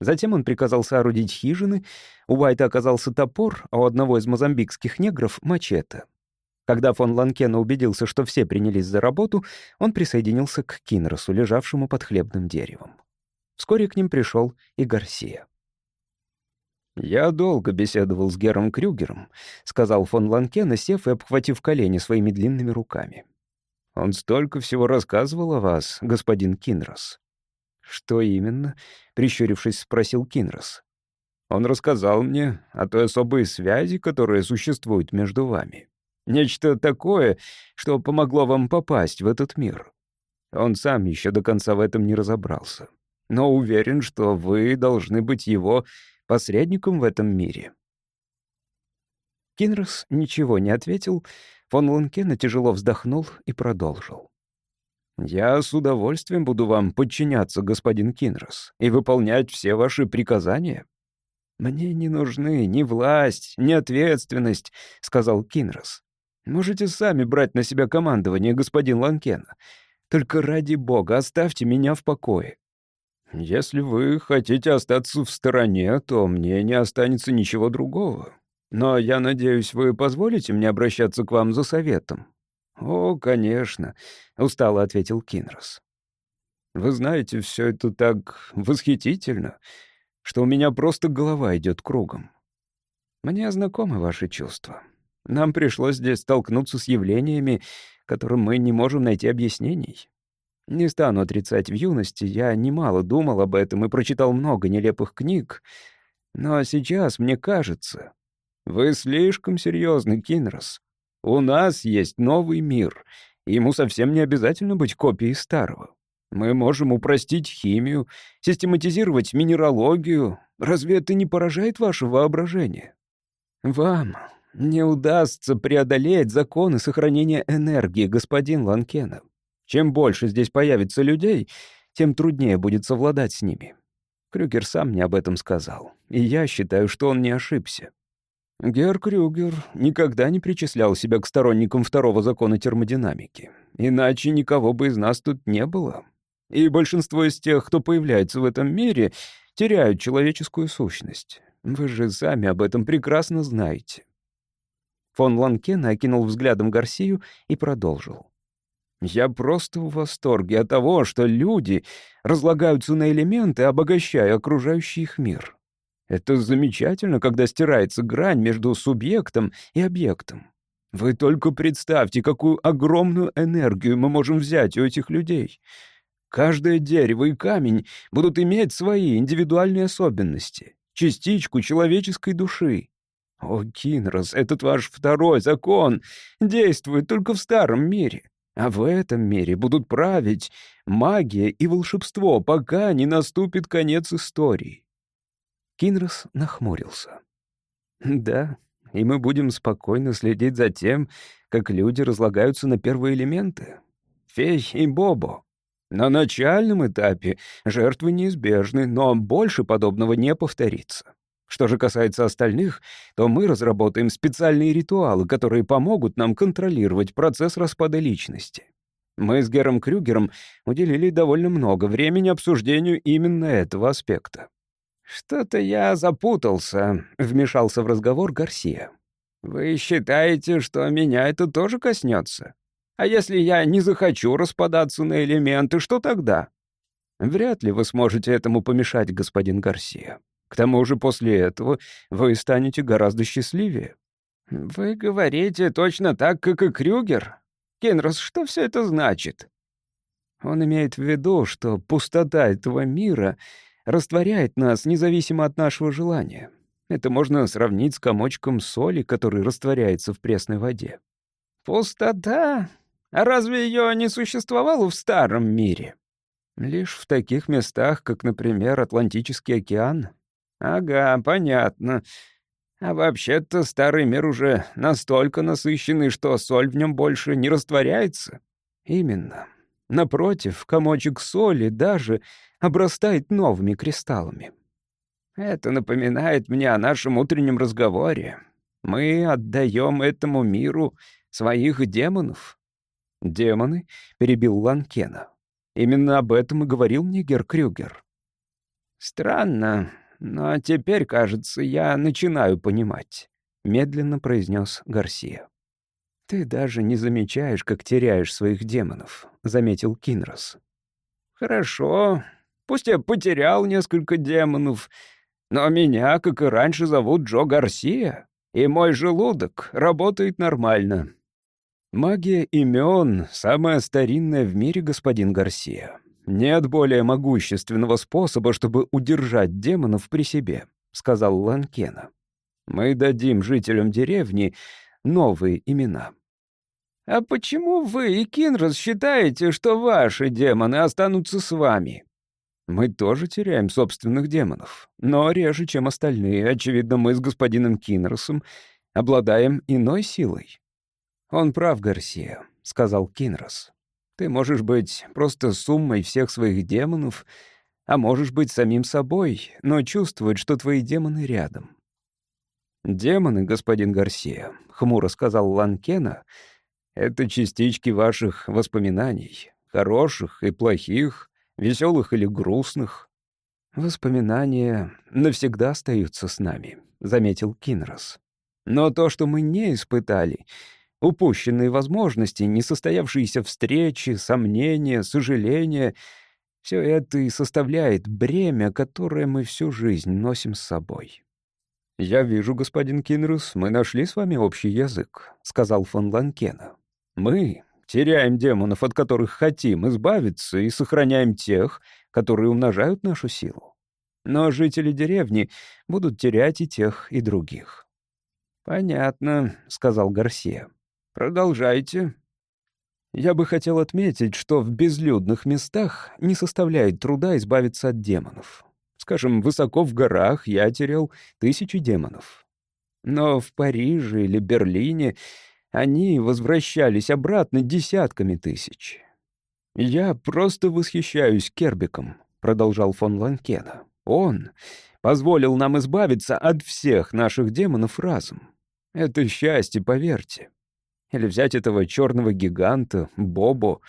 Затем он приказал соорудить хижины. У Уайта оказался топор, а у одного из мозамбикских негров — мачете. Когда фон Ланкена убедился, что все принялись за работу, он присоединился к Кинросу, лежавшему под хлебным деревом. Вскоре к ним пришел и Гарсия. «Я долго беседовал с Гером Крюгером», — сказал фон Ланкен, сев и обхватив колени своими длинными руками. «Он столько всего рассказывал о вас, господин Кинрос». «Что именно?» — прищурившись, спросил Кинрос. «Он рассказал мне о той особой связи, которая существует между вами. Нечто такое, что помогло вам попасть в этот мир. Он сам еще до конца в этом не разобрался, но уверен, что вы должны быть его посредником в этом мире. Кинрос ничего не ответил, фон Ланкена тяжело вздохнул и продолжил. «Я с удовольствием буду вам подчиняться, господин Кинрос, и выполнять все ваши приказания». «Мне не нужны ни власть, ни ответственность», — сказал Кинрос. «Можете сами брать на себя командование, господин Ланкена. Только ради бога оставьте меня в покое. Если вы хотите остаться в стороне, то мне не останется ничего другого. Но я надеюсь, вы позволите мне обращаться к вам за советом. О, конечно, устало ответил Кинрос. Вы знаете, все это так восхитительно, что у меня просто голова идет кругом. Мне знакомы ваши чувства. Нам пришлось здесь столкнуться с явлениями, которым мы не можем найти объяснений. Не стану отрицать, в юности я немало думал об этом и прочитал много нелепых книг. Но сейчас мне кажется... Вы слишком серьезный, Кинрос. У нас есть новый мир. Ему совсем не обязательно быть копией старого. Мы можем упростить химию, систематизировать минералогию. Разве это не поражает ваше воображение? Вам не удастся преодолеть законы сохранения энергии, господин Ланкенов. Чем больше здесь появится людей, тем труднее будет совладать с ними. Крюгер сам мне об этом сказал, и я считаю, что он не ошибся. Гер Крюгер никогда не причислял себя к сторонникам второго закона термодинамики, иначе никого бы из нас тут не было. И большинство из тех, кто появляется в этом мире, теряют человеческую сущность. Вы же сами об этом прекрасно знаете. Фон Ланкен окинул взглядом Гарсию и продолжил. Я просто в восторге от того, что люди разлагаются на элементы, обогащая окружающий их мир. Это замечательно, когда стирается грань между субъектом и объектом. Вы только представьте, какую огромную энергию мы можем взять у этих людей. Каждое дерево и камень будут иметь свои индивидуальные особенности, частичку человеческой души. О, Кинрос, этот ваш второй закон действует только в старом мире. А в этом мире будут править магия и волшебство, пока не наступит конец истории. Кинрос нахмурился. Да, и мы будем спокойно следить за тем, как люди разлагаются на первые элементы. Фей и Бобо. На начальном этапе жертвы неизбежны, но больше подобного не повторится. Что же касается остальных, то мы разработаем специальные ритуалы, которые помогут нам контролировать процесс распада личности. Мы с Гером Крюгером уделили довольно много времени обсуждению именно этого аспекта. «Что-то я запутался», — вмешался в разговор Гарсия. «Вы считаете, что меня это тоже коснется? А если я не захочу распадаться на элементы, что тогда?» «Вряд ли вы сможете этому помешать, господин Гарсия. К тому же после этого вы станете гораздо счастливее». «Вы говорите точно так, как и Крюгер? Кенрос, что все это значит?» Он имеет в виду, что пустота этого мира растворяет нас независимо от нашего желания. Это можно сравнить с комочком соли, который растворяется в пресной воде. Пустота? А разве ее не существовало в старом мире? Лишь в таких местах, как, например, Атлантический океан. Ага, понятно. А вообще-то старый мир уже настолько насыщенный, что соль в нем больше не растворяется. Именно. Напротив, комочек соли даже обрастает новыми кристаллами. Это напоминает мне о нашем утреннем разговоре. Мы отдаем этому миру своих демонов. «Демоны?» — перебил Ланкена. «Именно об этом и говорил мне Гер Крюгер». «Странно, но теперь, кажется, я начинаю понимать», — медленно произнес Гарсия. «Ты даже не замечаешь, как теряешь своих демонов», — заметил Кинрос. «Хорошо. Пусть я потерял несколько демонов, но меня, как и раньше, зовут Джо Гарсия, и мой желудок работает нормально». «Магия имен — самая старинная в мире, господин Гарсия. Нет более могущественного способа, чтобы удержать демонов при себе», — сказал Ланкена. «Мы дадим жителям деревни новые имена». «А почему вы и Кинрос считаете, что ваши демоны останутся с вами?» «Мы тоже теряем собственных демонов, но реже, чем остальные. Очевидно, мы с господином Кинросом обладаем иной силой». «Он прав, Гарсия», — сказал Кинрос. «Ты можешь быть просто суммой всех своих демонов, а можешь быть самим собой, но чувствовать, что твои демоны рядом». «Демоны, господин Гарсия», — хмуро сказал Ланкена, — это частички ваших воспоминаний, хороших и плохих, веселых или грустных. Воспоминания навсегда остаются с нами, заметил Кинрос. Но то, что мы не испытали, упущенные возможности, несостоявшиеся встречи, сомнения, сожаления, все это и составляет бремя, которое мы всю жизнь носим с собой. «Я вижу, господин Кинрус, мы нашли с вами общий язык», — сказал фон Ланкена. Мы теряем демонов, от которых хотим избавиться, и сохраняем тех, которые умножают нашу силу. Но жители деревни будут терять и тех, и других. «Понятно», — сказал Гарсия. «Продолжайте». Я бы хотел отметить, что в безлюдных местах не составляет труда избавиться от демонов. Скажем, высоко в горах я терял тысячи демонов. Но в Париже или Берлине они возвращались обратно десятками тысяч. «Я просто восхищаюсь Кербиком», — продолжал фон Ланкена. «Он позволил нам избавиться от всех наших демонов разом. Это счастье, поверьте. Или взять этого черного гиганта, Бобо.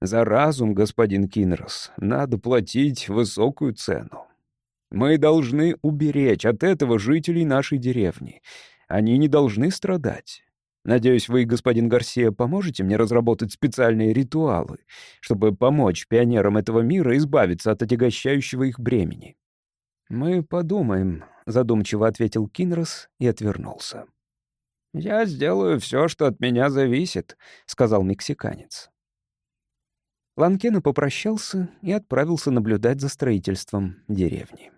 За разум, господин Кинрос, надо платить высокую цену. Мы должны уберечь от этого жителей нашей деревни. Они не должны страдать. Надеюсь, вы, господин Гарсия, поможете мне разработать специальные ритуалы, чтобы помочь пионерам этого мира избавиться от отягощающего их бремени». «Мы подумаем», — задумчиво ответил Кинрос и отвернулся. «Я сделаю все, что от меня зависит», — сказал мексиканец. Ланкена попрощался и отправился наблюдать за строительством деревни.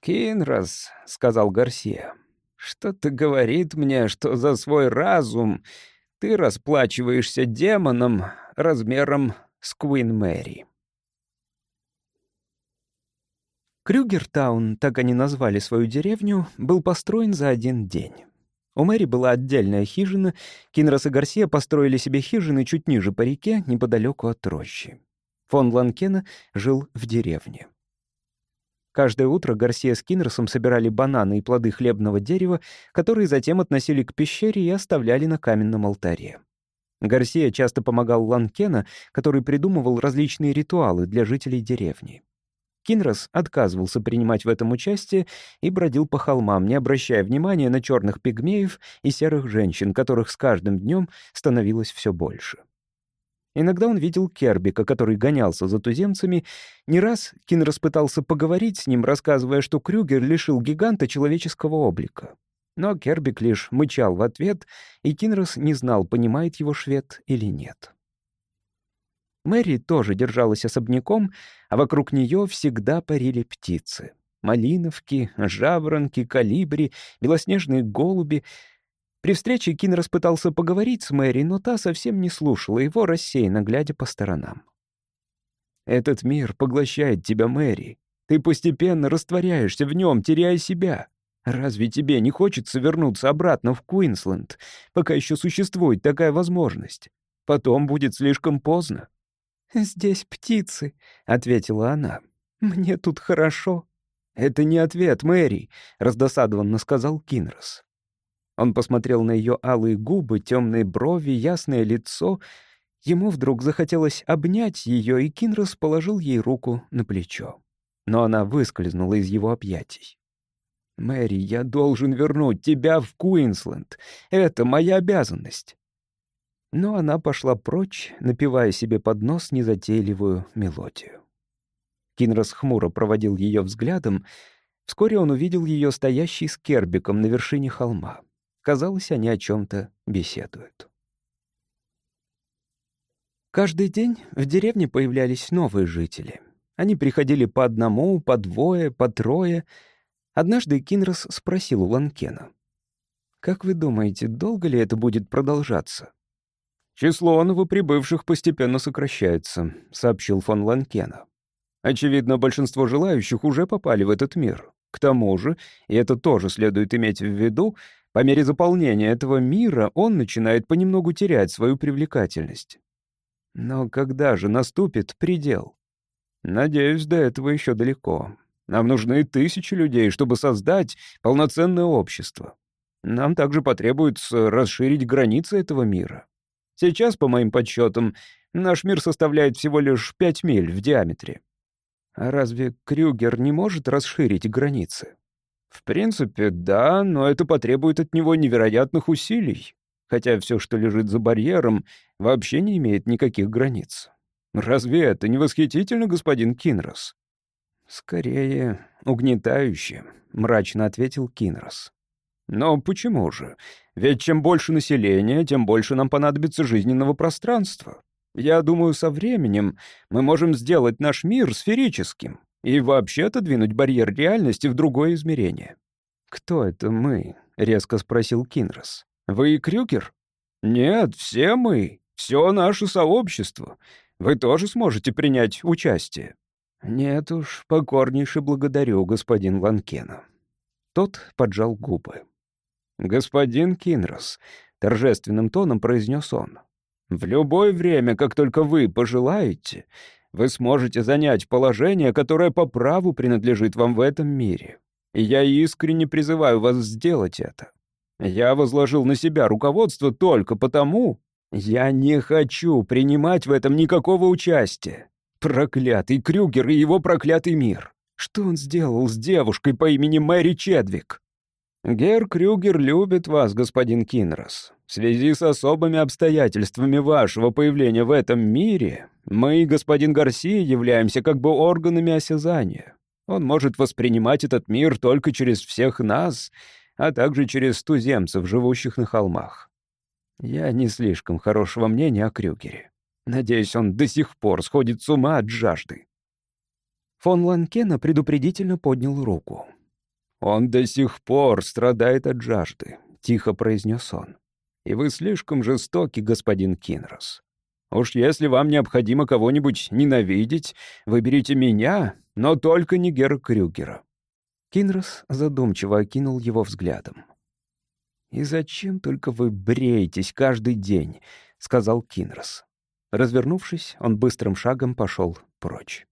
«Кинрос», — сказал Гарсия, что-то говорит мне, что за свой разум ты расплачиваешься демоном размером с Куин Мэри. Крюгертаун, так они назвали свою деревню, был построен за один день. У Мэри была отдельная хижина, Кинрос и Гарсия построили себе хижины чуть ниже по реке, неподалеку от рощи. Фон Ланкена жил в деревне. Каждое утро Гарсия с Киннерсом собирали бананы и плоды хлебного дерева, которые затем относили к пещере и оставляли на каменном алтаре. Гарсия часто помогал Ланкена, который придумывал различные ритуалы для жителей деревни. Кинрос отказывался принимать в этом участие и бродил по холмам, не обращая внимания на черных пигмеев и серых женщин, которых с каждым днем становилось все больше. Иногда он видел Кербика, который гонялся за туземцами. Не раз Кин распытался поговорить с ним, рассказывая, что Крюгер лишил гиганта человеческого облика. Но Кербик лишь мычал в ответ, и Кинрос не знал, понимает его швед или нет. Мэри тоже держалась особняком, а вокруг нее всегда парили птицы. Малиновки, жаворонки, калибри, белоснежные голуби. При встрече Кин распытался поговорить с Мэри, но та совсем не слушала его, рассеянно глядя по сторонам. «Этот мир поглощает тебя, Мэри. Ты постепенно растворяешься в нем, теряя себя. Разве тебе не хочется вернуться обратно в Куинсленд, пока еще существует такая возможность? Потом будет слишком поздно». «Здесь птицы», — ответила она. «Мне тут хорошо». «Это не ответ, Мэри», — раздосадованно сказал Кинрос. Он посмотрел на ее алые губы, темные брови, ясное лицо. Ему вдруг захотелось обнять ее, и Кинрос положил ей руку на плечо но она выскользнула из его объятий. «Мэри, я должен вернуть тебя в Куинсленд. Это моя обязанность». Но она пошла прочь, напевая себе под нос незатейливую мелодию. Кинрос хмуро проводил ее взглядом. Вскоре он увидел ее стоящей с Кербиком на вершине холма. Казалось, они о чем-то беседуют. Каждый день в деревне появлялись новые жители — они приходили по одному, по двое, по трое. Однажды Кинрос спросил у Ланкена. «Как вы думаете, долго ли это будет продолжаться?» «Число новоприбывших постепенно сокращается», — сообщил фон Ланкена. «Очевидно, большинство желающих уже попали в этот мир. К тому же, и это тоже следует иметь в виду, по мере заполнения этого мира он начинает понемногу терять свою привлекательность. Но когда же наступит предел? Надеюсь, до этого еще далеко. Нам нужны тысячи людей, чтобы создать полноценное общество. Нам также потребуется расширить границы этого мира. Сейчас, по моим подсчетам, наш мир составляет всего лишь пять миль в диаметре. А разве Крюгер не может расширить границы? В принципе, да, но это потребует от него невероятных усилий, хотя все, что лежит за барьером, вообще не имеет никаких границ. Разве это не восхитительно, господин Кинрос?» «Скорее, угнетающе», — мрачно ответил Кинрос. «Но почему же? Ведь чем больше населения, тем больше нам понадобится жизненного пространства. Я думаю, со временем мы можем сделать наш мир сферическим и вообще отодвинуть барьер реальности в другое измерение». «Кто это мы?» — резко спросил Кинрос. «Вы и Крюгер?» «Нет, все мы, все наше сообщество. Вы тоже сможете принять участие?» «Нет уж, покорнейше благодарю, господин Ланкена». Тот поджал губы. «Господин Кинрос», — торжественным тоном произнес он, «в любое время, как только вы пожелаете, вы сможете занять положение, которое по праву принадлежит вам в этом мире. И я искренне призываю вас сделать это. Я возложил на себя руководство только потому, я не хочу принимать в этом никакого участия. Проклятый Крюгер и его проклятый мир. Что он сделал с девушкой по имени Мэри Чедвик? Гер Крюгер любит вас, господин Кинрос. В связи с особыми обстоятельствами вашего появления в этом мире, мы, господин Гарсия, являемся как бы органами осязания. Он может воспринимать этот мир только через всех нас, а также через туземцев, живущих на холмах. Я не слишком хорошего мнения о Крюгере. Надеюсь, он до сих пор сходит с ума от жажды. Фон Ланкена предупредительно поднял руку. «Он до сих пор страдает от жажды», — тихо произнес он. «И вы слишком жестоки, господин Кинрос. Уж если вам необходимо кого-нибудь ненавидеть, выберите меня, но только не Гера Крюгера». Кинрос задумчиво окинул его взглядом. «И зачем только вы бреетесь каждый день?» — сказал Кинрос. Развернувшись, он быстрым шагом пошел прочь.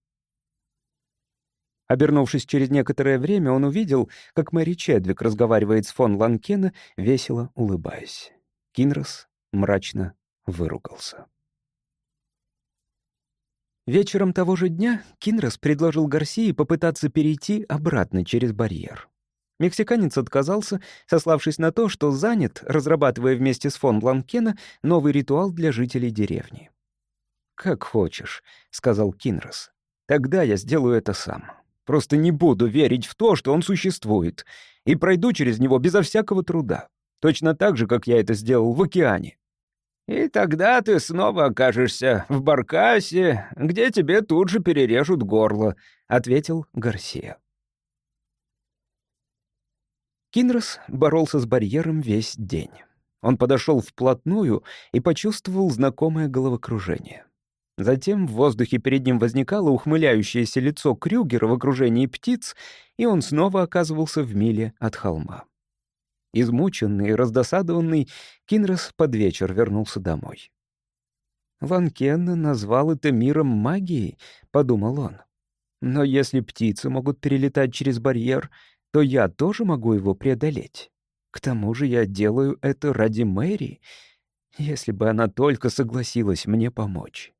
Обернувшись через некоторое время, он увидел, как Мэри Чедвик разговаривает с фон Ланкена, весело улыбаясь. Кинрос мрачно выругался. Вечером того же дня Кинрос предложил Гарсии попытаться перейти обратно через барьер. Мексиканец отказался, сославшись на то, что занят, разрабатывая вместе с фон Бланкена новый ритуал для жителей деревни. «Как хочешь», — сказал Кинрос. «Тогда я сделаю это сам. Просто не буду верить в то, что он существует, и пройду через него безо всякого труда. Точно так же, как я это сделал в океане». «И тогда ты снова окажешься в Баркасе, где тебе тут же перережут горло», — ответил Гарсия. Кинрос боролся с барьером весь день. Он подошел вплотную и почувствовал знакомое головокружение. Затем в воздухе перед ним возникало ухмыляющееся лицо Крюгера в окружении птиц, и он снова оказывался в миле от холма. Измученный и раздосадованный, Кинрос под вечер вернулся домой. «Ван Кенна назвал это миром магии», — подумал он. «Но если птицы могут перелетать через барьер, то я тоже могу его преодолеть. К тому же я делаю это ради Мэри, если бы она только согласилась мне помочь».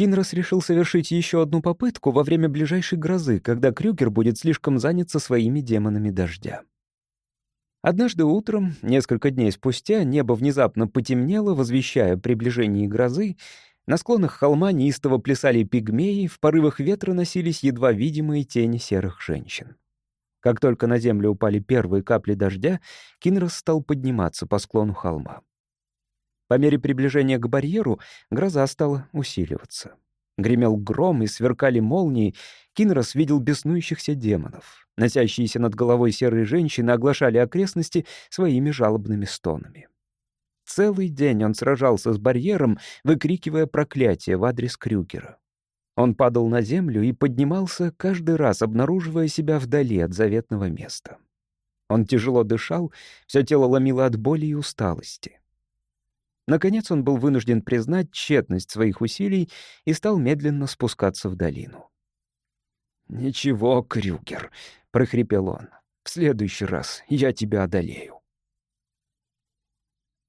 Кинрос решил совершить еще одну попытку во время ближайшей грозы, когда Крюгер будет слишком занят со своими демонами дождя. Однажды утром, несколько дней спустя, небо внезапно потемнело, возвещая приближение грозы. На склонах холма неистово плясали пигмеи, в порывах ветра носились едва видимые тени серых женщин. Как только на землю упали первые капли дождя, Кинрос стал подниматься по склону холма. По мере приближения к барьеру гроза стала усиливаться. Гремел гром и сверкали молнии. Кинрос видел беснующихся демонов. Носящиеся над головой серые женщины оглашали окрестности своими жалобными стонами. Целый день он сражался с барьером, выкрикивая проклятие в адрес Крюгера. Он падал на землю и поднимался, каждый раз обнаруживая себя вдали от заветного места. Он тяжело дышал, все тело ломило от боли и усталости. Наконец он был вынужден признать тщетность своих усилий и стал медленно спускаться в долину. «Ничего, Крюгер», — прохрипел он, — «в следующий раз я тебя одолею».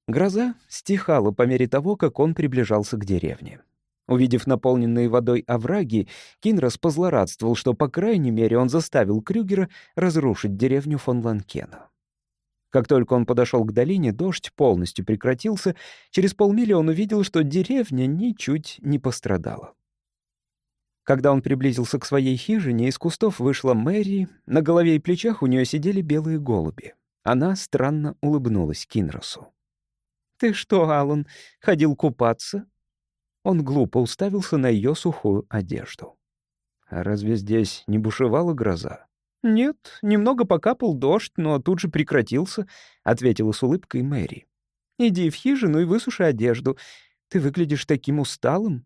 Гроза стихала по мере того, как он приближался к деревне. Увидев наполненные водой овраги, Кинрос позлорадствовал, что, по крайней мере, он заставил Крюгера разрушить деревню фон Ланкена. Как только он подошел к долине, дождь полностью прекратился. Через полмили он увидел, что деревня ничуть не пострадала. Когда он приблизился к своей хижине, из кустов вышла Мэри, на голове и плечах у нее сидели белые голуби. Она странно улыбнулась Кинросу. «Ты что, Аллан, ходил купаться?» Он глупо уставился на ее сухую одежду. «А разве здесь не бушевала гроза?» «Нет, немного покапал дождь, но тут же прекратился», — ответила с улыбкой Мэри. «Иди в хижину и высуши одежду. Ты выглядишь таким усталым».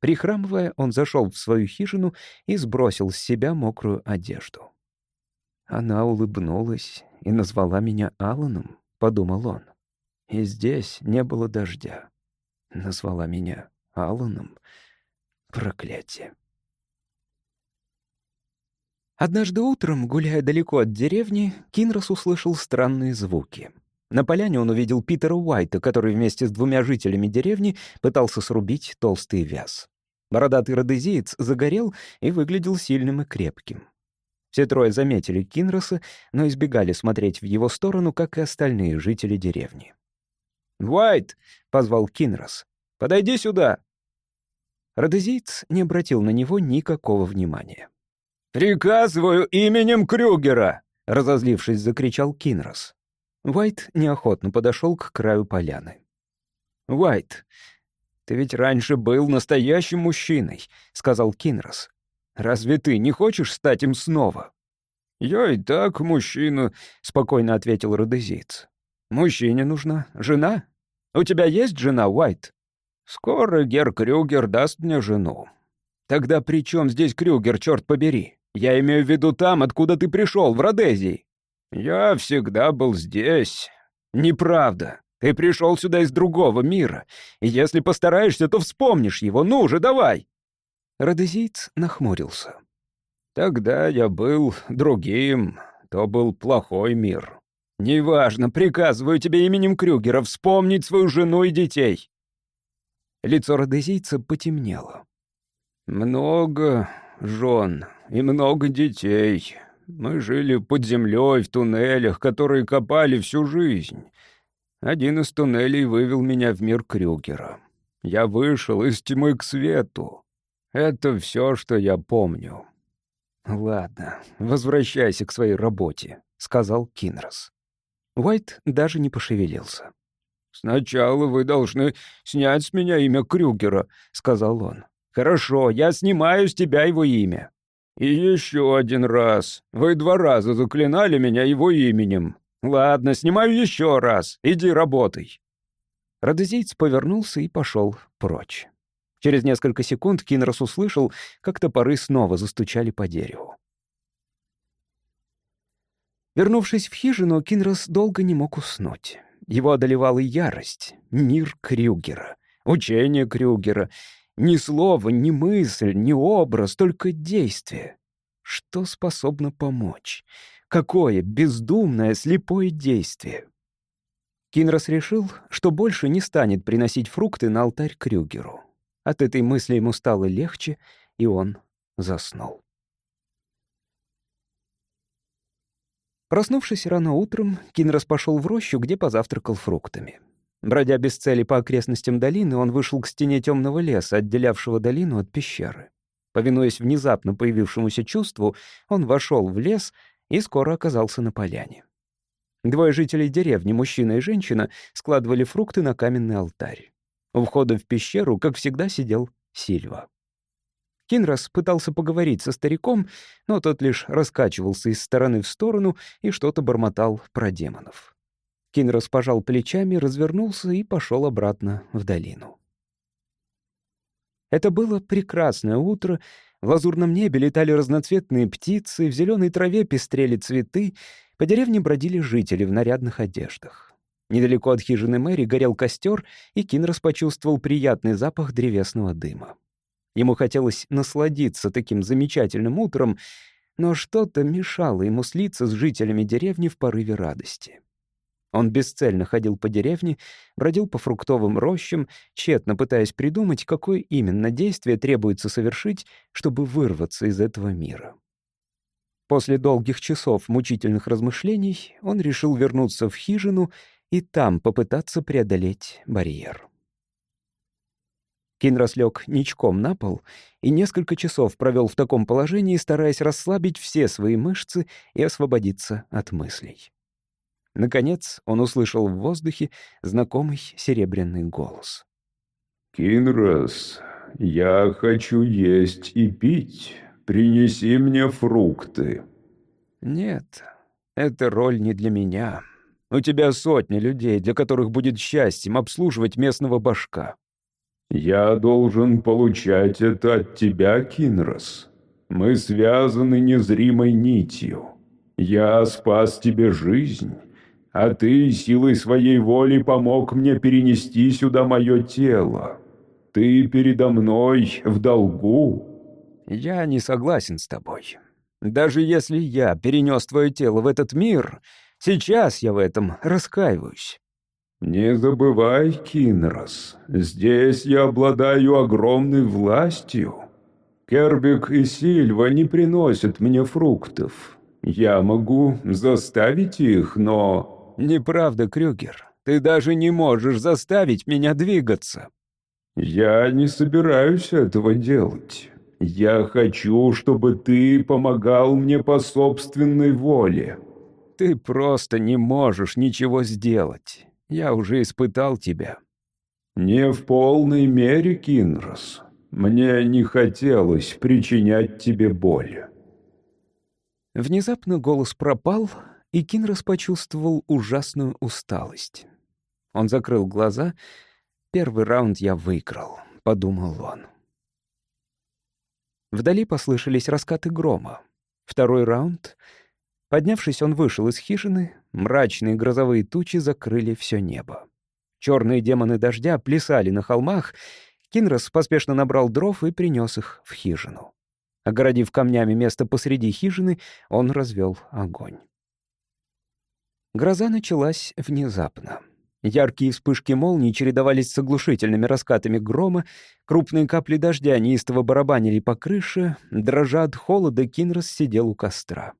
Прихрамывая, он зашел в свою хижину и сбросил с себя мокрую одежду. Она улыбнулась и назвала меня Аланом, подумал он. И здесь не было дождя. Назвала меня Аланом. Проклятие. Однажды утром, гуляя далеко от деревни, Кинрос услышал странные звуки. На поляне он увидел Питера Уайта, который вместе с двумя жителями деревни пытался срубить толстый вяз. Бородатый родезиец загорел и выглядел сильным и крепким. Все трое заметили Кинроса, но избегали смотреть в его сторону, как и остальные жители деревни. «Уайт!» — позвал Кинрос. «Подойди сюда!» Родезиец не обратил на него никакого внимания. «Приказываю именем Крюгера!» — разозлившись, закричал Кинрос. Уайт неохотно подошел к краю поляны. «Уайт, ты ведь раньше был настоящим мужчиной», — сказал Кинрос. «Разве ты не хочешь стать им снова?» «Я и так мужчина», — спокойно ответил Родезиц. «Мужчине нужна жена. У тебя есть жена, Уайт?» «Скоро Гер Крюгер даст мне жену». «Тогда при чем здесь Крюгер, черт побери?» Я имею в виду там, откуда ты пришел, в Родезии. Я всегда был здесь. Неправда. Ты пришел сюда из другого мира. И если постараешься, то вспомнишь его. Ну же, давай!» Родезиец нахмурился. «Тогда я был другим. То был плохой мир. Неважно, приказываю тебе именем Крюгера вспомнить свою жену и детей». Лицо родезийца потемнело. «Много жен и много детей. Мы жили под землей в туннелях, которые копали всю жизнь. Один из туннелей вывел меня в мир Крюгера. Я вышел из тьмы к свету. Это все, что я помню. «Ладно, возвращайся к своей работе», — сказал Кинрос. Уайт даже не пошевелился. «Сначала вы должны снять с меня имя Крюгера», — сказал он. «Хорошо, я снимаю с тебя его имя. «И еще один раз. Вы два раза заклинали меня его именем. «Ладно, снимаю еще раз. Иди работай». Родозейц повернулся и пошел прочь. Через несколько секунд Кинрос услышал, как топоры снова застучали по дереву. Вернувшись в хижину, Кинрос долго не мог уснуть. Его одолевала ярость, мир Крюгера, учение Крюгера. Ни слова, ни мысль, ни образ, только действие. Что способно помочь? Какое бездумное, слепое действие? Кинрос решил, что больше не станет приносить фрукты на алтарь Крюгеру. От этой мысли ему стало легче, и он заснул. Проснувшись рано утром, Кинрос пошел в рощу, где позавтракал фруктами. Бродя без цели по окрестностям долины, он вышел к стене темного леса, отделявшего долину от пещеры. Повинуясь внезапно появившемуся чувству, он вошел в лес и скоро оказался на поляне. Двое жителей деревни, мужчина и женщина, складывали фрукты на каменный алтарь. У входа в пещеру, как всегда, сидел Сильва. Кинрас пытался поговорить со стариком, но тот лишь раскачивался из стороны в сторону и что-то бормотал про демонов. Кинрас пожал плечами, развернулся и пошел обратно в долину. Это было прекрасное утро. В лазурном небе летали разноцветные птицы, в зеленой траве пестрели цветы, по деревне бродили жители в нарядных одеждах. Недалеко от хижины Мэри горел костер, и Кинрас почувствовал приятный запах древесного дыма. Ему хотелось насладиться таким замечательным утром, но что-то мешало ему слиться с жителями деревни в порыве радости. Он бесцельно ходил по деревне, бродил по фруктовым рощам, тщетно пытаясь придумать, какое именно действие требуется совершить, чтобы вырваться из этого мира. После долгих часов мучительных размышлений он решил вернуться в хижину и там попытаться преодолеть барьер. Кинрос лег ничком на пол и несколько часов провел в таком положении, стараясь расслабить все свои мышцы и освободиться от мыслей. Наконец он услышал в воздухе знакомый серебряный голос. «Кинрос, я хочу есть и пить. Принеси мне фрукты». «Нет, эта роль не для меня. У тебя сотни людей, для которых будет счастьем обслуживать местного башка». «Я должен получать это от тебя, Кинрос. Мы связаны незримой нитью. Я спас тебе жизнь» а ты силой своей воли помог мне перенести сюда мое тело. Ты передо мной в долгу». «Я не согласен с тобой. Даже если я перенес твое тело в этот мир, сейчас я в этом раскаиваюсь». «Не забывай, Кинрос, здесь я обладаю огромной властью. Кербик и Сильва не приносят мне фруктов. Я могу заставить их, но...» «Неправда, Крюгер. Ты даже не можешь заставить меня двигаться». «Я не собираюсь этого делать. Я хочу, чтобы ты помогал мне по собственной воле». «Ты просто не можешь ничего сделать. Я уже испытал тебя». «Не в полной мере, Кинрос. Мне не хотелось причинять тебе боль». Внезапно голос пропал, и Кинрос почувствовал ужасную усталость. Он закрыл глаза. «Первый раунд я выиграл», — подумал он. Вдали послышались раскаты грома. Второй раунд. Поднявшись, он вышел из хижины. Мрачные грозовые тучи закрыли все небо. Черные демоны дождя плясали на холмах. Кинрос поспешно набрал дров и принес их в хижину. Огородив камнями место посреди хижины, он развел огонь. Гроза началась внезапно. Яркие вспышки молний чередовались с оглушительными раскатами грома, крупные капли дождя неистово барабанили по крыше, дрожа от холода, Кинрос сидел у костра.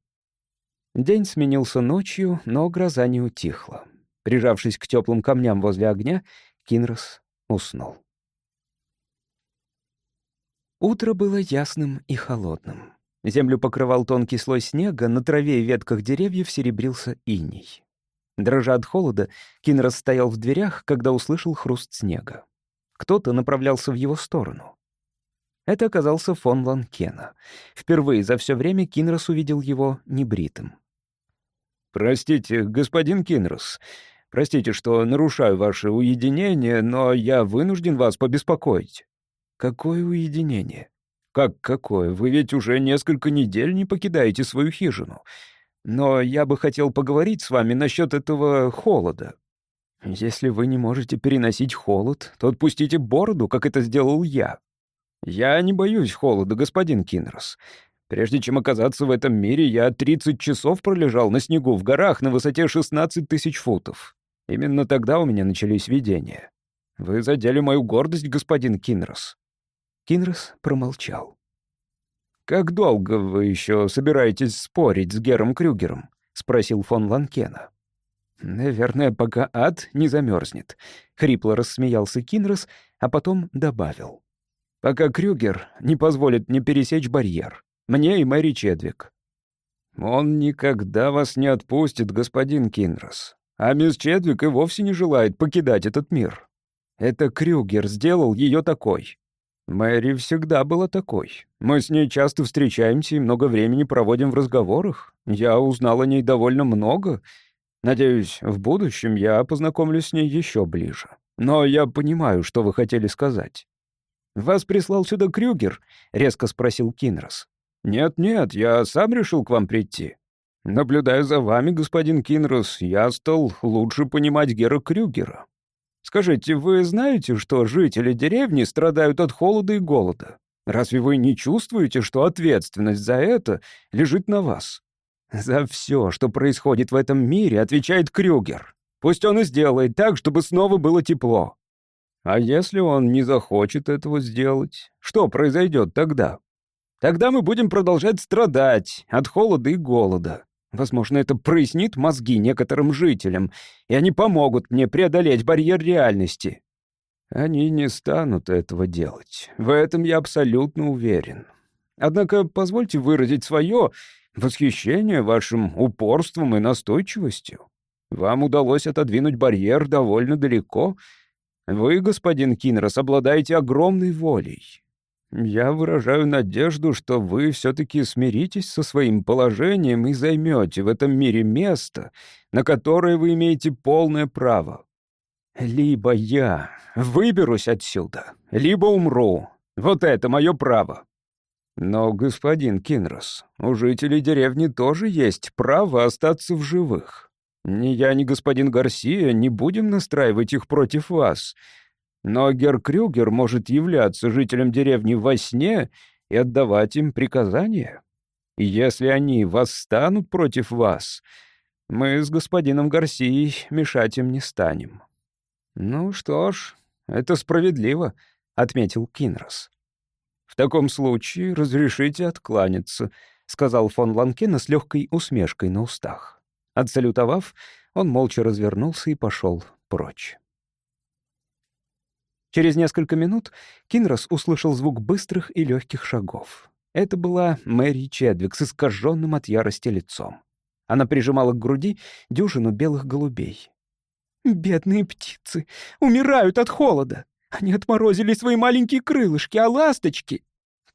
День сменился ночью, но гроза не утихла. Прижавшись к теплым камням возле огня, Кинрос уснул. Утро было ясным и холодным. Землю покрывал тонкий слой снега, на траве и ветках деревьев серебрился иней. Дрожа от холода, Кинрос стоял в дверях, когда услышал хруст снега. Кто-то направлялся в его сторону. Это оказался фон Ланкена. Впервые за все время Кинрос увидел его небритым. «Простите, господин Кинрос, простите, что нарушаю ваше уединение, но я вынужден вас побеспокоить». «Какое уединение?» «Как какое? Вы ведь уже несколько недель не покидаете свою хижину. Но я бы хотел поговорить с вами насчет этого холода». «Если вы не можете переносить холод, то отпустите бороду, как это сделал я». «Я не боюсь холода, господин Кинрос. Прежде чем оказаться в этом мире, я 30 часов пролежал на снегу в горах на высоте 16 тысяч футов. Именно тогда у меня начались видения. Вы задели мою гордость, господин Кинрос». Кинрос промолчал. «Как долго вы еще собираетесь спорить с Гером Крюгером?» — спросил фон Ланкена. «Наверное, пока ад не замерзнет», — хрипло рассмеялся Кинрос, а потом добавил. «Пока Крюгер не позволит мне пересечь барьер. Мне и Мэри Чедвик». «Он никогда вас не отпустит, господин Кинрос. А мисс Чедвик и вовсе не желает покидать этот мир. Это Крюгер сделал ее такой. Мэри всегда была такой. Мы с ней часто встречаемся и много времени проводим в разговорах. Я узнал о ней довольно много. Надеюсь, в будущем я познакомлюсь с ней еще ближе. Но я понимаю, что вы хотели сказать. «Вас прислал сюда Крюгер?» — резко спросил Кинрос. «Нет-нет, я сам решил к вам прийти. Наблюдая за вами, господин Кинрос, я стал лучше понимать Гера Крюгера. Скажите, вы знаете, что жители деревни страдают от холода и голода? Разве вы не чувствуете, что ответственность за это лежит на вас? За все, что происходит в этом мире, отвечает Крюгер. Пусть он и сделает так, чтобы снова было тепло. А если он не захочет этого сделать, что произойдет тогда? Тогда мы будем продолжать страдать от холода и голода. Возможно, это прояснит мозги некоторым жителям, и они помогут мне преодолеть барьер реальности. Они не станут этого делать. В этом я абсолютно уверен. Однако позвольте выразить свое восхищение вашим упорством и настойчивостью. Вам удалось отодвинуть барьер довольно далеко. Вы, господин Кинрос, обладаете огромной волей. Я выражаю надежду, что вы все-таки смиритесь со своим положением и займете в этом мире место, на которое вы имеете полное право. Либо я выберусь отсюда, либо умру. Вот это мое право. Но, господин Кинрос, у жителей деревни тоже есть право остаться в живых. Ни я, ни господин Гарсия не будем настраивать их против вас — но Гер Крюгер может являться жителям деревни во сне и отдавать им приказания. И если они восстанут против вас, мы с господином Гарсией мешать им не станем». «Ну что ж, это справедливо», — отметил Кинрос. «В таком случае разрешите откланяться», — сказал фон Ланкена с легкой усмешкой на устах. Отсалютовав, он молча развернулся и пошел прочь. Через несколько минут Кинрос услышал звук быстрых и легких шагов. Это была Мэри Чедвик с искаженным от ярости лицом. Она прижимала к груди дюжину белых голубей. «Бедные птицы! Умирают от холода! Они отморозили свои маленькие крылышки, а ласточки...»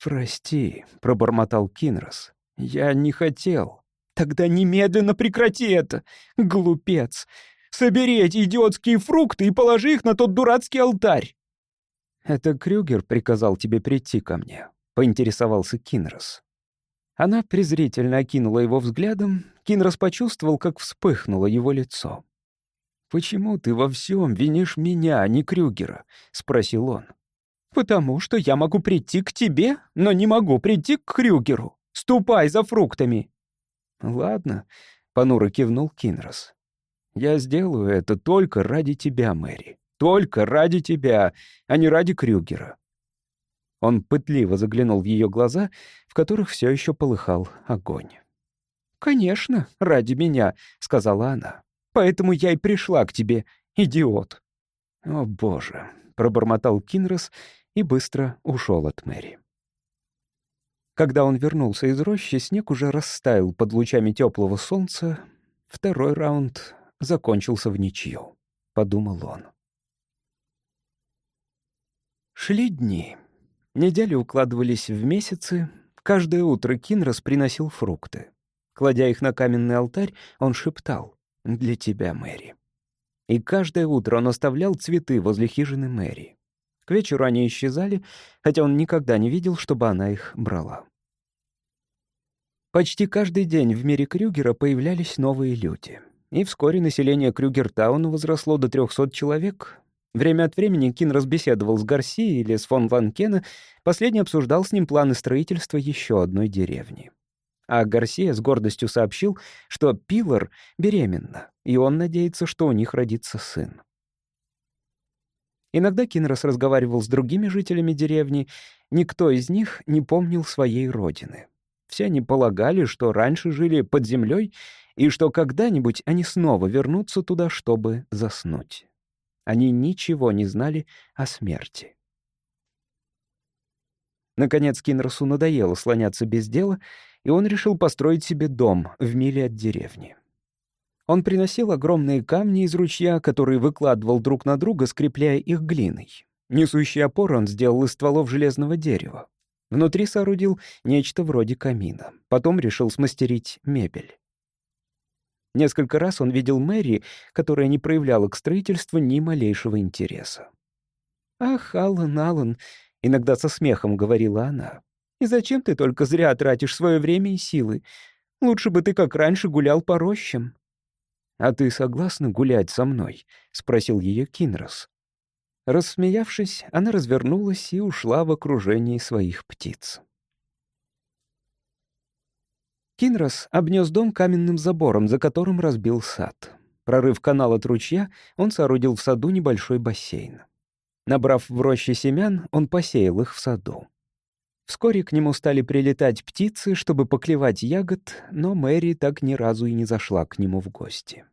«Прости», — пробормотал Кинрос. «Я не хотел». «Тогда немедленно прекрати это, глупец! Собери эти идиотские фрукты и положи их на тот дурацкий алтарь!» «Это Крюгер приказал тебе прийти ко мне», — поинтересовался Кинрос. Она презрительно окинула его взглядом. Кинрос почувствовал, как вспыхнуло его лицо. «Почему ты во всем винишь меня, а не Крюгера?» — спросил он. «Потому что я могу прийти к тебе, но не могу прийти к Крюгеру. Ступай за фруктами!» «Ладно», — понуро кивнул Кинрос. «Я сделаю это только ради тебя, Мэри. Только ради тебя, а не ради Крюгера». Он пытливо заглянул в ее глаза, в которых все еще полыхал огонь. «Конечно, ради меня», — сказала она. «Поэтому я и пришла к тебе, идиот». «О, боже», — пробормотал Кинрос и быстро ушел от Мэри. Когда он вернулся из рощи, снег уже растаял под лучами теплого солнца. Второй раунд закончился в ничью, — подумал он. Шли дни. Недели укладывались в месяцы. Каждое утро Кинрос приносил фрукты. Кладя их на каменный алтарь, он шептал «Для тебя, Мэри». И каждое утро он оставлял цветы возле хижины Мэри. К вечеру они исчезали, хотя он никогда не видел, чтобы она их брала. Почти каждый день в мире Крюгера появлялись новые люди. И вскоре население Крюгертауна возросло до 300 человек. Время от времени Кин разбеседовал с Гарси или с фон Ван Кена, последний обсуждал с ним планы строительства еще одной деревни. А Гарсия с гордостью сообщил, что Пилар беременна, и он надеется, что у них родится сын. Иногда Кинрос разговаривал с другими жителями деревни, никто из них не помнил своей родины. Все они полагали, что раньше жили под землей и что когда-нибудь они снова вернутся туда, чтобы заснуть. Они ничего не знали о смерти. Наконец Кинросу надоело слоняться без дела, и он решил построить себе дом в миле от деревни. Он приносил огромные камни из ручья, которые выкладывал друг на друга, скрепляя их глиной. Несущий опору он сделал из стволов железного дерева. Внутри соорудил нечто вроде камина. Потом решил смастерить мебель. Несколько раз он видел Мэри, которая не проявляла к строительству ни малейшего интереса. «Ах, Аллан, Аллан», — иногда со смехом говорила она, — «и зачем ты только зря тратишь свое время и силы? Лучше бы ты, как раньше, гулял по рощам». «А ты согласна гулять со мной?» — спросил ее Кинрос. Рассмеявшись, она развернулась и ушла в окружении своих птиц. Кинрос обнес дом каменным забором, за которым разбил сад. Прорыв канал от ручья, он соорудил в саду небольшой бассейн. Набрав в роще семян, он посеял их в саду. Вскоре к нему стали прилетать птицы, чтобы поклевать ягод, но Мэри так ни разу и не зашла к нему в гости.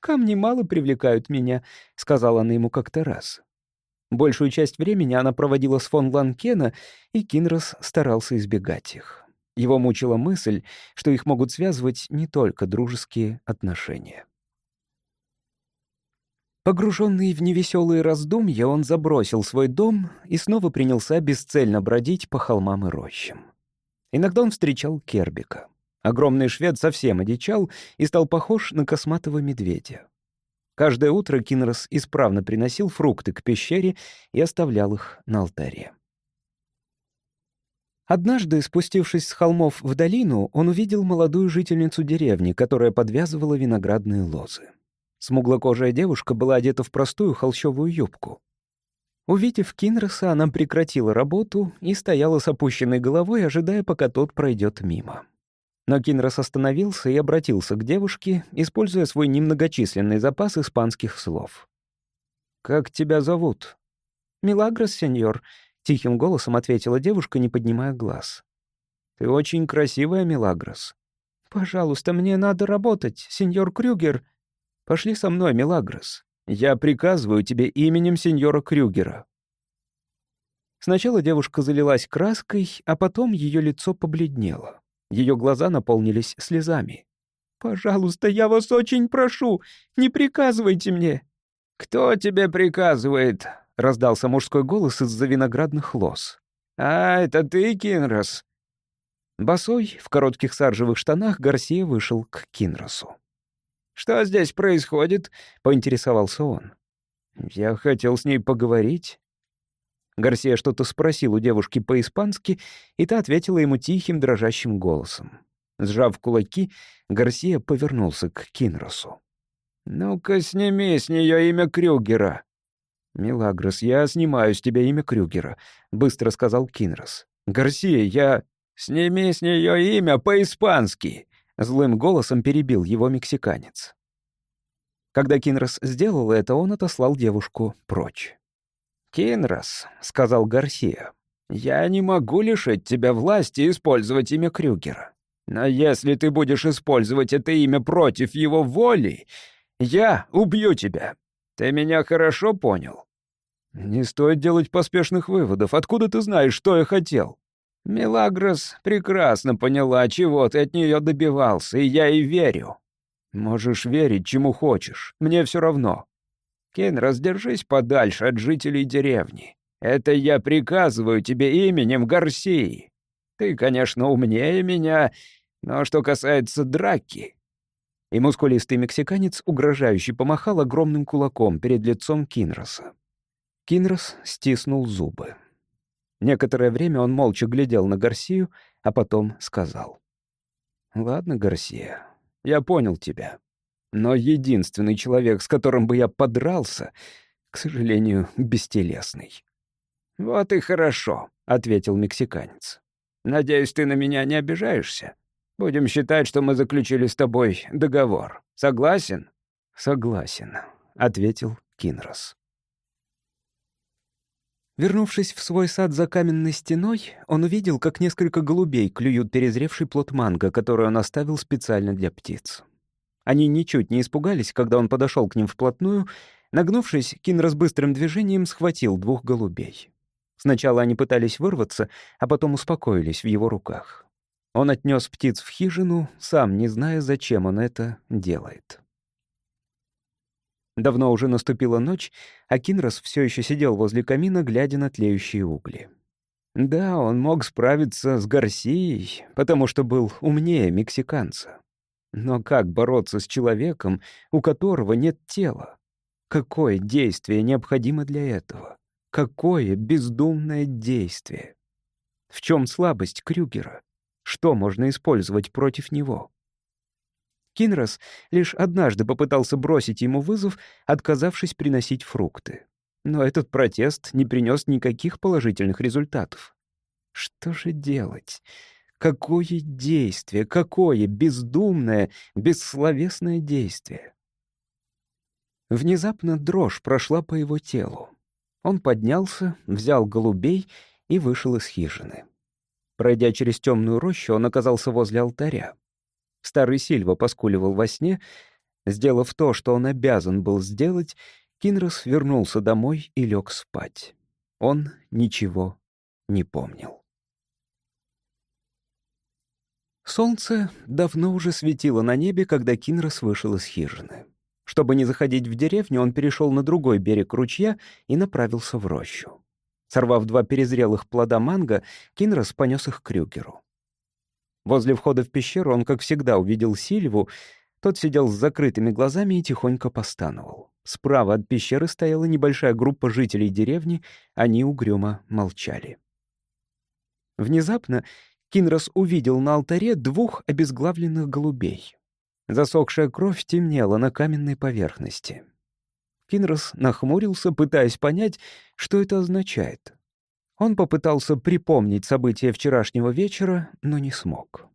«Камни мало привлекают меня», — сказала она ему как-то раз. Большую часть времени она проводила с фон Ланкена, и Кинрос старался избегать их. Его мучила мысль, что их могут связывать не только дружеские отношения. Погруженный в невеселые раздумья, он забросил свой дом и снова принялся бесцельно бродить по холмам и рощам. Иногда он встречал Кербика. Огромный швед совсем одичал и стал похож на косматого медведя. Каждое утро Кинрос исправно приносил фрукты к пещере и оставлял их на алтаре. Однажды, спустившись с холмов в долину, он увидел молодую жительницу деревни, которая подвязывала виноградные лозы. Смуглокожая девушка была одета в простую холщовую юбку. Увидев Кинроса, она прекратила работу и стояла с опущенной головой, ожидая, пока тот пройдет мимо. Но Кинрос остановился и обратился к девушке, используя свой немногочисленный запас испанских слов. «Как тебя зовут?» «Милагрос, сеньор», — тихим голосом ответила девушка, не поднимая глаз. «Ты очень красивая, Милагрос». «Пожалуйста, мне надо работать, сеньор Крюгер». «Пошли со мной, Милагрос. Я приказываю тебе именем сеньора Крюгера». Сначала девушка залилась краской, а потом ее лицо побледнело. Ее глаза наполнились слезами. «Пожалуйста, я вас очень прошу, не приказывайте мне!» «Кто тебе приказывает?» — раздался мужской голос из-за виноградных лоз. «А, это ты, Кинрос?» Босой, в коротких саржевых штанах, Гарсия вышел к Кинросу. «Что здесь происходит?» — поинтересовался он. «Я хотел с ней поговорить». Гарсия что-то спросил у девушки по-испански, и та ответила ему тихим, дрожащим голосом. Сжав кулаки, Гарсия повернулся к Кинросу. «Ну-ка, сними с нее имя Крюгера». «Милагрос, я снимаю с тебя имя Крюгера», — быстро сказал Кинрос. «Гарсия, я...» «Сними с нее имя по-испански», — злым голосом перебил его мексиканец. Когда Кинрос сделал это, он отослал девушку прочь. «Кинрос», — сказал Гарсия, — «я не могу лишить тебя власти использовать имя Крюгера. Но если ты будешь использовать это имя против его воли, я убью тебя. Ты меня хорошо понял?» «Не стоит делать поспешных выводов. Откуда ты знаешь, что я хотел?» Мелагрос прекрасно поняла, чего ты от нее добивался, и я ей верю. Можешь верить, чему хочешь. Мне все равно. Кен, раздержись подальше от жителей деревни. Это я приказываю тебе именем Гарсии. Ты, конечно, умнее меня, Но что касается драки...» И мускулистый мексиканец угрожающе помахал огромным кулаком перед лицом Кинроса. Кинрос стиснул зубы. Некоторое время он молча глядел на Гарсию, а потом сказал. «Ладно, Гарсия, я понял тебя. Но единственный человек, с которым бы я подрался, к сожалению, бестелесный». «Вот и хорошо», — ответил мексиканец. «Надеюсь, ты на меня не обижаешься?» Будем считать, что мы заключили с тобой договор. Согласен?» «Согласен», — ответил Кинрос. Вернувшись в свой сад за каменной стеной, он увидел, как несколько голубей клюют перезревший плод манго, который он оставил специально для птиц. Они ничуть не испугались, когда он подошел к ним вплотную. Нагнувшись, Кинрос быстрым движением схватил двух голубей. Сначала они пытались вырваться, а потом успокоились в его руках. Он отнес птиц в хижину, сам не зная, зачем он это делает. Давно уже наступила ночь, а Кинрос все еще сидел возле камина, глядя на тлеющие угли. Да, он мог справиться с Гарсией, потому что был умнее мексиканца. Но как бороться с человеком, у которого нет тела? Какое действие необходимо для этого? Какое бездумное действие? В чем слабость Крюгера? Что можно использовать против него? Кинрос лишь однажды попытался бросить ему вызов, отказавшись приносить фрукты. Но этот протест не принес никаких положительных результатов. Что же делать? Какое действие, какое бездумное, бессловесное действие? Внезапно дрожь прошла по его телу. Он поднялся, взял голубей и вышел из хижины. Пройдя через темную рощу, он оказался возле алтаря. Старый Сильва поскуливал во сне. Сделав то, что он обязан был сделать, Кинрос вернулся домой и лег спать. Он ничего не помнил. Солнце давно уже светило на небе, когда Кинрос вышел из хижины. Чтобы не заходить в деревню, он перешел на другой берег ручья и направился в рощу. Сорвав два перезрелых плода манго, Кинрос понес их к Крюгеру. Возле входа в пещеру он, как всегда, увидел Сильву. Тот сидел с закрытыми глазами и тихонько постановал. Справа от пещеры стояла небольшая группа жителей деревни, они угрюмо молчали. Внезапно Кинрос увидел на алтаре двух обезглавленных голубей. Засохшая кровь темнела на каменной поверхности. Кинрос нахмурился, пытаясь понять, что это означает. Он попытался припомнить события вчерашнего вечера, но не смог.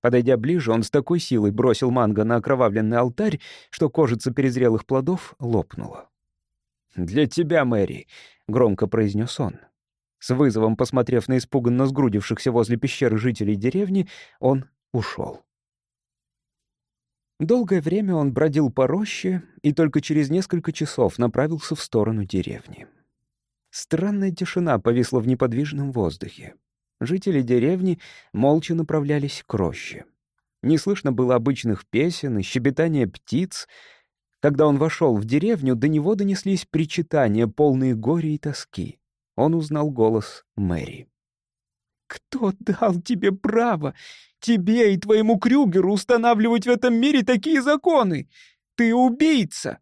Подойдя ближе, он с такой силой бросил манго на окровавленный алтарь, что кожица перезрелых плодов лопнула. «Для тебя, Мэри», — громко произнес он. С вызовом посмотрев на испуганно сгрудившихся возле пещеры жителей деревни, он ушел. Долгое время он бродил по роще и только через несколько часов направился в сторону деревни. Странная тишина повисла в неподвижном воздухе. Жители деревни молча направлялись к роще. Не слышно было обычных песен и щебетания птиц. Когда он вошел в деревню, до него донеслись причитания, полные горя и тоски. Он узнал голос Мэри. «Кто дал тебе право Тебе и твоему Крюгеру устанавливать в этом мире такие законы! Ты убийца!»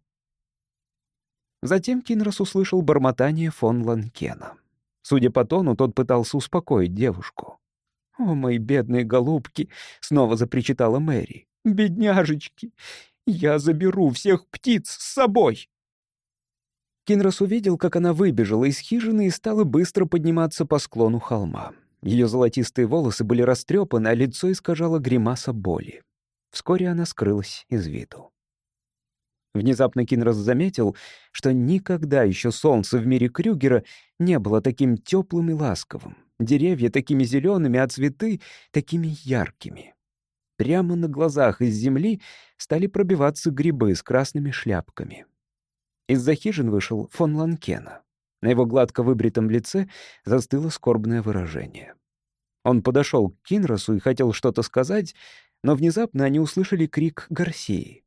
Затем Кинрос услышал бормотание фон Ланкена. Судя по тону, тот пытался успокоить девушку. «О, мои бедные голубки!» — снова запричитала Мэри. «Бедняжечки! Я заберу всех птиц с собой!» Кинрос увидел, как она выбежала из хижины и стала быстро подниматься по склону холма. Ее золотистые волосы были растрепаны, а лицо искажало гримаса боли. Вскоре она скрылась из виду. Внезапно Кинрос заметил, что никогда еще солнце в мире Крюгера не было таким теплым и ласковым, деревья такими зелеными, а цветы такими яркими. Прямо на глазах из земли стали пробиваться грибы с красными шляпками. Из-за хижин вышел фон Ланкена. На его гладко выбритом лице застыло скорбное выражение. Он подошел к Кинросу и хотел что-то сказать, но внезапно они услышали крик Гарсии.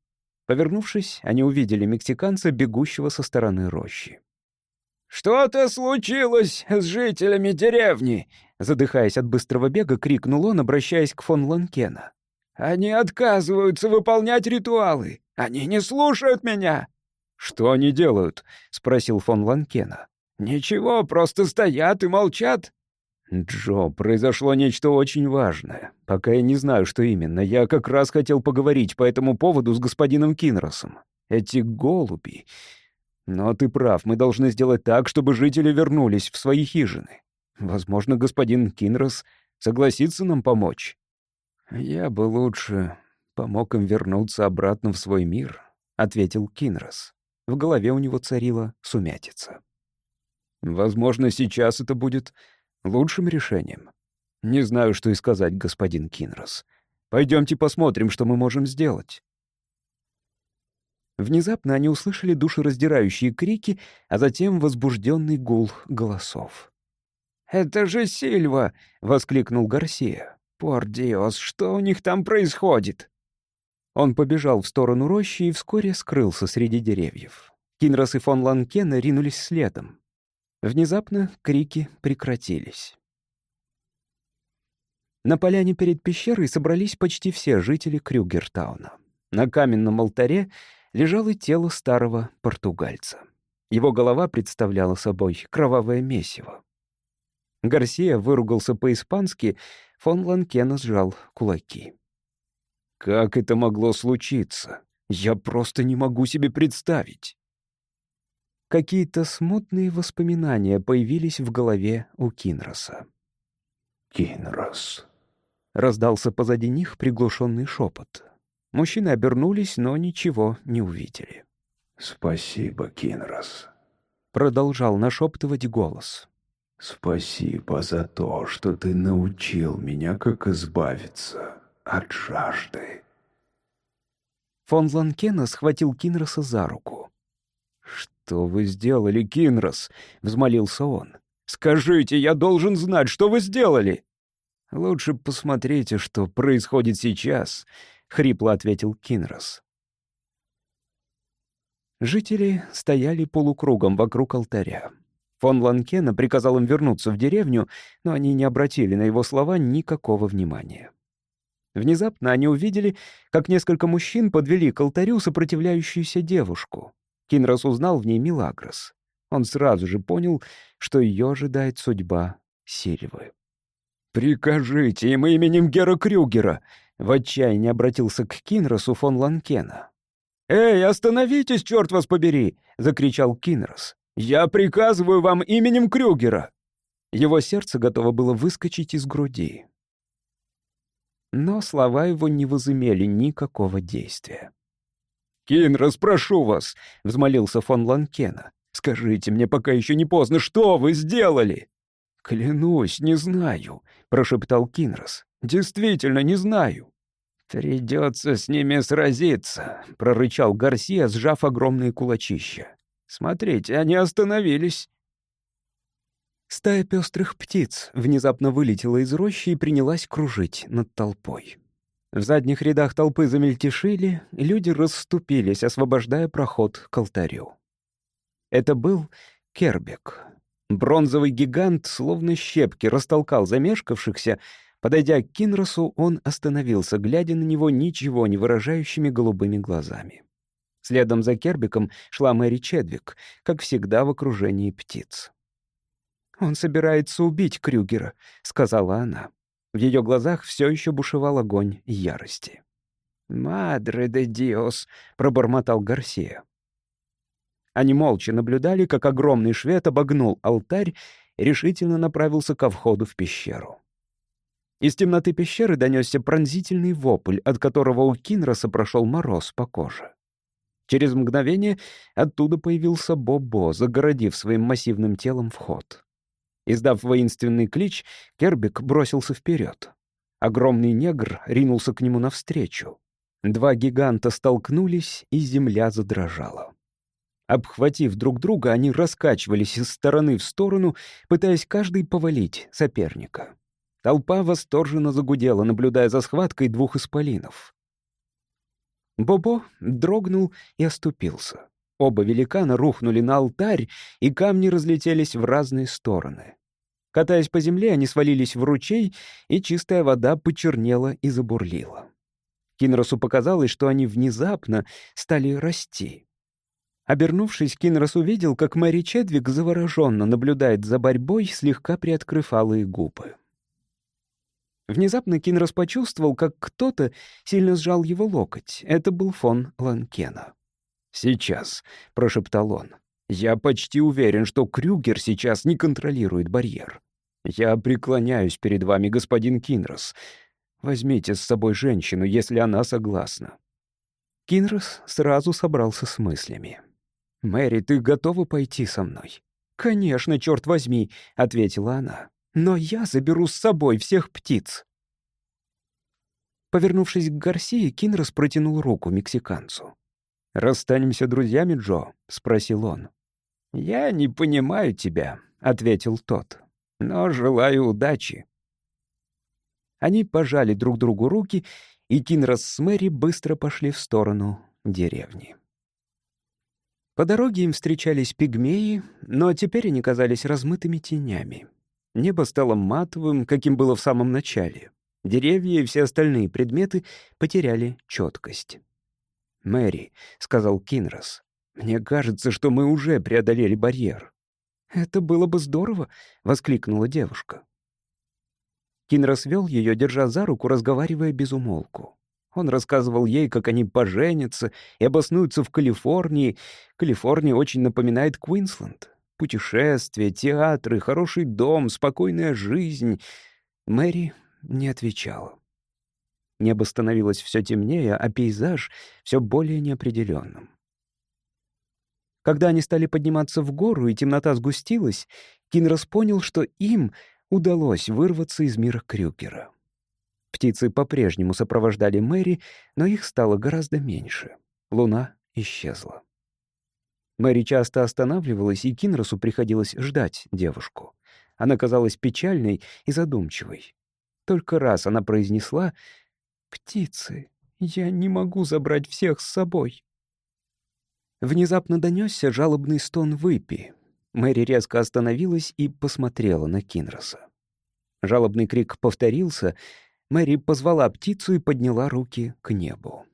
Повернувшись, они увидели мексиканца, бегущего со стороны рощи. «Что-то случилось с жителями деревни!» Задыхаясь от быстрого бега, крикнул он, обращаясь к фон Ланкена. Они отказываются выполнять ритуалы. Они не слушают меня!» «Что они делают?» — спросил фон Ланкена. «Ничего, просто стоят и молчат». «Джо, произошло нечто очень важное. Пока я не знаю, что именно. Я как раз хотел поговорить по этому поводу с господином Кинросом. Эти голуби... Но ты прав, мы должны сделать так, чтобы жители вернулись в свои хижины. Возможно, господин Кинрос согласится нам помочь. Я бы лучше помог им вернуться обратно в свой мир, ответил Кинрос. В голове у него царила сумятица. Возможно, сейчас это будет лучшим решением. Не знаю, что и сказать, господин Кинрос. Пойдемте посмотрим, что мы можем сделать. Внезапно они услышали душераздирающие крики, а затем возбужденный гул голосов. «Это же Сильва!» — воскликнул Гарсия. «Пор Диос, что у них там происходит?» Он побежал в сторону рощи и вскоре скрылся среди деревьев. Кинрос и фон Ланкена ринулись следом. Внезапно крики прекратились. На поляне перед пещерой собрались почти все жители Крюгертауна. На каменном алтаре лежало тело старого португальца. Его голова представляла собой кровавое месиво. Гарсия выругался по-испански, фон Ланкена сжал кулаки. «Как это могло случиться? Я просто не могу себе представить!» Какие-то смутные воспоминания появились в голове у Кинроса. «Кинрос», — раздался позади них приглушенный шепот. Мужчины обернулись, но ничего не увидели. «Спасибо, Кинрос», — продолжал нашептывать голос. «Спасибо за то, что ты научил меня, как избавиться от жажды». Фон Ланкена схватил Кинроса за руку. «Что вы сделали, Кинрос?» — взмолился он. «Скажите, я должен знать, что вы сделали!» «Лучше посмотрите, что происходит сейчас», — хрипло ответил Кинрос. Жители стояли полукругом вокруг алтаря. Фон Ланкена приказал им вернуться в деревню, но они не обратили на его слова никакого внимания. Внезапно они увидели, как несколько мужчин подвели к алтарю сопротивляющуюся девушку. Кинрос узнал в ней Милагрос. Он сразу же понял, что ее ожидает судьба Сильвы. «Прикажите им именем Гера Крюгера!» В отчаянии обратился к Кинросу фон Ланкена. «Эй, остановитесь, черт вас побери!» — закричал Кинрос. «Я приказываю вам именем Крюгера!» Его сердце готово было выскочить из груди. Но слова его не возымели никакого действия. «Кинрос, прошу вас!» — взмолился фон Ланкена. «Скажите мне, пока еще не поздно, что вы сделали?» «Клянусь, не знаю», — прошептал Кинрос. «Действительно, не знаю». «Придется с ними сразиться», — прорычал Гарсия, сжав огромные кулачища. «Смотрите, они остановились». Стая пестрых птиц внезапно вылетела из рощи и принялась кружить над толпой. В задних рядах толпы замельтешили, люди расступились, освобождая проход к алтарю. Это был Кербек. Бронзовый гигант, словно щепки, растолкал замешкавшихся, Подойдя к Кинросу, он остановился, глядя на него ничего не выражающими голубыми глазами. Следом за Кербиком шла Мэри Чедвик, как всегда в окружении птиц. «Он собирается убить Крюгера», — сказала она. В ее глазах все еще бушевал огонь ярости. «Мадре де Диос», — пробормотал Гарсия. Они молча наблюдали, как огромный швед обогнул алтарь и решительно направился ко входу в пещеру. Из темноты пещеры донесся пронзительный вопль, от которого у Кинроса прошел мороз по коже. Через мгновение оттуда появился Бобо, загородив своим массивным телом вход. Издав воинственный клич, Кербик бросился вперед. Огромный негр ринулся к нему навстречу. Два гиганта столкнулись, и земля задрожала. Обхватив друг друга, они раскачивались из стороны в сторону, пытаясь каждый повалить соперника. Толпа восторженно загудела, наблюдая за схваткой двух исполинов. Бобо дрогнул и оступился. Оба великана рухнули на алтарь, и камни разлетелись в разные стороны. Катаясь по земле, они свалились в ручей, и чистая вода почернела и забурлила. Кинросу показалось, что они внезапно стали расти. Обернувшись, Кинрос увидел, как Мэри Чедвик завороженно наблюдает за борьбой, слегка приоткрыв алые губы. Внезапно Кинрос почувствовал, как кто-то сильно сжал его локоть. Это был фон Ланкена. «Сейчас», — прошептал он. «Я почти уверен, что Крюгер сейчас не контролирует барьер. Я преклоняюсь перед вами, господин Кинрос. Возьмите с собой женщину, если она согласна». Кинрос сразу собрался с мыслями. «Мэри, ты готова пойти со мной?» «Конечно, черт возьми», — ответила она. «Но я заберу с собой всех птиц». Повернувшись к Гарсии, Кинрос протянул руку мексиканцу. «Расстанемся друзьями, Джо?» — спросил он. «Я не понимаю тебя», — ответил тот. «Но желаю удачи». Они пожали друг другу руки, и Кинрос с Мэри быстро пошли в сторону деревни. По дороге им встречались пигмеи, но теперь они казались размытыми тенями. Небо стало матовым, каким было в самом начале. Деревья и все остальные предметы потеряли четкость. «Мэри», — сказал Кинрос, — «мне кажется, что мы уже преодолели барьер». «Это было бы здорово», — воскликнула девушка. Кинрос вел ее, держа за руку, разговаривая без умолку. Он рассказывал ей, как они поженятся и обоснуются в Калифорнии. Калифорния очень напоминает Квинсленд. Путешествия, театры, хороший дом, спокойная жизнь. Мэри не отвечала. Небо становилось все темнее, а пейзаж — все более неопределенным. Когда они стали подниматься в гору, и темнота сгустилась, Кинрос понял, что им удалось вырваться из мира Крюгера. Птицы по-прежнему сопровождали Мэри, но их стало гораздо меньше. Луна исчезла. Мэри часто останавливалась, и Кинросу приходилось ждать девушку. Она казалась печальной и задумчивой. Только раз она произнесла «Птицы, я не могу забрать всех с собой». Внезапно донесся жалобный стон выпи. Мэри резко остановилась и посмотрела на Кинроса. Жалобный крик повторился. Мэри позвала птицу и подняла руки к небу.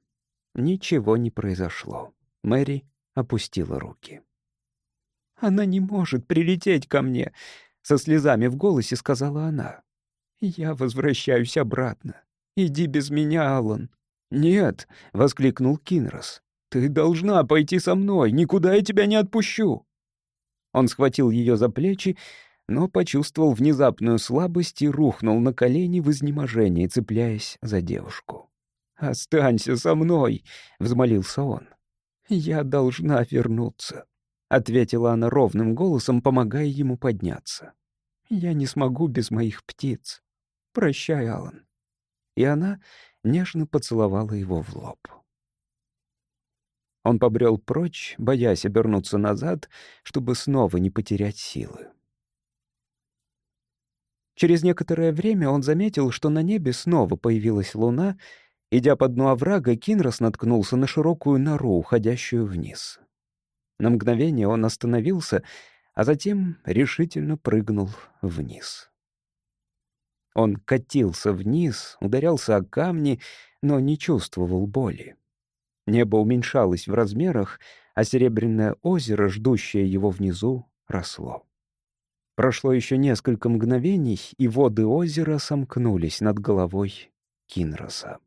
Ничего не произошло. Мэри опустила руки. «Она не может прилететь ко мне», — со слезами в голосе сказала она. «Я возвращаюсь обратно. «Иди без меня, Аллан». «Нет», — воскликнул Кинрос. «Ты должна пойти со мной, никуда я тебя не отпущу». Он схватил ее за плечи, но почувствовал внезапную слабость и рухнул на колени в изнеможении, цепляясь за девушку. «Останься со мной», — взмолился он. «Я должна вернуться», — ответила она ровным голосом, помогая ему подняться. «Я не смогу без моих птиц. Прощай, Алан и она нежно поцеловала его в лоб. Он побрел прочь, боясь обернуться назад, чтобы снова не потерять силы. Через некоторое время он заметил, что на небе снова появилась луна. Идя по дну оврага, Кинрос наткнулся на широкую нору, уходящую вниз. На мгновение он остановился, а затем решительно прыгнул вниз. Он катился вниз, ударялся о камни, но не чувствовал боли. Небо уменьшалось в размерах, а серебряное озеро, ждущее его внизу, росло. Прошло еще несколько мгновений, и воды озера сомкнулись над головой Кинроса.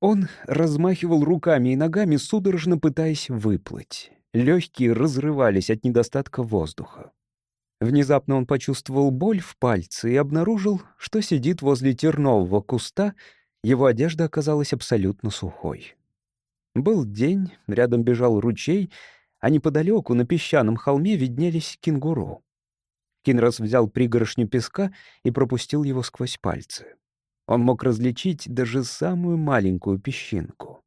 Он размахивал руками и ногами, судорожно пытаясь выплыть. Легкие разрывались от недостатка воздуха. Внезапно он почувствовал боль в пальце и обнаружил, что сидит возле тернового куста, его одежда оказалась абсолютно сухой. Был день, рядом бежал ручей, а неподалеку на песчаном холме виднелись кенгуру. Кинрос взял пригоршню песка и пропустил его сквозь пальцы. Он мог различить даже самую маленькую песчинку.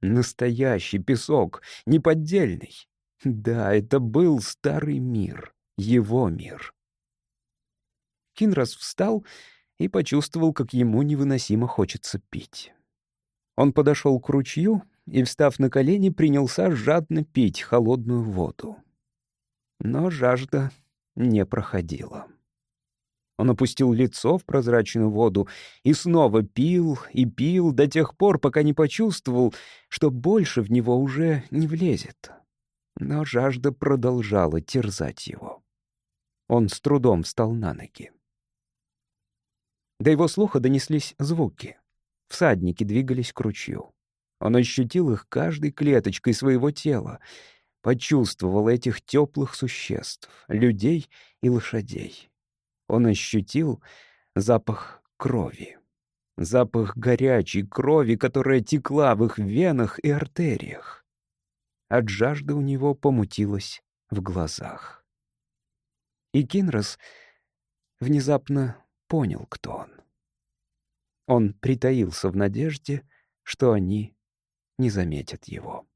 Настоящий песок, неподдельный. Да, это был старый мир его мир. Кинрос встал и почувствовал, как ему невыносимо хочется пить. Он подошел к ручью и, встав на колени, принялся жадно пить холодную воду. Но жажда не проходила. Он опустил лицо в прозрачную воду и снова пил и пил до тех пор, пока не почувствовал, что больше в него уже не влезет. Но жажда продолжала терзать его. Он с трудом встал на ноги. До его слуха донеслись звуки. Всадники двигались к ручью. Он ощутил их каждой клеточкой своего тела, почувствовал этих теплых существ, людей и лошадей. Он ощутил запах крови. Запах горячей крови, которая текла в их венах и артериях. От жажды у него помутилось в глазах. И Кинрос внезапно понял, кто он. Он притаился в надежде, что они не заметят его.